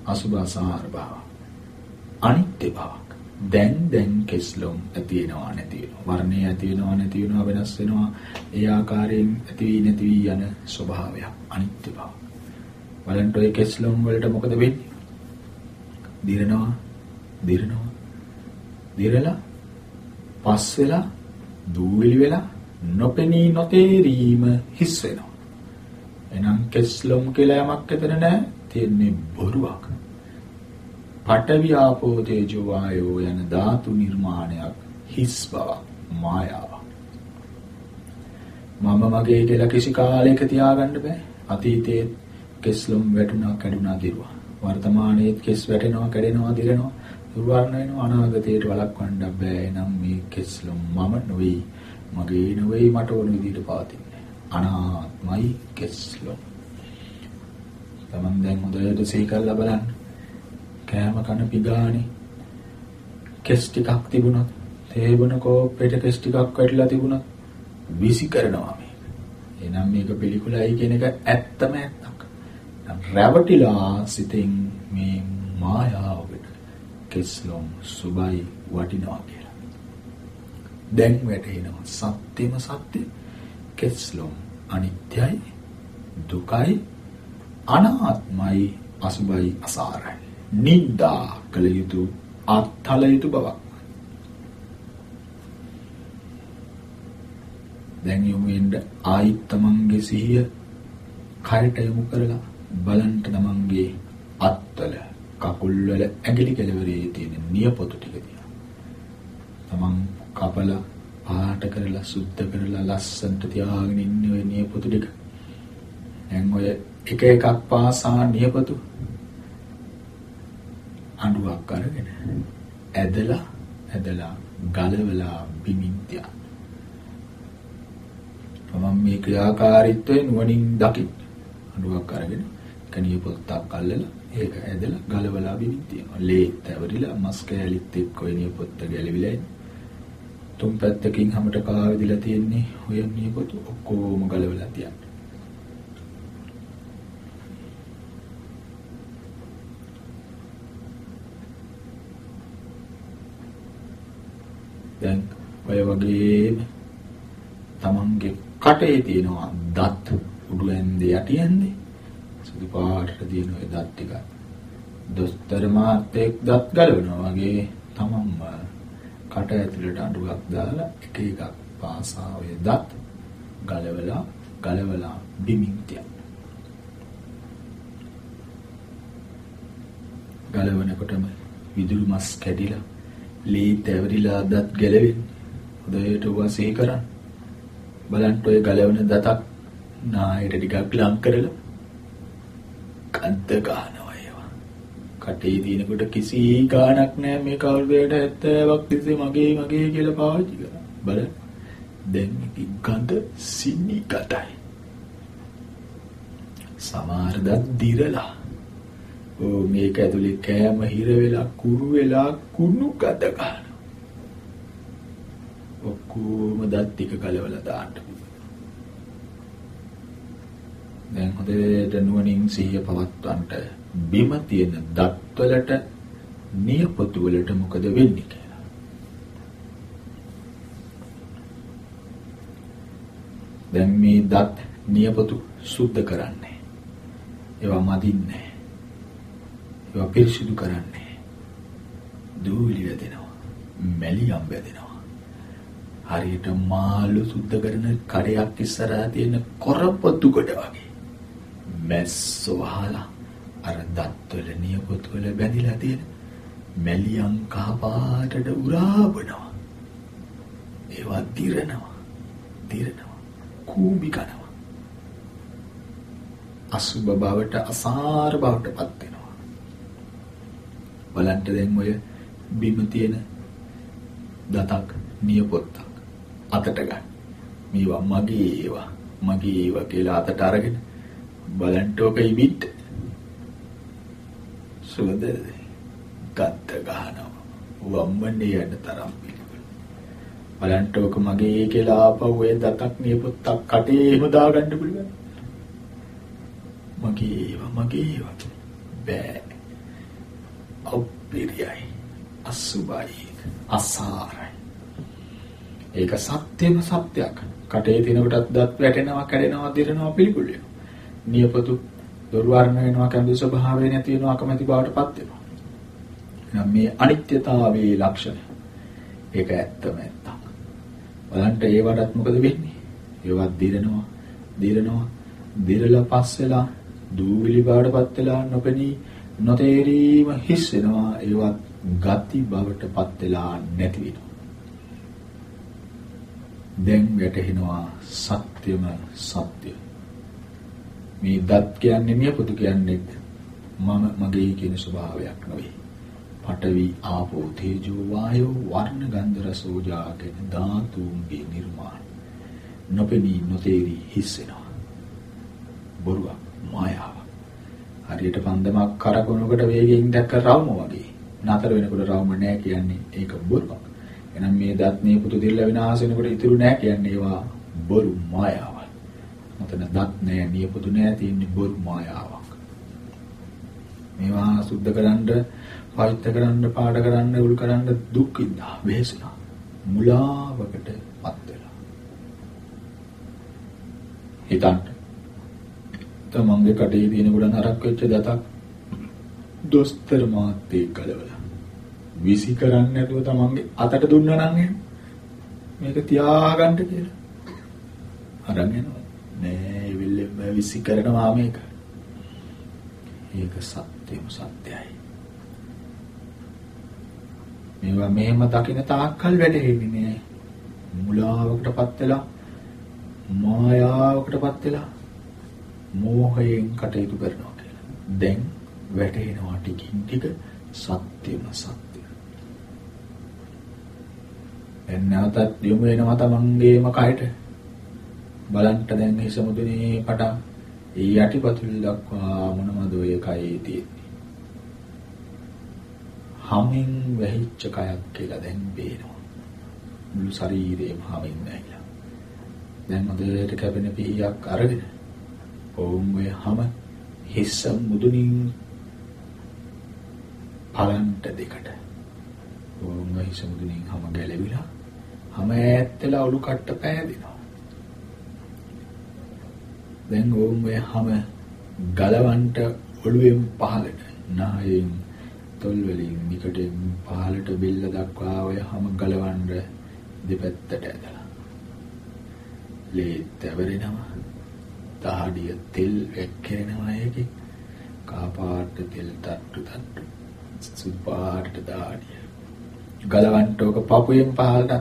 අසුභාසාර බව. අනිත්‍ය බවක්. දැන් දැන් කෙස්ලොම් ඇති වෙනවා නැති වෙනවා. වර්ණය ඇති වෙනවා නැති වෙනවා වෙනස් වෙනවා. ඒ ආකාරයෙන් ඇති වී නැති වී යන ස්වභාවයක් අනිත්‍ය බව. බලන්න ඔය කෙස්ලොම් වලට මොකද වෙන්නේ? දිරනවා දිරනවා දිරලා පස් වෙලා දූවිලි වෙලා නොපෙනී නොතේරීම හිස් වෙනවා. එනම් කෙස්ලොම් කියලා යමක් එතන නැහැ. තියෙන්නේ බොරුවක්. පඨවි ආපෝ තේජෝ වායෝ යන ධාතු නිර්මාණයක් හිස් බවක් මායාවක්. මම මගේ කියලා කිසි කාලයක තියාගන්න බෑ. අතීතයේ කෙස්ලොම් වැටුණා කැඩුණා දිරුවා. වර්තමානයේත් කෙස් වැටෙනවා කැඩෙනවා දිරෙනවා. දුර්වර්ණ වෙනවා අනාගතයට වළක්වන්න බෑ. එනම් මේ කෙස්ලොම් මම නොවේ. මගේ නෙවෙයි මට ඕන විදිහට පවතින්නේ. අනාත්මයි කෙස්ලොම්. තමන් දැන් හොඳට සිහි කරලා බලන්න. කෑම කන පිගානේ කෙස් ටිකක් තිබුණොත් තේබන කෝප්පෙට කෙස් ටිකක් වැටිලා තිබුණොත් විසි කරනවා මේක. එහෙනම් මේක පිළිකුලයි කියන එක ඇත්තම ඇත්තක්. රැවටිලා සිතින් මේ මායාවට කෙස්ලොම් සුබයි වටිනවා කියලා. දැන් වැටෙනවා සත්‍යම සත්‍ය කෙස්ලොම් අනිත්‍යයි දුකයි අනාත්මයි අසුබයි අසාරයි. නින්දා කළ යුතු අත්හල යුතු බවක්. දැන් යොමු වෙන්න ආයිත් තමන්ගේ සිහිය කයට යොමු කරලා බලන්න තමන්ගේ අත්වල කකුල් වල ඇඟිලි කෙළවරේ තියෙන නියපොතු ටික දිහා. තමන් කපලා පාට කරලා සුද්ධ කරලා ලස්සනට තියාගෙන ඉන්නේ ඔය නියපොතු ටික. දැන් ඔය එක එකක් පාසා නියපොතු අඬුවක් අරගෙන ඇදලා ඇදලා ගලවලා බිමින් තියන. මම මේ ක්‍රියාකාරීත්වය නුවණින් දකින්න. අඬුවක් අරගෙන කණිය පොත්තක් අල්ලලා ඒක ඇදලා ගලවලා බිමින් තියෙනවා. ලේ තැවරිලා මස් කෑලිත් එක්ක ඔය නිය පොත්ත ගැලවිලා ඉන්නේ. තුන් පැත්තකින් හැමට කාවැදිලා තියෙන්නේ ඔය නිය පොතු ඔක්කොම ගලවලා තියන්න. දැන් ඔය වගේම තමන්ගේ කටේ තියෙනවා දත් උඩු ඇන්දේ යටි ඇන්දේ සුදු පාටට තියෙන ඔය දත් ටික දොස්තර මාත්‍යෙක් දත් ගලවනවා වගේ තමන්ම කට ඇතුළට අඬුවක් දාලා එක එකක් පාසා ඔය දත් ගලවලා ගලවලා බිමින් තියන්න. ගලවනකොටම විදුලි මස් කැඩිලා ලී තැවරිලා දත් ගැලවෙන්නේ. හොඳට වාසී කරන්න. බලන්න ඔය ගලවන දතක් නායට ටිකක් ලං කරලා කන්ත ගන්නවා ඒවා. කටේ දිනකොට කිසි ගාණක් නැහැ මේ කවුරුදයට 70ක් තිස්සේ මගේ මගේ කියලා පාවිච්චි කරා. බලන්න. දැන් ඉතින් ගඳ සිනි කටයි. සමහර දත් දිරලා. ඕ මේක ඇතුලේ කෑම හිර වෙලා කුරු වෙලා කුණු ගඳ ගන්නවා. ඔක්කොම දත් ටික කලවලා දාන්න දැන් හොඳට නුවණින් සිහිය පවත්වන්නට බිම තියෙන දත් වලට නියපොතු වලට මොකද වෙන්නේ කියලා. දැන් මේ දත් නියපොතු සුද්ධ කරන්නේ. ඒවා මදින්නේ. ඒවා පිරිසිදු කරන්නේ. දූවිලි වැදෙනවා. මැලියම් වැදෙනවා. හරියට මාළු සුද්ධ කරන කඩයක් ඉස්සරහා තියෙන කොරපොතු කොට වගේ. මැස්සෝ වහලා අර දත්වල නියපොතුවල බැඳිලා තියෙන මැලියම් කහපාටට උරාබනවා. ඒවා දිරනවා. දිරනවා. කූඹි කනවා. අසුබ බවට අසාර බවට පත් වෙනවා. බලන්න දැන් ඔය බිම තියෙන දතක් නියපොත්තක් අතට ගන්න. මේවා මගේ ඒවා මගේ ඒවා කියලා අතට අරගෙන බලන්න ඕක ඉබිට සුවඳ ගත්ත ගහනවා. වම්මනේ යන තරම් පිළිවෙල බලන්න ඕක මගේ කියලා ආපහු ඒ දතක් නියපොත්තක් කටේ එහෙම දාගන්න පුළුවන් මගේ ඒවා මගේ ඒවා. බෑ. අප්පිරියයි අසුබයි අසාරයි. ඒක සත්‍යම සත්‍යයක් කටේ තිනකොටත් දත් වැටෙනවා කැඩෙනවා දිරනවා පිළිකුල් නියපොතු දොරු වර්ණ වෙනවා කැඳු ස්වභාවය නැති වෙනවා අකමැති බවට පත් වෙනවා. එහෙනම් මේ අනිත්‍යතාවයේ ලක්ෂණ. ඒක ඇත්තම ඇත්තක්. බලන්න ඒ වඩත් මොකද වෙන්නේ? ඒවත් දිරනවා, දිරනවා, දිරලා පස්සෙලා දූවිලි බවට පත් වෙලා නොපෙනී නොතේරීම හිස් වෙනවා. ඒවත් ගති බවට පත් වෙලා නැති වෙනවා. දැන් වැටහෙනවා සත්‍යම සත්‍යය. මේ දත් කියන්නේ නියපොතු කියන්නේ මම මගේ කියන ස්වභාවයක් නෙවෙයි. පඨවි ආපෝ තේජෝ වායෝ වර්ණ ගන්ධ රස ඕජා කියන ධාතුන්ගේ නිර්මාණ. නොපෙනී නොතේරි හිස්සෙනවා. බොරුවක් මායාවක්. හරියට පන්දමක් කරකවනකොට වේගයෙන් දැක්ක රවුම වගේ. නතර වෙනකොට රවුම නෑ කියන්නේ ඒක බොරුවක්. එහෙනම් මේ දත් නියපොතු දෙල්ල විනාශ වෙනකොට ඉතුරු නෑ කියන්නේ ඒවා බොරු මායාවක්. මතන දත් නෑ නියපොතු නෑ තියෙන්නේ බොරු මායාවක්. මේවා සුද්ධ කරන්න, පවිත්‍ර කරන්න, පාඩ කරන්න, උල් කරන්න දුක් විඳා වෙහෙසුණා. මුලාවකටපත් වෙලා. හිතන්න. තමන්ගේ කටේ තියෙන ගොඩ නරක් වෙච්ච දතක් දොස්තර මාත්තේ කලවලා. විසි කරන්නේ නැතුව තමන්ගේ අතට දුන්නා නම් එහෙම මේක තියාගන්න කියලා. අරන් යනවා. නෑ ඉවිල්ලෙම විසි කරනවා මේක. ඒක සත්‍යම සත්‍යයි. මේවා මෙහෙම දකින්න තාක්කල් වැටෙන්නේ නෑ. මුලාවකටපත් වෙලා මායාවකටපත් වෙලා මෝහයෙන් කටයුතු කරනවා කියලා. දැන් වැටෙනවා ටිකින් ටික සත්‍යම සත්‍ය. එන්නතත් යොමු වෙනවා තමන්ගේම කයට. බලන්න දැන් හිස මුදුනේ පටන් ඒ යටිපතුල් දක්වා මොනවද ඔය කයේ තියෙන්නේ. හමින් වැහිච්ච කයක් කියලා දැන් පේනවා. මුළු ශරීරේම හමින් වැහිලා. දැන් හොඳට කැපෙන පිහියක් අරගෙන ඕම් ඔය හැම හිස්ස මුදුනින් පලන්ට දෙකට. ඕම් හිස්ස මුදුනින් හැම ගැලවිලා හැම ඈත්තලා ඔලු කට්ට පෑදෙනවා. දැන් ඕම් ඔය හැම ගලවන්ට ඔළුවෙන් පහලට නායෙන් තොල් වලින් නිකටෙන් පහලට බෙල්ල දක්වා ඔය හැම ගලවන්න දෙපැත්තට ඇදලා. ලේ තැවරෙනවා. දහඩිය තෙල් වැක්කිරෙනවා ඒකේ. කාපාට තෙල් තට්ටු තට්ටු. සුදු පාට දාඩිය. ගලවන්න ඕක පපුවෙන් පහලට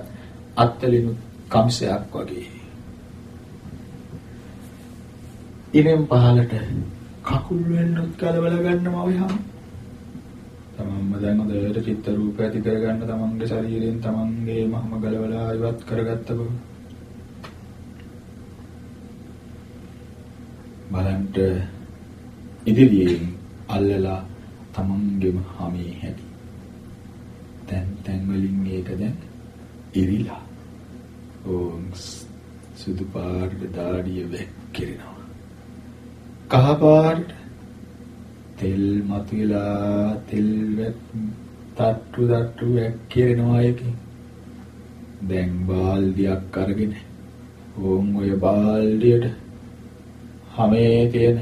අත්තලිනු කම්සයක් වගේ. ඉනෙන් පහලට කකුල් වෙන්නත් ගලවල ගන්නවා ඔය හැම තමන්ම දැන් හොඳට චිත්ත රූප ඇති කරගන්න තමන්ගේ ශරීරයෙන් තමන්ගේ මහම ගලවලා ඉවත් කරගත්ත බව. බලන්ට ඉදිරියෙන් අල්ලලා තමන්ගේම හැමේ හැටි. තැන් තැන් වලින් මේක දැන් ඉරිලා. ඕම් සුදු පාට දාඩිය වැක්කිරෙනවා. කහ පාට තෙල් මතුවලා තෙල් තට්ටු තට්ටු වැක්කිරෙනවා එකකින්. දැන් බාල්දියක් අරගෙන ඕම් ඔය බාල්දියට හැමේ තියෙන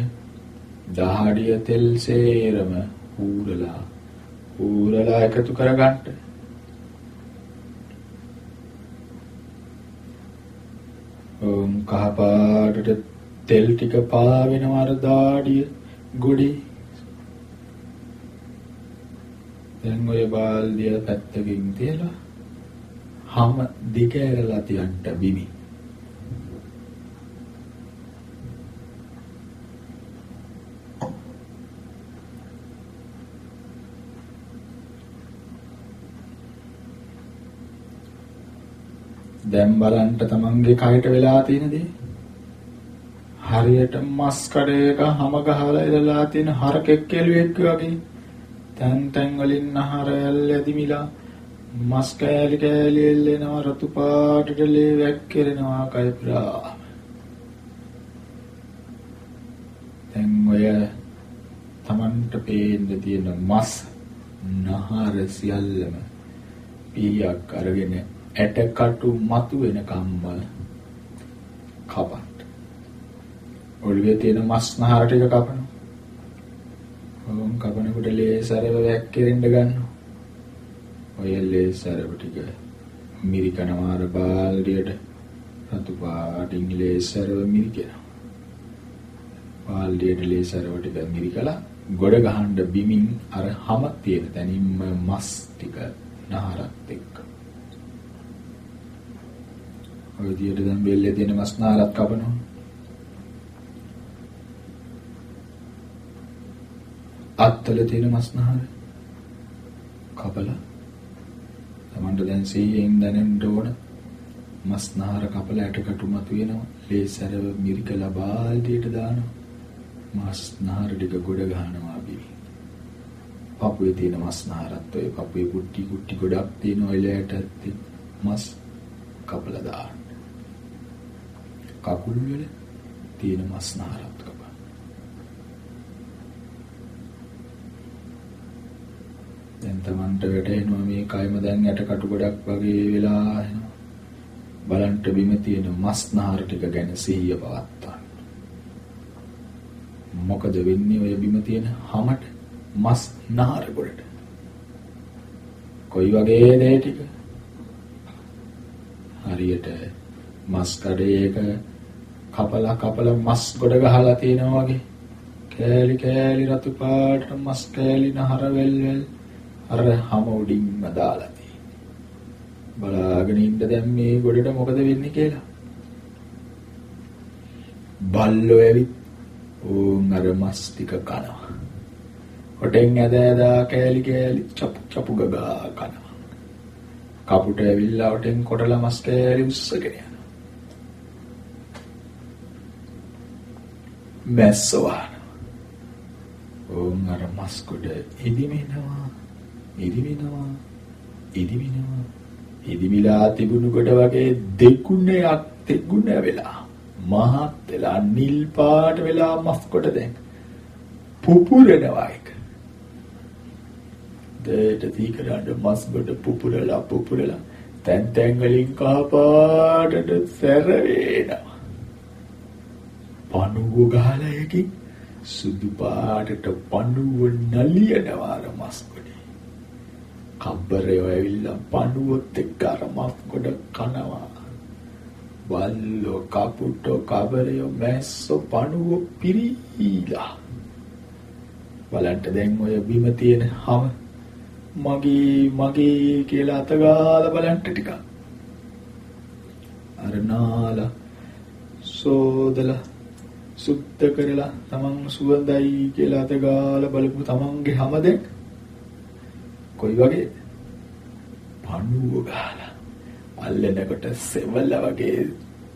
දහඩිය තෙල් සේරම ඌරලා ඌරලා එකතු කරගන්න. ඕම් කහ පාටට තෙල් ටික පාවෙනවා අර දාඩිය ගොඩේ දැන් ඔය බාල්දිය පැත්තකින් තියලා හැම දිග ඇරලා තියන්න බිමි. දැන් බලන්න තමන්ගේ කයට වෙලා තියෙන දේ. හරියට මස් කඩේක හැම ගහලා ඉඳලා තියෙන හරකෙක් කෙළුවෙක් වගේ. තැන් තැන් වලින් නහර ඇල් ඇදිමිලා මස් කෑලි කෑලි එල්ලෙනවා රතු පාටට ලේ වැක්කිරෙනවා කය පුරා. දැන් ඔය Tamanට පේන්න තියෙන මස් නහර සියල්ලම පීයක් අරගෙන ඇටකටු මතු වෙනකම්ම කපන්න. ඔළුවේ තියෙන මස් නහර ටික කපනවා. ඕම් කපනකොට ලේසරව වැක්කිරෙන්න ගන්නවා. ඔය ලේසරව ටික මිරිකනවා අර බාල්දියට රතු පාටින් ලේසරව මිරිකනවා. බාල්දියට ලේසරව ටික මිරිකලා ගොඩ ගහන්න බිමින් අර හැම තියෙන තැනින්ම මස් ටික නහරත් එක්ක. ඔය විදියට දැන් බෙල්ලේ තියෙන මස් නහරත් කපනවා. අත්තල තියෙන මස්නහර කපලා. තමන්ට දැන් සීයෙන් දැනෙන්න ඕන. මස්නහර කපලා ඇටකටු මත වෙනවා. ලේසරව මිරිකලා බාල්දියට දානවා. මස්නහර ටික ගොඩ ගන්නවා බිවි පපුවේ තියෙන මස්නහරත් ඔය පපුවේ කුට්ටි කුට්ටි ගොඩක් තියෙන ඔයලයට මස් කපලා දාන්න. කකුල් වල තියෙන මස්නහරත්. දැන් Tamanට වැටෙනවා මේ කයම දැන් යට කටු ගොඩක් වගේ වෙලා එනවා. බලන්ට බිම තියෙන මස්නහර ටික ගැන සිහිය පවත්වා. මොකද වෙන්නේ ඔය බිම තියෙන හැමට මස් නහර ගොඩට. කොයි වගේ දේ ටික? හරියට මස් කඩේක කපලා කපලා මස් ගොඩ ගහලා තියෙනවා වගේ. කෑලි කෑලි රතු පාට මස් කෑලි නහර වෙල් වෙල් අර හැම උඩින්ම දාලා තියෙන්නේ. බලාගෙන ඉන්න දැන් මේ ගොඩට මොකද වෙන්නේ කියලා. බල්ලෝ ඇවිත් ඕන් අර මස් ටික කනවා. හොටෙන් ඇද ඇදා කෑලි කෑලි චපු චපු ගගා කනවා. කපුට ඇවිල්ලා හොටෙන් කොටලා මස් කෑලි උස්සගෙන යනවා. මැස්ස වහනවා. ඕන් අර මස් කොට ඉදිමිනවා. ඉදිමිනවා. ඉදිමිනවා. ඉදිමිලා තිබුණු කොට වගේ දෙගුණයක් දෙගුණ වෙලා මහත් වෙලා නිල් පාට වෙලා මස් කොට දැන් පුපුරනවා එක. දෙයට තීකරන්න මස් කොට පුපුරලා පුපුරලා තැන් තැන් වලින් කහ පාටට සැර වෙනවා. පණුව ගහලා එකකින් සුදු පාටට පණුව නලියනවා අර මස් කොටේ. කබ්බරේ ඇවිල්ලා පණුවත් එක්ක අර මස් කොට කනවා. බල්ලෝ කපුටෝ කබරයෝ මැස්සෝ පණුව පිරීලා. බලන්න දැන් ඔය බිම තියෙන හැම මගේ මගේ කියලා අතගාලා බලන්න ටිකක්. අර නාලා සෝදලා සුද්ධ කරලා තමන් සුවඳයි කියලා අත ගාලා බලපු තමන්ගේ හැම දෙයක් කොයි වගේ පණුව ගාලා අල්ලනකොට සෙවල වගේ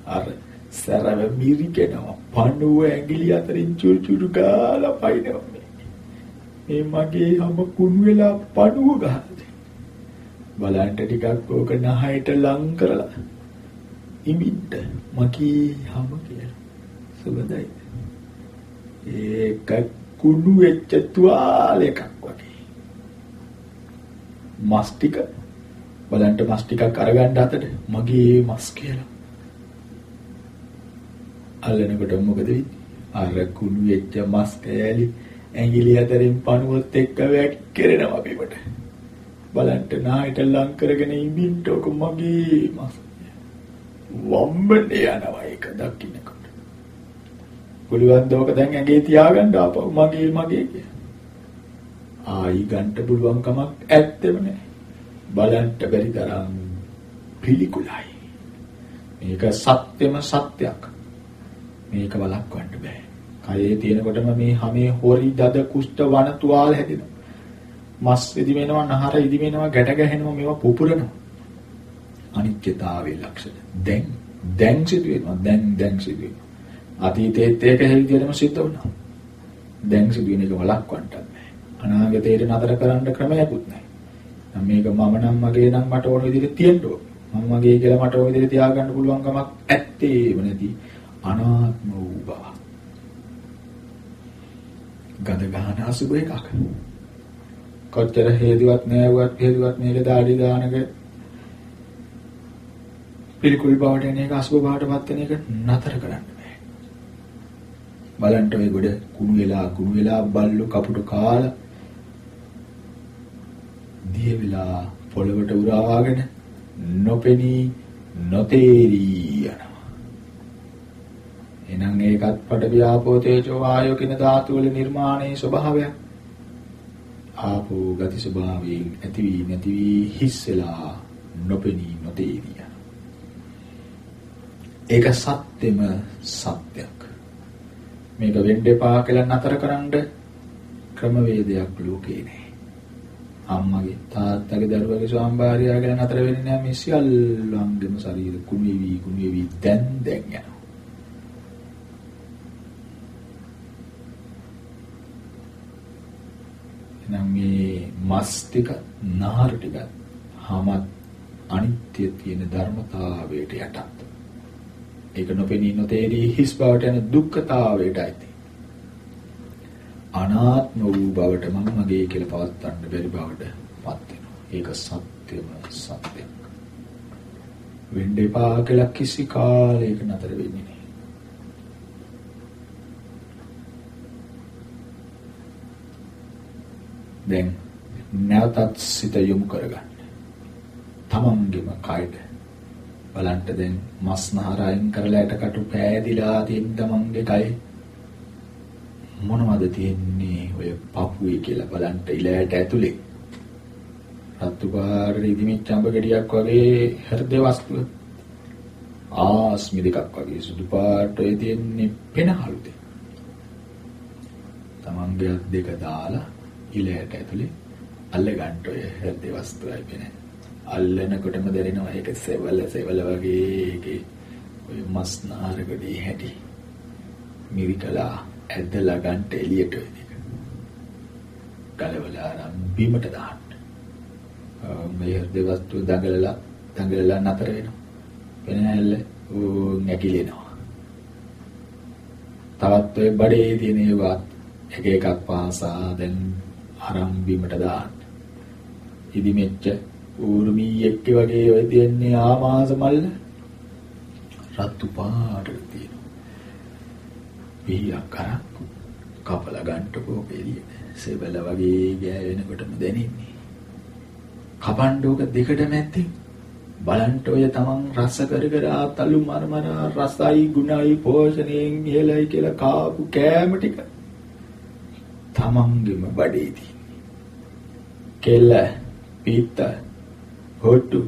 අර සරව මිරිකෙනවා. පණුව ඇඟිලි අතරින් චුරු චුරු ගාලා පයින්නවා මේ. මගේ හැම කුණු වෙලා පණුව ගහලා බලන්න ටිකක් ඕක නහයට ලං කරලා. ඉමිට මකී හැම කියලා. සුබදයි. ඒක කුඩු වෙච්ච තුවාල එකක් වගේ. මස් ටික බලන්න මස් ටිකක් අරගන්න අතට මගේ මස් කියලා. අල්ලනකොට මොකද වෙන්නේ? අර කුඩු වෙච්ච මස් කෑලි ඇඟිලි අතරින් පණුවත් එක්ක වැක්කිරෙනවා බිමට. බලන්න නායට ලං කරගෙන ඉබින්ටෝක මගේ මස්. වම්බනේ යනවා ඒක දකින්නකොට. පුළුවන් දෝක දැන් ඇඟේ තියාගන්න ආපහු මගේ මගේ කිය. ආයි ගන්න පුළුවන් කමක් ඇත්තෙම නැහැ. බලන්න බැරි තරම් පිළිකුලයි. මේක සත්‍යම සත්‍යයක්. මේක වළක්වන්න බෑ. කයේ තියෙනකොටම මේ හැමේ හොරි දද කුෂ්ඨ වන තුවාල හැදෙනවා. මස් ඉදිමෙනවා, නහර ඉදිමෙනවා, ගැට ගැහෙනවා, මේවා පුපුරනවා. අනිත්‍යතාවයේ ලක්ෂණ. දැන් දැන් සිදුවෙනවා. දැන් දැන් සිදුවෙනවා. අතීතයේත් ඒක ඒ විදිහටම සිද්ධ වුණා. දැන් සිදුවෙන එක වළක්වන්නත් බෑ. අනාගතයට නතර කරන්න ක්‍රමයක්වත් නැහැ. මේක මම නම් මගේ නම් මට ඕන විදිහට තියෙන්න ඕන. මම මගේ කියලා මට ඕන විදිහට තියාගන්න පුළුවන් කමක් ඇත්තේම නැති අනාත්ම වූ බව. ගඳ ගන්න අසුබ එකක්. කොච්චර හේතුවක් නැවුවත් හේතුවක් මේක දාඩි දානක පිළිකුල් බවට එන එක අසුබ බවටපත් වෙන එක නතර කරන්න. බලන්ට ඔය ගොඩ කුණු වෙලා කුණු වෙලා බල්ලු කපුටු කාලා දිය වෙලා පොළවට උරාගෙන නොපෙනී නොතේරී යනවා. එහෙනම් ඒකත් පඩ ව්‍යාපෝ තේජෝ වායෝ කියන ධාතු වල නිර්මාණයේ ස්වභාවය. ආපෝ ගති ස්වභාවයෙන් ඇති වී නැති වී හිස් වෙලා නොපෙනී නොතේරී යනවා. ඒක සත්‍යෙම සත්‍යයක්. මේක වෙන්න එපා කියලා නතර කරන්න ක්‍රමවේදයක් ලෝකේ නෑ. අම්මගේ තාත්තගේ දරුවගේ ස්වාම්භාර්යාව කියලා නතර වෙන්නේ නෑ මේ සියල්ලංගෙම ශරීර කුණු වී කුණු වී දැන් දැන් යනවා. එහෙනම් මේ මස් ටික නාර ටික හමත් අනිත්‍ය තියෙන ධර්මතාවයට යටත්. ඒක නොපෙනී නොතේරී හිස් බවට යන දුක්ඛතාවයටයි. අනාත්ම වූ බවට මම මගේ කියලා පවත්වන්න බැරි බවට පත් වෙනවා. ඒක සත්‍යම සත්‍යයක්. වෙන්න එපා කියලා කිසි කාලයක නතර වෙන්නේ නැහැ. දැන් නැවතත් සිත යොමු කරගන්න. තමන්ගේම කයද බලන්න දැන් මස් නහර අයින් කරලා යටකටු පෑදිලා තියෙන තමන්ගේ කය මොනවද තියෙන්නේ ඔය පපුවේ කියලා බලන්න ඉලයට ඇතුලේ? රතු පාට ඉදිමිච්ච අඹ ගෙඩියක් වගේ හෘද වස්තුව. ආස්මි දෙකක් වගේ සුදු පාට ඔය තියෙන්නේ පෙනහළුද තමන්ගේ දෙක දාලා ඉලයට ඇතුලේ අල්ල ගන්න ඔය හෘද වස්තුවයි පෙනෙන්නේ අල්ලනකොටම දැනෙනවා ඒක සෙවල සෙවල වගේ ඒකේ ඔය මස් නාරකදී හැටි. මිරිකලා ඇදලා ගන්න එළියට ඔය දෙක. ගලවලා අරන් බීමට දාන්න. මේ හෘද වස්තුව දඟලලා දඟලලා නතර වෙනවා. වෙනහැල්ල ඌ නැකිලෙනවා. තවත් ඔය බඩේ තියෙන ඒවා එක එකක් පාසා දැන් අරන් බීමට දාන්න. ඉදි මෙච්ච ඌර්මීයෙක් වගේ ඔය තියන්නේ ආමාස මල්ල රතු පාටට තියෙනවා. පිහියක් අරන් කපලා ගන්නකො එළිය. සෙබල වගේ ගෑවෙනකොටම දැනෙන්නේ. කපණ්ඩෝක දෙකට නැත්තේ බලන්න ඔය තමන් රස කර කර ආතලු මර මර රසයි ගුණයි පෝෂණයෙන් ඉහළයි කියලා කාපු කෑම ටික තමන්ගෙම බඩේ තියෙන්නේ. කෙල්ල පිත්ත හොට්ටු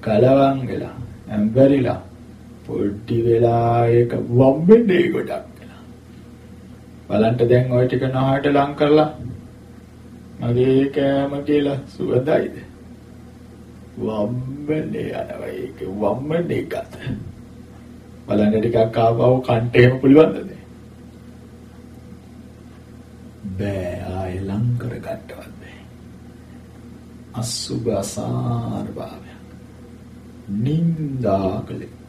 කලවම් වෙලා ඇම්බරිලා පොඩ්ඩි වෙලා ඒක වම්බෙන්නේ ගොඩක් වෙලා. බලන්න දැන් ওই ටික නහයට ලං කරලා මගේ කෑම කියලා සුවඳයිද? වම්බනේ යනවා ඒක වම්බනේ ගත. බලන්න ටිකක් ආවව කන්ට එහෙම පුළුවන්ද? බෑ ආය ලං කර ගන්නවත් බෑ. අසුබ අසාර භාවය. නින්දා කලේ.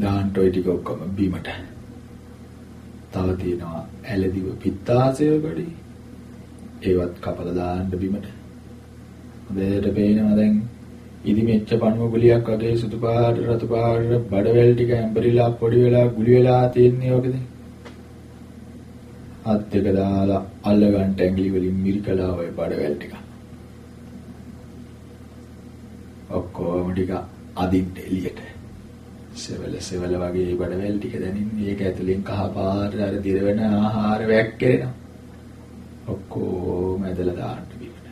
දාන්ට ඔය ටික ඔක්කොම බීමට. තව තියෙනවා ඇලදිව පිත්තාසය ගොඩි. ඒවත් කපලා දාන්න බිමට. හොඳට පේනවා දැන් ඉදි මෙච්ච පණුව ගුලියක් වගේ සුදු පාට රතු පාට බඩවැල් ටික ඇඹරිලා පොඩි වෙලා ගුලි වෙලා තියෙන්නේ ඔකද? අත් දෙක දාලා අල්ල ගන්න ඇඟිලි වලින් මිරිකලා ඔය බඩවැල් ටික. ඔක්කොම ටික අදින්න එළියට. සෙවල සෙවල වගේ බඩවැල් ටික දැනින්නේ ඒක ඇතුලෙන් කහ පාට අර දිරවන ආහාර වැක්කෙනවා. ඔක්කොම ඇදලා දාන්න බිමට.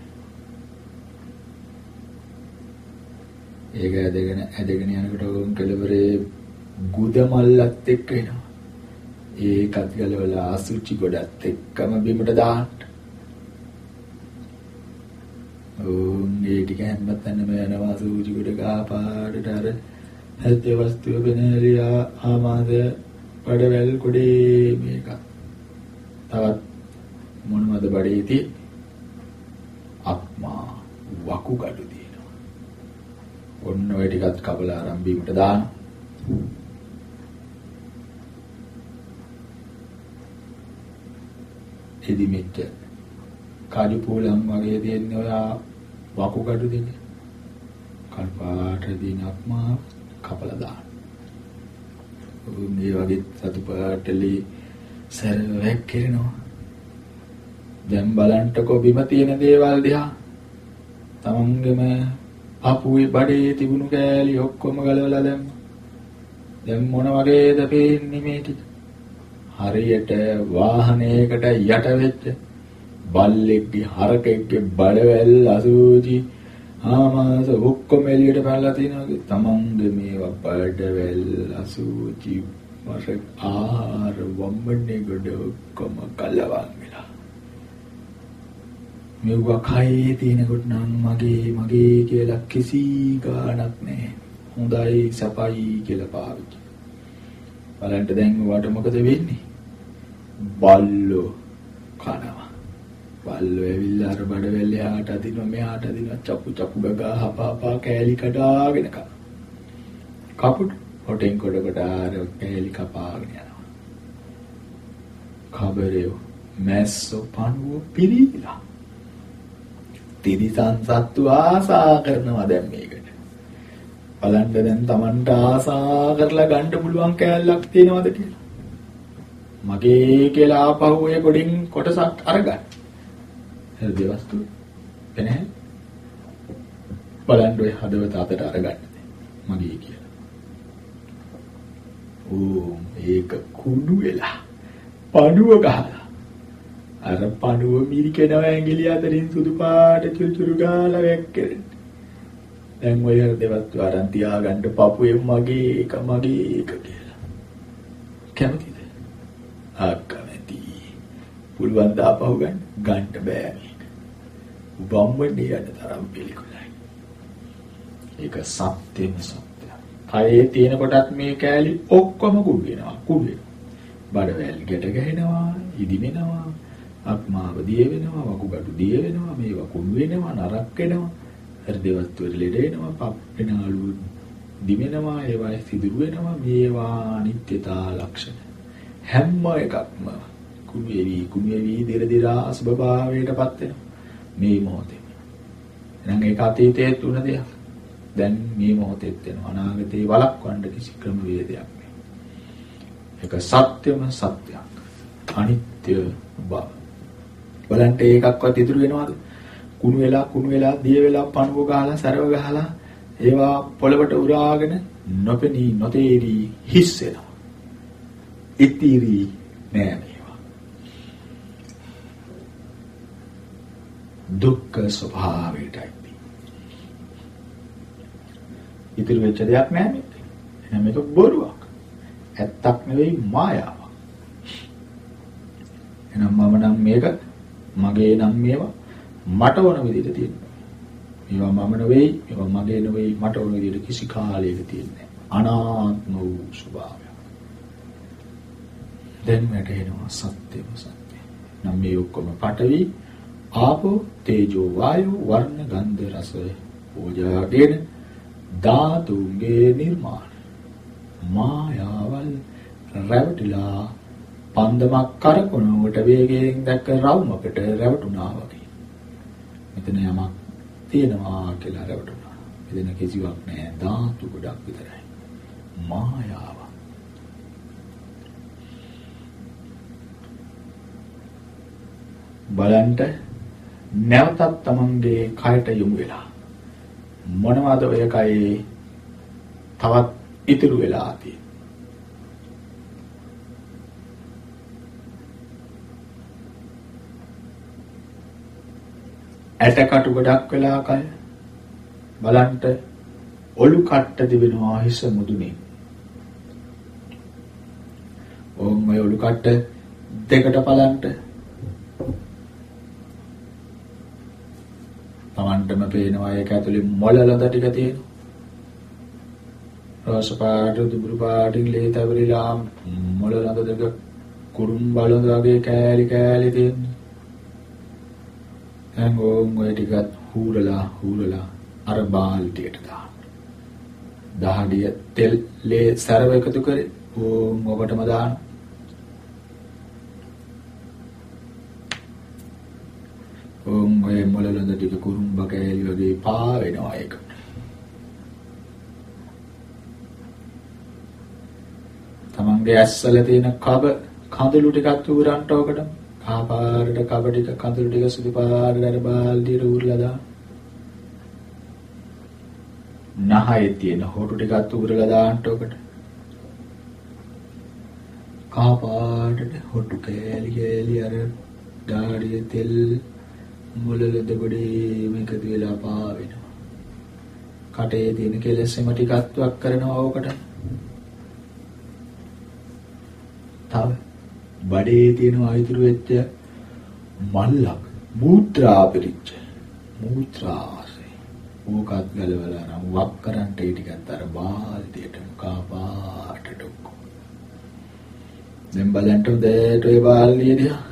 ඒක ඇදගෙන ඇදගෙන යනකොට උන් කෙලවරේ ගුද මල්ලත් එක්ක එනවා. ඒකත් ගලවලා අසුචි ගොඩත් එක්කම බිමට දාන්න. උන් ඒ ටික හැමතැනම යනවා අසුචි ගොඩ ගාපාඩට අර හැද්ද වස්තුව වෙනලියා ආමාද බඩවැල් කොඩේ මේක. තවත් මොනවද බඩේ තියෙන්නේ? අක්මා වකුගඩු තියෙනවා. ඔන්න ඔය ටිකත් කපලා අරන් බීමට දාන. එදි මෙච්ච කාජු පූලම් වගේ තියෙන ඔය වකුගඩු දෙක. කල්පාට දින අක්මා කපලා දාන. මේ වගේ සතු පාටලි සර්වයක් කරනවා. දැන් බලන්ටකෝ බිම තියෙන දේවල් දිහා. තමන්ගෙම අපුවේ බඩේ තිබුණු කෑලි ඔක්කොම ගලවලා දැම්මා. දැන් මොන වගේද පේන්නේ මේ ටික? හරියට වාහනයකට යට වෙච්ච බල්ලෙක්ගේ හරකෙක්ගේ බඩවැල් අසූචි ආමාස ඔක්කොම එළියට පැනලා තිනවා තමන්ගේ මේවා බඩවැල් අසූචි වර ආහාර වම්බන්නේ ගොඩ ඔක්කොම කලවම් වෙලා මෙව්වා කයේ තියෙනකොට නම් මගේ මගේ කියලා කිසි ගාණක් නැහැ. හොඳයි සපයි කියලා පාවිච්චි. බලන්න දැන් වට මොකද වෙන්නේ? බල්ලෝ කනවා. බල්ලෝ ඇවිල්ලා අර බඩවැල් එහාට අදිනවා මෙහාට අදිනවා චපු චපු ගගා හපාපා කෑලි කඩාගෙන කන. කපුට හොටෙන් කොට කොට ආර කෑලි කපාගෙන යනවා. කබරේ මැස්සෝ පණුව පිරීලා තිරිසන් සත්තු ආසා කරනවා දැන් මේකට. බලන්න දැන් Tamanට ආසා කරලා ගන්න පුළුවන් කෑල්ලක් තියෙනවද කියලා. මගේ කියලා ආපහු ඒ පොඩින් කොටසක් අරගන්න. හෘද වස්තු එනේ. බලන්න ඔය හදවත අතට අරගන්න. මගේ කියලා. ඕ ඒක කුඩු වෙලා පඩුව ගහලා අර පණුව මිරිකෙනවා ඇඟිලි අතරින් සුදු පාට චුචුරු ගාලා වැක්කෙන්නේ. දැන් ඔය දෙවත් වරන් තියාගන්න පපුවේ මගේ එක මගේ එක කියලා. කැමතිද? ආකමැති. පුළුවන් ද ආපහු ගන්න? ගන්න බෑ මේක. වම්බනේ යන තරම් පිළිකුලයි. ඒක සත්‍යෙම සත්‍යයි. කයේ තියෙන කොටත් මේ කෑලි ඔක්කොම කුඩු වෙනවා. කුඩු වෙනවා. බඩවැල් ගැට ගැහෙනවා, ඉදිමෙනවා, අක්මාව දිය වෙනවා, වකුගඩු දිය වෙනවා, මේවා කුඩු වෙනවා, නරක් වෙනවා. හෘදවස්තු වල ලෙඩ වෙනවා, පප්පෙනාලු දිමෙනවා, ඒවා සිදුරු වෙනවා, මේවා අනිත්‍යතා ලක්ෂණ. හැම එකක්ම කුණු වෙවි කුණු වෙවි දිර දිරා අසුභභාවයටපත් වෙනවා. මේ මොහොතේ. එහෙනම් ඒක අතීතයේ තුන දෙයක්. දැන් මේ මොහොතෙත් වෙනවා. අනාගතේ වළක්වන්න කිසි ක්‍රම වේදයක් නෑ. ඒක සත්‍යම සත්‍යයක්. අනිත්‍ය බව. බලන්න ඒකක්වත් ඉතුරු වෙනවද? කුණු වෙලා කුණු වෙලා දිය වෙලා පණුව ගහලා සරව ගහලා ඒවා පොළවට උරාගෙන නොපෙනී නොතේරි හිස් වෙනවා. ඉතිරි නෑ මේවා. දුක්ඛ ස්වභාවයටයි. ඉතිරි වෙච්ච දෙයක් නෑ මේක. එහෙනම් මේක බොරුවක්. ඇත්තක් නෙවෙයි මායාවක්. එහෙනම් මම නම් මේක මගේ නම් මේවා මට ඕන විදිහට තියෙනවා. මේවා මම නෙවෙයි, මේවා මගේ නෙවෙයි, මට ඕන විදිහට කිසි කාලයක තියෙන්නේ අනාත්ම වූ ස්වභාවය. දැන් වැටහෙනවා සත්‍යම සත්‍ය. නම් මේ ඔක්කොම පටවි ආපෝ තේජෝ වායෝ වර්ණ ගන්ධ රස ඕජාගෙන ධාතුන්ගේ නිර්මාණ මායාවල් රැවටිලා පන්දමක් කරකවනකොට වේගයෙන් දැක්ක රවුමකට රැවටුණා වගේ. මෙතන යමක් තියෙනවා කියලා රැවටුණා. මෙතන කිසිවක් නැහැ ධාතු ගොඩක් විතරයි. මායාව. බලන්ට නැවතත් තමන්ගේ කයට යොමු වෙලා. මොනවද ඔය කයේ තවත් ඉතුරු වෙලා තියෙන්නේ? ඇටකටු ගොඩක් වෙලා කය බලන්ට ඔලු කට්ට දිවෙනවා හිස මුදුනේ. ඕම් ඔය ඔලු කට්ට දෙකට බලන්ට Tamanටම පේනවා ඒක ඇතුලේ මොළලඳ ටික තියෙනවා. රස පාට දුබුරු පාටින් ලේ තවරිලා මොළලඳ දෙක කුරුම් බලඳ වගේ කෑලි කෑලි තියෙනවා. දැන් ඕම් ඔය ටිකත් හූරලා හූරලා අර බාල්ටියට දාන්න. දහඩිය තෙල් ලේ සරව එකතු කරේ ඕම් ඔබටම දාන්න. උන් ඔය මොළලඳ ටික කුරුම්බ කෑලි වගේ පා වෙනවා ඒක. තමන්ගේ ඇස්වල තියෙන කබ කඳුළු ටිකක් උරන්ට ඔකට කහපාරට කබ ටික කඳුළු ටික සුදු පාරට අර බාල්දියට උරලා දාන්න. නහයේ තියෙන හොටු ටිකක් උරලා දාන්න ඔකට. කහපාරට හොටු කෑලි කෑලි අර ඩාඩිය තෙල් මුලලද ගොඩේ මේක තියලා පාවෙනවා. කටේ තියෙන කෙලෙස් එම ටිකක් වක් කරනවා ඕකට. තව බඩේ තියෙන ආයතුරු වෙච්ච මල්ලක් මූත්‍රා පිරිච්ච මූත්‍රාසේ ඕකත් ගලවලා නම් වක් කරන්ට ඒ ටිකත් අර බාල්දියට මුකා පාටට ඔක්කොම දැන් බලන්න උදේට ඒ බාල්දිය දිහා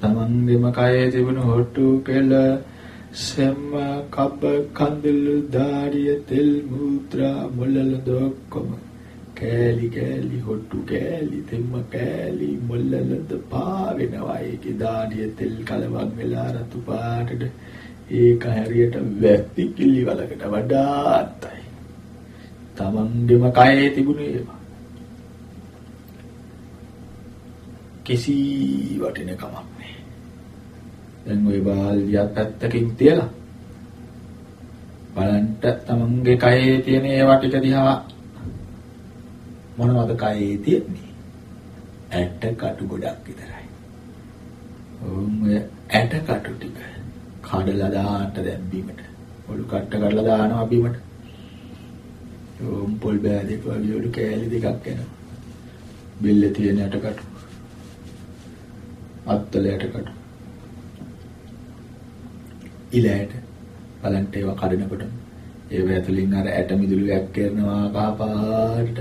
තමන්ගේම කයේ තිබුණු හොට්ටු කෙල සෙම්ම කබ්බ කඳුළු දාඩිය තෙල් මුත්‍රා මුල්ලල දොක්කම කෑලි කෑලි හොට්ටු කෑලි තෙම්ම කෑලි මුල්ලලද පාවෙනවා. ඒකේ දාඩිය තෙල් කලවක් වෙලා රතු පාටට ඒක හැරියට වැත්ති කිලි වලකට වඩා අත්තයි තමන්ගේම කයේ තිබුණේ ඒවා. කිසි වටිනකමක් දැන් ওই බාල්දියක් පැත්තකින් තියලා බලන්න තමන්ගේ කයේ තියෙන ඒවා ටික දිහා මොනවද කයේ තියෙන්නේ? ඇට කටු ගොඩක් විතරයි. ඔවුන් ඔය ඇට කටු ටික කඩලා දාන්න දැන් බිමට. පොළු කට්ට කඩලා දානවා බිමට. ඔවුන් පොල් බෑදෙක වගේ ඔලු කෑලි දෙකක් එනවා. බෙල්ල තියෙන ඇට කටු. අත්තල ඇට කටු. ඉලෑට බලන්ට ඒවා කඩනකොට ඒව ඇතුලින් අර ඇට මිදුළු වැක්කිරනවා කහ පාට.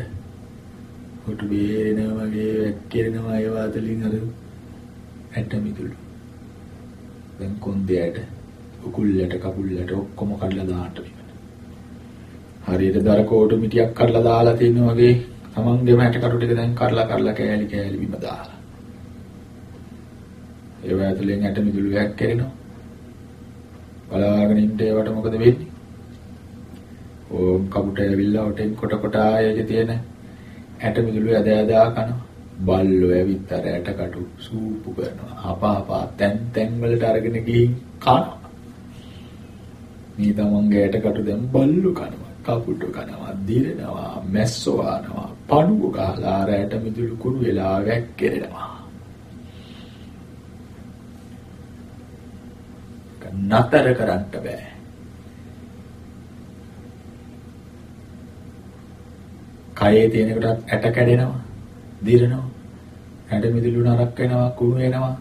හොටු බේරෙනවා වගේ වැක්කිරෙනවා ඒව ඇතුලින් අර ඇට මිදුළු. දැන් කොන්දේට උකුල්ලට කකුල්ලට ඔක්කොම කඩලා දාන්න බිමට. හරියට දර කෝටු මිටියක් කඩලා දාලා තියෙන වගේ තමන්ගේම ඇට කටු ටික දැන් කඩලා කඩලා කෑලි කෑලි බිම දාලා. ඒව ඇතුලෙන් ඇට මිදුළු වැක්කිරෙනවා. බලාගෙන ඉන්න ඒවට මොකද වෙන්නේ? ඕම් කපුට ඇවිල්ලා ඔටෙන් කොට කොට ආයේ තියෙන ඇට මිදුළු ඇද ඇදා කනවා. බල්ලෝ ඇවිත් අර ඇට කටු සූපු කරනවා. අපාපා තැන් තැන් වලට අරගෙන ගිහින් කනවා. මේ තමන්ගේ ඇට කටු දැන් බල්ලෝ කනවා. කපුටු කනවා, දිරනවා, මැස්සෝ ආනවා, පණුව ගහලා අර ඇට මිදුළු කුණු වෙලා වැක්කිරෙනවා. නතර කරන්න බෑ. කයේ තියෙන කොටත් ඇට කැඩෙනවා, දිරනවා. ඇට මිදුළු නරක් වෙනවා, කුණු වෙනවා.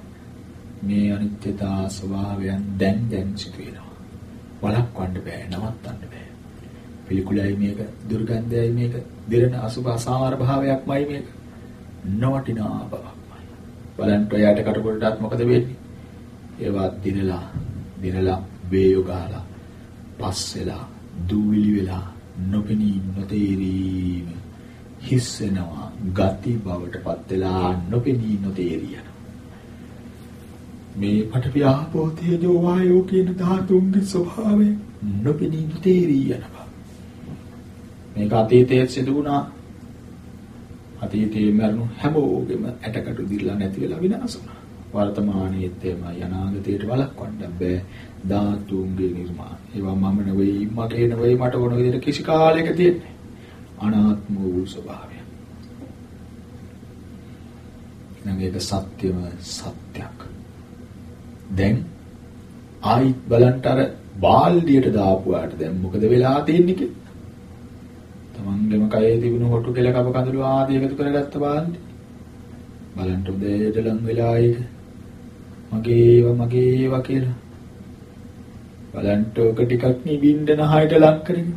මේ අනිත්‍යතා ස්වභාවයන් දැන් දැන් සිදු වෙනවා. වළක්වන්න බෑ, නවත්තන්න බෑ. පිළිකුලයි මේක, දුර්ගන්ධයයි මේක, දිරන අසුභ අසාර භාවයක්මයි මේක. නොවටිනා බවක්මයි. බලන්න ඔයාට කටකොටටත් මොකද වෙන්නේ? ඒවා දිනලා දිනලා වේයෝ ගහලා පස් වෙලා දූවිලි වෙලා නොපෙනී නොතේරීම. හිස් වෙනවා ගති බවට පත් වෙලා නොපෙනී නොතේරිය මේ පඨවි ආපෝ තේජෝ වායෝ කියන ධාතුන්ගේ ස්වභාවය නොපෙනී නොතේරී යනවා මේක අතීතයේ සිදු වුණා. අතීතයේ මරණු හැමෝගෙම ඇටකටු දිරලා නැති වෙලා විනාශ වුණා. වර්තමානයේත් එමය අනාගතයට වළක්වන්න බෑ ධාතුන්ගේ නිර්මාණ. ඒවා මම නෙවෙයි මගේ නෙවෙයි මට ඕන විදිහට කිසි කාලයක තියෙන්නේ. අනාත්ම වූ ස්වභාවය. නම් ඒක සත්‍යම සත්‍යක්. දැන් ආයිත් බලන්ට අර බාල්දියට දාපුවාට දැන් මොකද වෙලා තියෙන්නේ කියලා. තමන්ගේම කයේ තිබුණු හොටු කෙල කප කඳුළු ආදී එකතු කරගත්ත බාල්දි. බලන්න උදේට ලං වෙලා ඒක මගේ ඒවා මගේ ඒවා කියලා. බලන්න ඔක ටිකක් නිබින්ද නහයට ලං කරගෙන.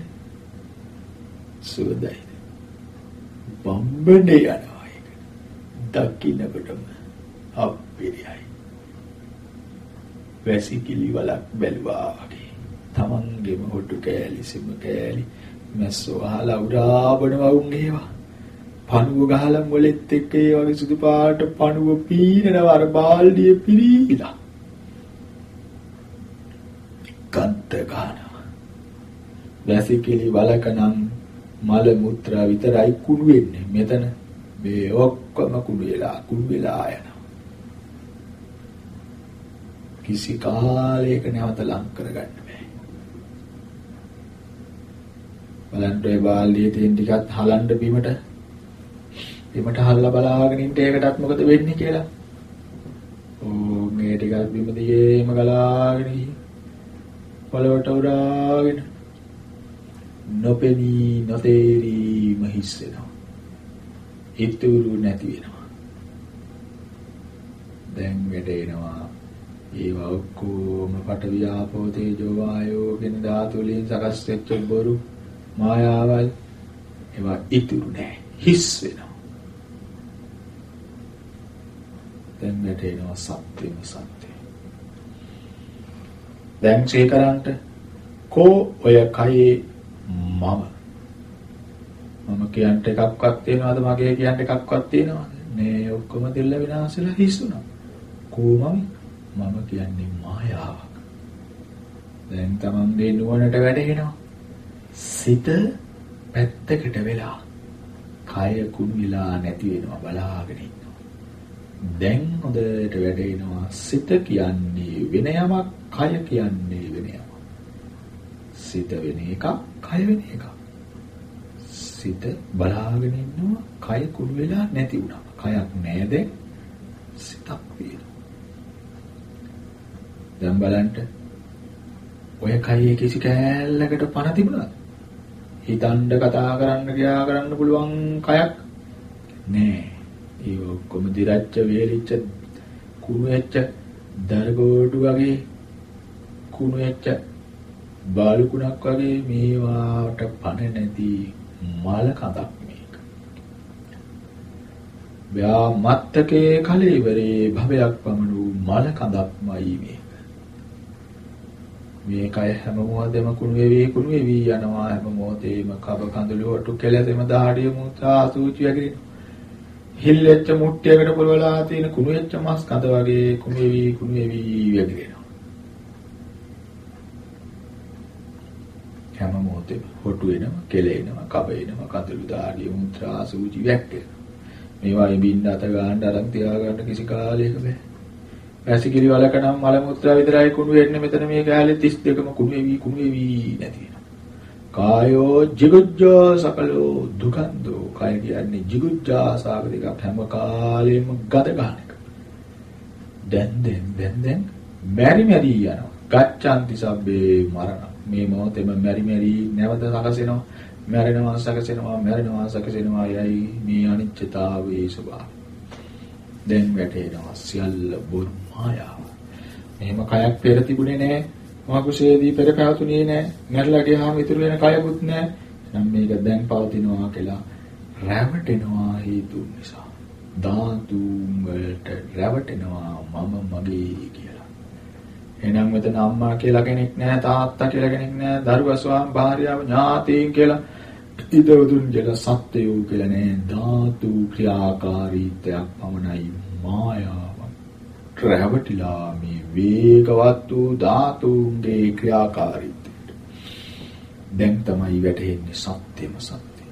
සුවදයි. බම්බනේ යනවා ඒක. දකින්නකොටම අප්පිරියයි. වැසිකිලි වලක් බැලුවා වගේ. තමන්ගේම හොටු කෑලි සිම කෑලි මැස්සෝ අහලා උඩාබන වුන් ඒවා. පණුව ගහලා මොලෙත් එක්ක ඒ වගේ සුදු පාට පණුව පීනනවා අර බාල්දිය පිරීලා. කන්ත ගන්නවා. වැසිකිලි වලකනම් මල මුත්‍රා විතරයි කුණු වෙන්නේ. මෙතන මේ ඔක්කොම කුණු වෙලා කුණු වෙලා යනවා. කිසි කාලයක නැවත ලං කරගන්න බෑ. බලන්න ඒ බාල්දියේ තියෙන ටිකත් හලන්න බිමට බිමට හල්ලා බලාගෙන ඉන්න ඒකටත් මොකද වෙන්නේ කියලා. ඕ මේ ටිකත් බිම දිගේම ගලාගෙන ගිහින් පොළවට උඩාගෙන නොපෙනී නොතේරි මහිස් වෙනවා. ඉතුරු නැති වෙනවා. දැන් වැටෙනවා ඒවා ඔක්කොම පටවිය ආපෝ තේජෝ වායෝ කියන ධාතු වලින් සකස් වෙච්ච බොරු මායාවල් ඒවා ඉතුරු නැහැ හිස් වෙනවා දැන් වැටෙනවා සත්‍යෙම සත්‍ය. දැන් සීකරන්ට කෝ ඔය කයේ මම? මම කියන්ට එකක්වත් තියනවද? මගේ කියන්ට එකක්වත් තියනවද? මේ ඔක්කොම දෙල්ල විනාශලා හිස්සුණා. කොහොමද මම? කියන්නේ මායාවක්. දැන් තමන්ගේ නුවණට වැඩෙනවා සිත පැත්තකට වෙලා කය කුණු විලා නැති වෙනවා බලාගෙන දැන් හොඳට වැඩෙනවා සිත කියන්නේ වෙන යමක් කය කියන්නේ වෙන යමක්. සිත වෙන එකක් කය වෙන එකක්. සිත බලාගෙන ඉන්නවා කය කුළු වෙලා නැති වුණා. කයක් නෑ දැන් සිතක් තියෙනවා. දැන් බලන්න ඔය කයේ කිසි කෑල්ලකට පණ තිබුණාද? හිතන්න කතා කරන්න ගියා කරන්න පුළුවන් කයක් නෑ. ඒ ඔක්කොම දිරච්ච වේලිච්ච කුණු වෙච්ච දරගෝඩු වගේ කුණු වෙච්ච බාලුකුණක් වගේ මේවාට පණ නැති මල කඳක් මේක. ව්‍යා මත්තකේ කලෙවරේ භවයක් පමණ වූ මල කඳක්මයි මේක. මේ කය හැම මොහොතෙම කුණු වෙවි කුණු වෙවි යනවා හැම මොහොතේම කබ කඳුළු ඔටු කෙලෙසෙම දහඩිය මුත්‍රා සූචි වගේ හිල්ලෙච්ච මුට්ටියකට පොළවලා තියෙන කුණු වෙච්ච මස් කඳ වගේ කුණු වෙවි කුණු වෙවි වගේ හැම මොහොතේම හොටු එනවා, කෙල එනවා, කබ එනවා, කඳුළු දාඩිය මුත්‍රා සූචි වැක්කෙනවා. මේවා ඉබින්න අත ගන්න අරන් තියාගන්න කිසි කාලයක බෑ. වැසිකිලි වලක නම් මල මුත්‍රා විතරයි කුණු වෙන්නේ මෙතන මේ ගෑලේ 32ම කුණු වෙවි කුණු වෙවි නැති වෙනවා. කායෝ jigujja සකලෝ දුකන්දෝ කය කියන්නේ jigujja සාග දෙකක් හැම කාලෙම ගත ගන්න එක. දැන් දැන් දැන් දැන් මෙරි මෙරි යනවා. ගච්ඡanti සබ්බේ මරණ. මේ මොහොතේම මෙරි මෙරි නැවත සකසෙනවා. මැරෙනවා සකසෙනවා මැරෙනවා සකසෙනවා යයි මේ අනිත්‍යතාවයේ ස්වභාවය. දැන් වැටෙනවා සියල්ල බොරු මායාව. එහෙම කයක් පෙර තිබුණේ නැහැ. මහකුසේදී පෙර පැවතුනේ නැහැ. මැරලා ගියාම ඉතුරු වෙන කයකුත් නැහැ. නම් මේක දැන් පවතිනවා කියලා රැවටෙනවා හේතු නිසා. ධාතු වලට රැවටෙනවා මම මගේ කියලා. එහෙනම් මෙතන අම්මා කියලා කෙනෙක් නැහැ, තාත්තා කියලා කෙනෙක් නැහැ, දරුවා ස්වාම භාර්යාව ඥාතීන් කියලා ඉදවතුන් කියලා සත්‍යයෝ කියලා නෑ ධාතු ක්‍රියාකාරීත්වයක් පමණයි මායාව. රැවටිලා මේ වේගවත් වූ ධාතුන්ගේ ක්‍රියාකාරීත්වයට. දැන් තමයි වැටහෙන්නේ සත්‍යම සත්‍ය.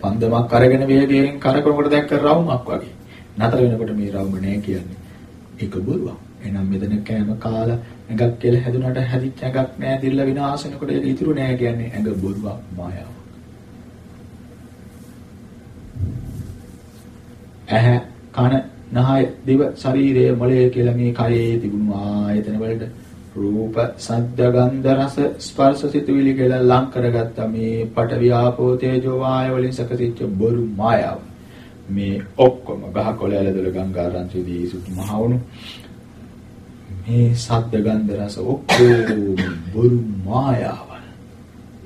පන්දමක් අරගෙන වේගයෙන් කරකවනකොට දැක්ක රවුමක් වගේ. නතර වෙනකොට මේ රවුම නෑ කියන්නේ. ඒක බොරුවක්. එහෙනම් මෙතන කෑම කාලා ඇඟක් කියලා හැදුනට හැදිච්ච ඇඟක් නෑ දිල්ල විනාශ වෙනකොට ඒක ඉතුරු නෑ කියන්නේ ඇඟ බොරුවක් මායාවක්. ඇහැ කන නහය දිව ශරීරය මොළය කියලා මේ කයේ තිබුණු ආයතන වලට රූප සද්ද ගන්ධ රස ස්පර්ශ සිතුවිලි කියලා ලං කරගත්ත. මේ පඨවි ආපෝ තේජෝ වාය වලින් සකසිච්ච බොරු මායාව. මේ ඔක්කොම ගහකොළ ඇලදොල ගංගාරන්ති දී සුතු මහවණු මේ සද්ද ගන්ධ රස ඔක්කොම බොරු මායාවල්.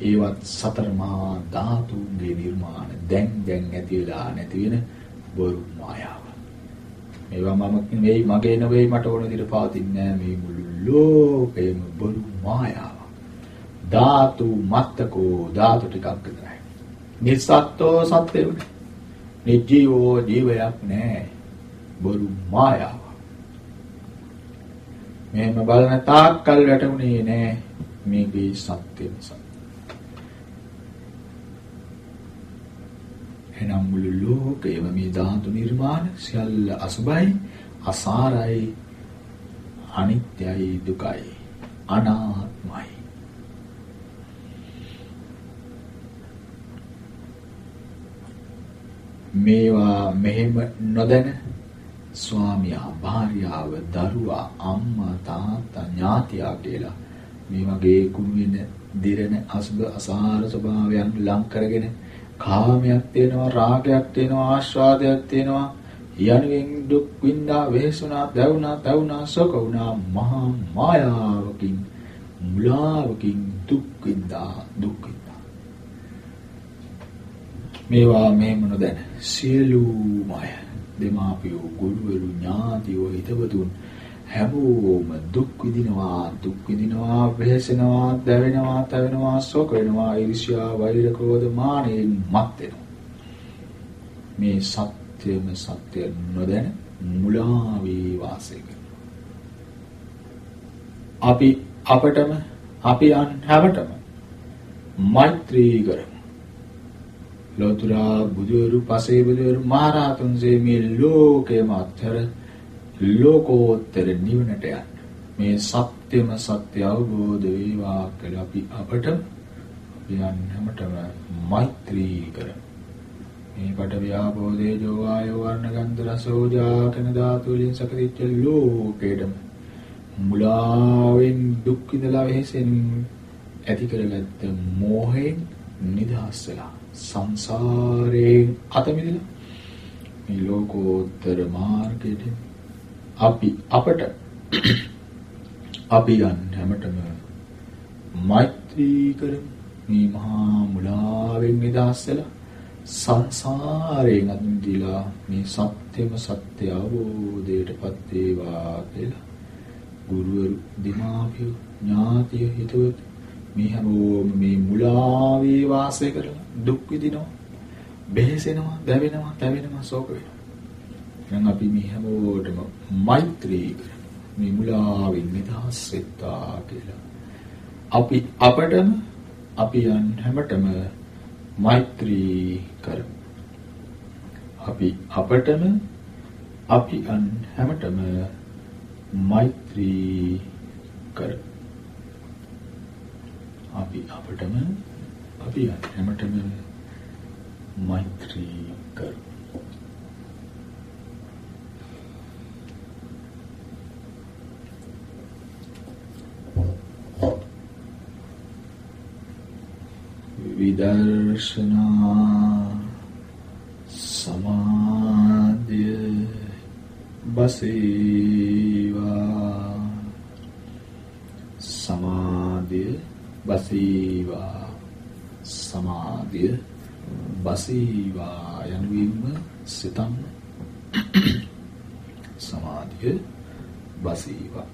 ඒවත් සතර මහා ධාතුන්ගේ නිර්මාණ දැන් දැන් ඇති වෙලා නැති වෙන බොරු මායාව. මේවා මම නෙවෙයි මගේ නෙවෙයි මට ඕන විදිහට පවතින්නේ මේ මුළු ලෝකෙම බොරු මායාව. ධාතු මත්තකෝ ධාතු ටිකක් විතරයි. නිස්සත්ත්ව සත්‍යුනේ. නිජීවෝ ජීවයක් නැහැ. බොරු මායාව. මෙහෙම බලන තාක්කල් වැටුනේ නෑ මේකේ සත්‍ය නිසා. එනම් මුළු ලෝකයම මේ ධාතු නිර්මාණ සියල්ල අසුභයි අසාරයි අනිත්‍යයි දුකයි අනාත්මයි. මේවා මෙහෙම නොදැන ස්වාමියා භාර්යාව දරුවා අම්මා තාත්තා ඥාතියා කියලා මේ වගේ කුණු වෙන දිරෙන අසුබ අසාර ස්වභාවයන් ලං කරගෙන කාමයක් තියෙනවා රාගයක් තියෙනවා ආස්වාදයක් තියෙනවා. යනුවෙන් දුක් විඳා වෙහසුණා දැවුණා තැවුණා සොක වුණා මහා මායාවකින් මුලාවකින් දුක් විඳා දුක් විඳා මේවා මෙහෙම නොදැන සියලුම අය. දෙමාපියෝ ගුරුවරු ඥාතියෝ හිතවතුන් හැමෝම දුක් විඳිනවා දුක් විඳිනවා වෙහෙසෙනවා දැවෙනවා තැවෙනවා ශෝක වෙනවා ඊර්ෂ්‍යා වෛර ක්‍රෝධ මානෙන් මත් වෙනවා. මේ සත්‍යම සත්‍ය නොදැන මුලා වී වාසය අපි අපටම අපි අන් හැමතෙම මෛත්‍රී කරමු. ලෝතුරා බුදුරු පසේ බුදුරු මහරහතුන්සේ මේ ලෝකේම අත්හැර ලෝකෝත්තර නිවනට යන්න. මේ සත්‍යම සත්‍ය අවබෝධ වේවා කියලා අපි අපට අපි හැමතෙම මෛත්‍රී කරමු. මේ පට ව්‍යාපෝදේ ජෝවාය වර්ණ ගන්ධ රසෝජා කන ධාතු වලින් සකදිච්ච ලෝකෙඩම මුලාවෙන් දුක් විඳලා වෙහෙසෙන් ඇති කරගත්ත මෝහයෙන් නිදහස් වෙලා සංසාරයෙන් අත මිදලා මේ ලෝකෝත්තර මාර්ගයට අපි අපට අපි යන් හැමතෙම මෛත්‍රී කරමු. මේ මහා මුලාවෙන් නිදහස් වෙලා සංසාරයෙන් අදින්දිලා මේ සත්‍යම සත්‍ය අවබෝධයටපත් වේවා කියලා ගුරුවරු දිමාපියෝ ඥාතිය හිතවත මේ හැමෝම මේ මුලාවේ වාසය කරලා දුක් විඳිනවා බෙහෙසෙනවා දැවෙනවා තැවෙනවා ශෝක වෙනවා එහෙනම් අපි මේ හැමෝටම මෛත්‍රී කරමු මේ මුලාවෙන් නිදහස් වෙත්තා කියලා අපි අපටම අපි යන් හැමතෙම මෛත්‍රී කරමු. අපි අපටම අපි අන් හැමතෙම මෛත්‍රී කරමු. අපි අපටම අපි අන් හැමතෙම මෛත්‍රී කරමු. විදර්ශනා සමාධිය බසීවා. සමාධිය බසීවා. සමාධිය බසීවා. යනුවෙන්ම සිතන්න. සමාධිය බසීවා.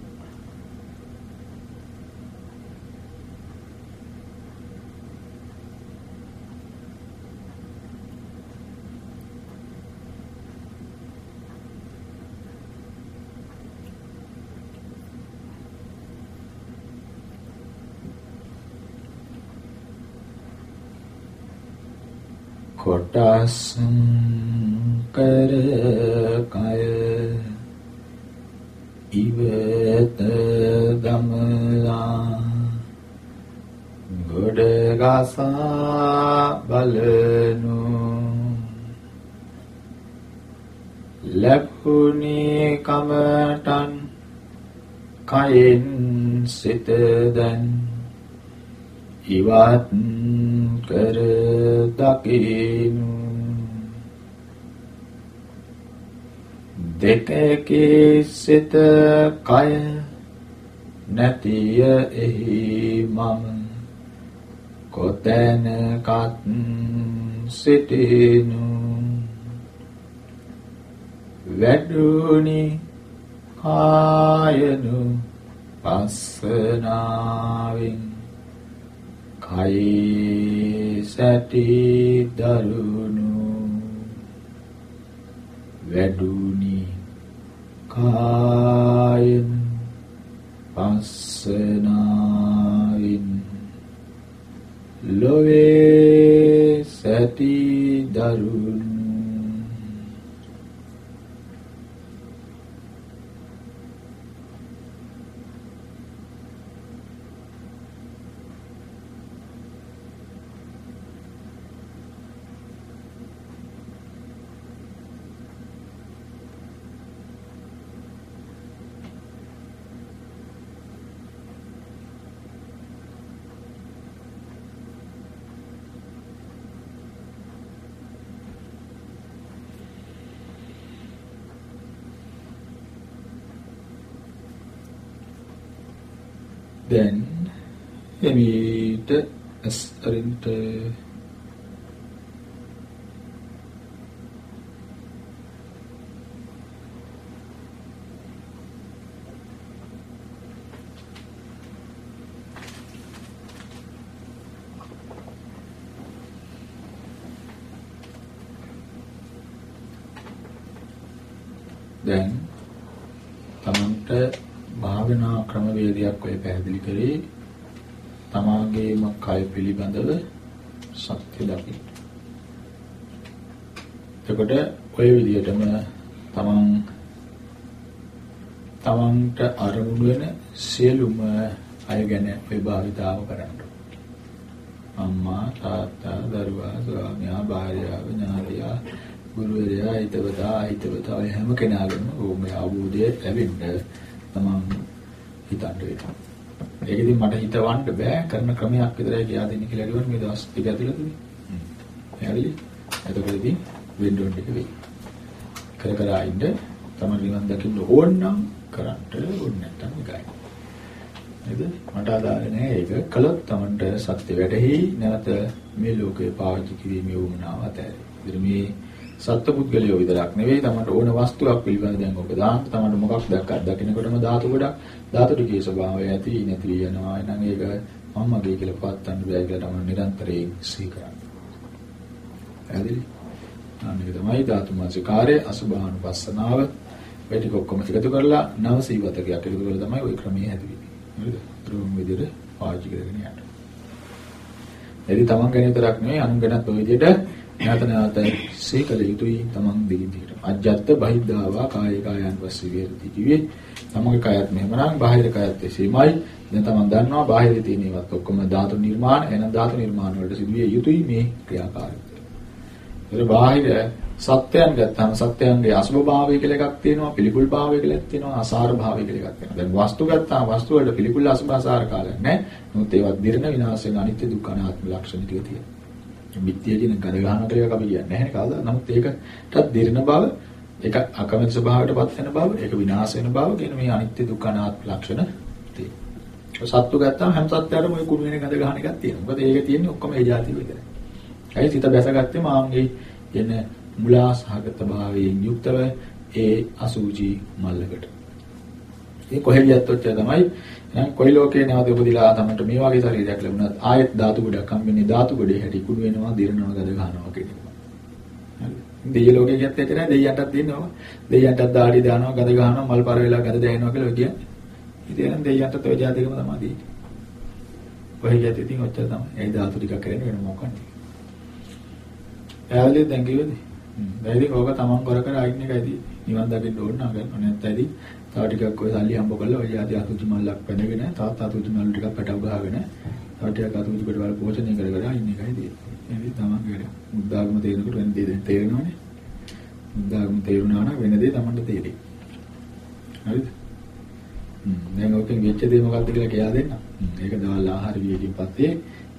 කොටස් කර කය ඉවත දමලා ගොඩ ගසා බලනු ලැබුණේ කමටන් කයෙන් සිත දැන් ඉවත් කර දකිනු. දෙකකේ සිත කය නැතිය එහි මම කොතැනකත් සිටිනු. වැඩුණි කායනු පස්සනාවෙන්. කයි සැටි දරුණු වැඩුණි කායන් පස්සනායින් ලොවේ සැටි දරුණු දැන් එමෙට අස්තරින්ට දැන් තමන්ට භාවනා ක්‍රමවේදයක් ඔය පැහැදිලි කරේ. තමාගේම කය පිළිබඳව සත්‍ය දකින්න. එතකොට ඔය විදිහටම තමන් තමන්ට අරමුණු වෙන සියලුම අය ගැන ඔය භාවිතාව කරන්න. අම්මා තාත්තා දරුවා ස්වාමියා භාර්යාව ඥාතියා ගුරුවරයා හිතවතා හිතවතා හැම කෙනාගේම ඕමේ අවබෝධය ලැබෙන්න තමන් හිතන්න වෙනවා. ඒක ඉතින් මට හිතවන්න බෑ කරන ක්‍රමයක් විතරයි කියලා දෙන්න කියලා කිව්වොත් මේ දවස් ටික ඇතුළතදී. හරිද? එතකොට ඉතින් වෙන්න ඕන ටික වෙයි. කර කර ආයින්ද තමයි නිවන් දකින්න ඕන නම් කරන්න ඕනේ නැත්නම් ගයි. නේද? මට අදාළ නෑ ඒක. කළොත් Tamanට සත්‍ය වැටහි නැවත මේ ලෝකේ පාවිච්චි කිරීමේ උවමනාව ඇතැයි. ඉතින් මේ සත්පුද්ගලයෝ විතරක් නෙවෙයි Tamanට ඕන වස්තුවක් පිළිබඳ දැන් ඔබ දාන්න Tamanට මොකක් දැක්කත් දකින්නකොටම ධාතු ගොඩක් ධාතු ටිකේ ස්වභාවය ඇති නැති යනවා. එහෙනම් ඒක මමගේ කියලා පවත්තන්න බෑ කියලා Taman නිරන්තරයෙන් සිහි කරන්න. පැහැදිලි? අනික තමයි ධාතු මාසිකාරය අසුභානුපස්සනාව මේ ටික ඔක්කොම එකතු කරලා නව සීවතකයක් එකතු කරලා තමයි ওই ක්‍රමයේ හැදෙන්නේ. හරිද? ත්‍රිවම විදිහට පාවිච්චි කරගෙන යන්න. එදි තමන් ගැන විතරක් නෙවෙයි අනුන් ගැනත් ඔය විදිහට නැවත නැවත සීකල යුතුයි තමන් දෙකින් දිහට. අජ්ජත් බහිද්ධාවා කාය කායයන් පස්සේ විහෙරති කිව්වේ. තමන්ගේ කයත් මෙහෙමනම් බාහිර කයත් එසේමයි. දැන් තමන් දන්නවා බාහිර තියෙන ඒවත් ඔක්කොම ධාතු නිර්මාණ එහෙනම් ධාතු නිර්මාණ වලට සිදුවිය යුතුයි මේ ක්‍රියාකාරීත්වය. ඒක බාහිර සත්‍යයන් ගත්තාම සත්‍යයන්ගේ අසුභ භාවය කියලා එකක් තියෙනවා පිළිකුල් භාවය කියලා එකක් තියෙනවා අසාර භාවය කියලා එකක් තියෙනවා. දැන් වස්තු ගත්තාම වස්තු වලට පිළිකුල් අසුභ අසාර කාලයක් නැහැ. නමුත් ඒවත් දිරන විනාශ වෙන අනිත්‍ය දුක්ඛ අනාත්ම ලක්ෂණ ටික තියෙනවා. මිත්‍ය කියන ගර ගන්න ක්‍රියාවක් අපි කියන්නේ නැහැ කවදා. නමුත් ඒකටත් දිරන බව, ඒක අකමැති ස්වභාවයට පත් වෙන බව, ඒක විනාශ වෙන බව කියන මේ අනිත්‍ය දුක්ඛ අනාත්ම ලක්ෂණ තියෙනවා. සත්තු ගත්තාම හැම සත්ත්වයකටම ওই කුණු වෙන ගඳ ගන්න එකක් තියෙනවා. මොකද ඒක තියෙන්නේ ඔක්කොම ඒ જાති විතරයි. ඇයි සිත බැසගත්තේ මාම්ගේ එන මුලාසහගත භාවයෙන් යුක්තව ඒ අසුචි මල්ලකට. ඒ කොහෙලියත් ඔච්චර තමයි කොයි ලෝකේ නැවත උපදිලා තමන්ට මේ වගේ ශරීරයක් ලැබුණත් ආයෙත් ධාතු ගොඩක් හම්බෙන්නේ ධාතු ගොඩේ හැටි කුඩු වෙනවා දිරනවා ගද ගන්නවා කියන එක. හරි. දෙය ලෝකේ ගියත් එච්චර නෑ දෙයියන්ටත් දෙන්නවා. දෙයියන්ටත් දාඩි දානවා ගද ගන්නවා මල් පර වෙලා ගද දැනෙනවා කියලා කියන්නේ. ඉතින් එහෙනම් දෙයියන්ටත් ඔය જાතිකම තමයි දෙන්නේ. කොහෙ ගියත් ඉතින් ඔච්චර තමයි. ඒ ධාතු ටිකක් කරන්නේ වෙන මොකක්ද? එයාලේ දැන් කිව්වද? දැන් ඉතින් ඕක තමන් කර කර ආයින් එකයි නිවන් දකින්න ඕන නම් ගන්න නැත්නම් ඉතින් තව ටිකක් ඔය සල්ලි හම්බ කරලා ඔය ආදී අතුචි මල්ලක් පැනගෙන තවත් අතුචි මල් ටිකක් පැටව ගහගෙන තව ටිකක් අතුචි පිටවල පෝෂණය කර කර ආයින් එකයි තියෙන්නේ. එහෙනම් තමන් වැඩ. මුද්දාගම තේරෙනකොට වෙන දේ දැන් තේරෙනවනේ. මුද්දාගම තේරුණා නම් වෙන දේ තමන්ට තේරෙයි. හරිද? හ්ම් දැන් ඔකෙන් වෙච්ච දේ මොකක්ද කියලා කියා දෙන්න. ඒක දවල් ආහාර වියකින් පස්සේ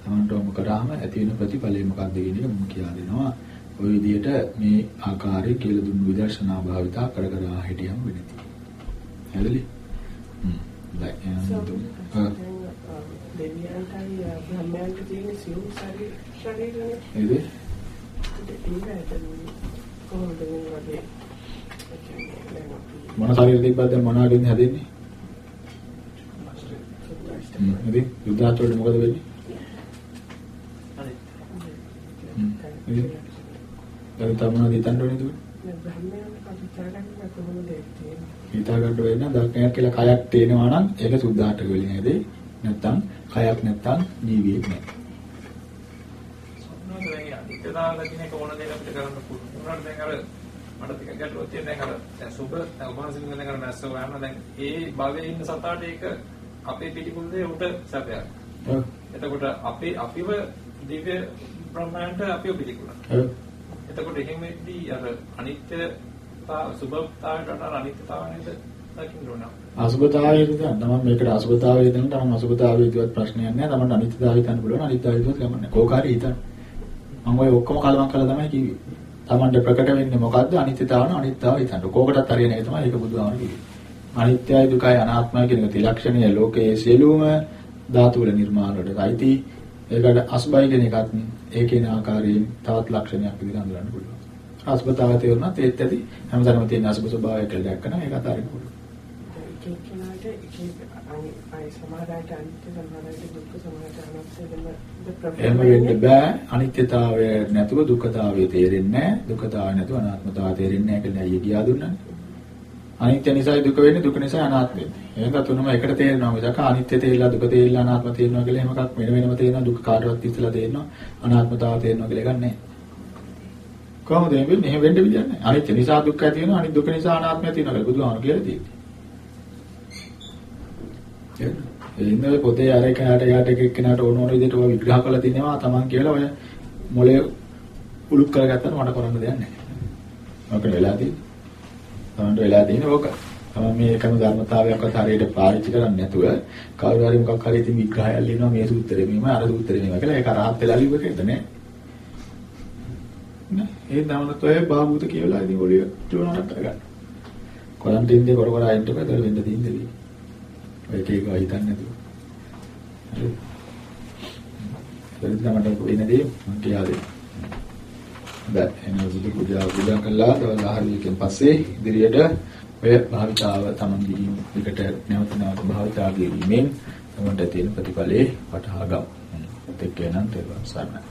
තමන්ට ඔම කරාම ඇති වෙන ප්‍රතිඵලය මොකක්ද කියන එක මම කියා දෙනවා. ওই විදිහට මේ ආකාරයේ කියලා දුන්නු විදර්ශනා භාවිතා කර කර හිටියම වෙනති. දැන් දෙවියන්ටයි බ්‍රහ්මයන්ට තියෙන සියුම් ශරීර ශරීරනේ. නේද? කොහොමද මොන ශරීර තිබ්බද දැන් මොනවාගෙන් හැදෙන්නේ? හ්ම්. හරි. යුද්ධාචරණය මොකද වෙන්නේ? හ්ම්. හරි. දැන් තමන දිතන්න ඕනේ දුන්නේ. බ්‍රහ්මයන්ට කතා කොහොමද තියෙන්නේ? හිතා ගන්න වෙන දක්නයක් කියලා කයක් තේනවා නම් ඒක සුද්ධාටක වෙලින් හැදේ. නැත්තම් කයක් නැත්තම් ජීවියෙක් නෑ. සම්මත දැන් අනිත්‍යතාව කියන එක ඕන දෙයක් අපිට කරන්න පුළුවන්. උනාට දැන් අර මට ටිකක් ගැටලුවක් තියෙන දැන් අර දැන් සුබ දැන් උපහාසින් දැන් අර මැස්ස ගන්න දැන් ඒ භවයේ ඉන්න සතාට ඒක අපේ පිටිකුල් දේ උට සැපයක්. ඔව්. එතකොට අපේ අපිව දිව්‍ය බ්‍රහ්මයන්ට අපිව පිළිකුලන. ඔව්. එතකොට එහෙමදී අර අනිත්‍යතාව සුභතාවයට වඩා අනිත්‍යතාව නේද දකින්න ඕන. අසුබතාවය හිතන්න නම් මේකට අසුබතාවය හිතන්න නම් අසුබතාවය හිතුවත් ප්‍රශ්නයක් නෑ. තමන්ට අනිත්‍යතාවය හිතන්න පුළුවන්. අනිත්‍යතාවය හිතුවත් ගමන් නෑ. කෝකාරී හිතන්න. මම ඔය ඔක්කොම කලවම් කරලා තමයි කිව්වේ. තමන්ට ප්‍රකට වෙන්නේ මොකද්ද? අනිත්‍යතාව න අනිත්‍යතාව හිතන්න. කෝකටත් හරියන එක තමයි ඒක බුදුහාමර කිව්වේ. අනිත්‍යයි දුකයි අනාත්මයි කියන ත්‍රිලක්ෂණීය ලෝකයේ සියලුම ධාතු වල නිර්මාණ වලට අයිති ඒකට අසුබයි කියන එකත් ඒකේන ආකාරයෙන් තවත් ලක්ෂණයක් විදිහට හඳුනන්න පුළුවන්. අසුබතාවය තේරුණාත් ඒත් ඇති. හැමදාම තියෙන අසුබ ස්වභාවය කියලා දැක්කම ඒක අතාරින්න පුළුවන්. එක එක අනි අය සමහරවිට අනිත්‍ය සමහරවිට දුක්ඛ අනාත්ම එහෙම වෙන්න බෑ. අනිත්‍යතාවය නැතුව දුක්ඛතාවය තේරෙන්නේ නැහැ දුක්ඛතාවය නැතුව අනාත්මතාවය තේරෙන්නේ නැහැ කියලා අයිය කියා දුන්නානේ අනිත්‍ය නිසායි දුක වෙන්නේ දුක නිසා අනාත්ම වෙන්නේ එහෙනම් තුනම එකට තේරෙනවා මිසක අනිත්‍ය තේරිලා දුක තේරිලා අනාත්ම තේරෙනවා කියලා එහෙම එකක් වෙන වෙනම තේරෙනවා. දුක කාටවත් ඉස්සලා තේරෙනවා. අනාත්මතාවය තේරෙනවා කියලා එකක් නැහැ කොහොමද මේ වෙන්නේ එහෙම වෙන්න විදියක් නැහැ අනිත්‍ය නිසා දුක් ඇති වෙනවා අනිත් දුක නිසා අනාත්මය තියෙනවා කියලා බුදුහාමුදුරු කියලා තියෙන්නේ ඒ ඉන්නේ පොතේ අර එක යට යට එක එක්කෙනාට ඕන ඕන විදිහට ඔය විග්‍රහ කරලා තිනවා තමන් කියලා ඔය මොලේ උලුක් කරගත්තාම මට කරන්න දෙයක් නැහැ. මොකද වෙලා තියෙන්නේ? තමන්ට වෙලා තියෙන්නේ ඕක. තමන් මේ එකම ධර්මතාවයක්වත් හරියට පාවිච්චි කරන්නේ නැතුව කවුරු හරි මොකක් හරි ඉතින් විග්‍රහයක් ලියනවා මේ සූත්‍රෙ මෙහෙම අර සූත්‍රෙ මෙහෙම කියලා ඒක රහත් වෙලා ලියුව එකද නෑ. නෑ ඒ දවනත් ඔය බාබුත කියලා ඉතින් ඔලිය චෝනකට කරගන්න. කොරන්ටින් දේ කර කර ආයෙත් බදල වෙන්න තියෙන්නේ. ඔය එක එක හිතන්නේ නැතුව. හරි. පෙරදින මට වෙන දේ මම කියලා දෙන්න. දැන් එනවා බුදු පූජා පූජා කළා දවල් ආහාරයෙන් පස්සේ ඉදිරියට ඔය භාවිතාව තමන්ගේ විකට නැවත නැවත භාවිතා කිරීමෙන් තමන්ට තියෙන ප්‍රතිඵලේ වටහා ගමු. ඒත් එක්කෙනා තේරුම් ගන්න.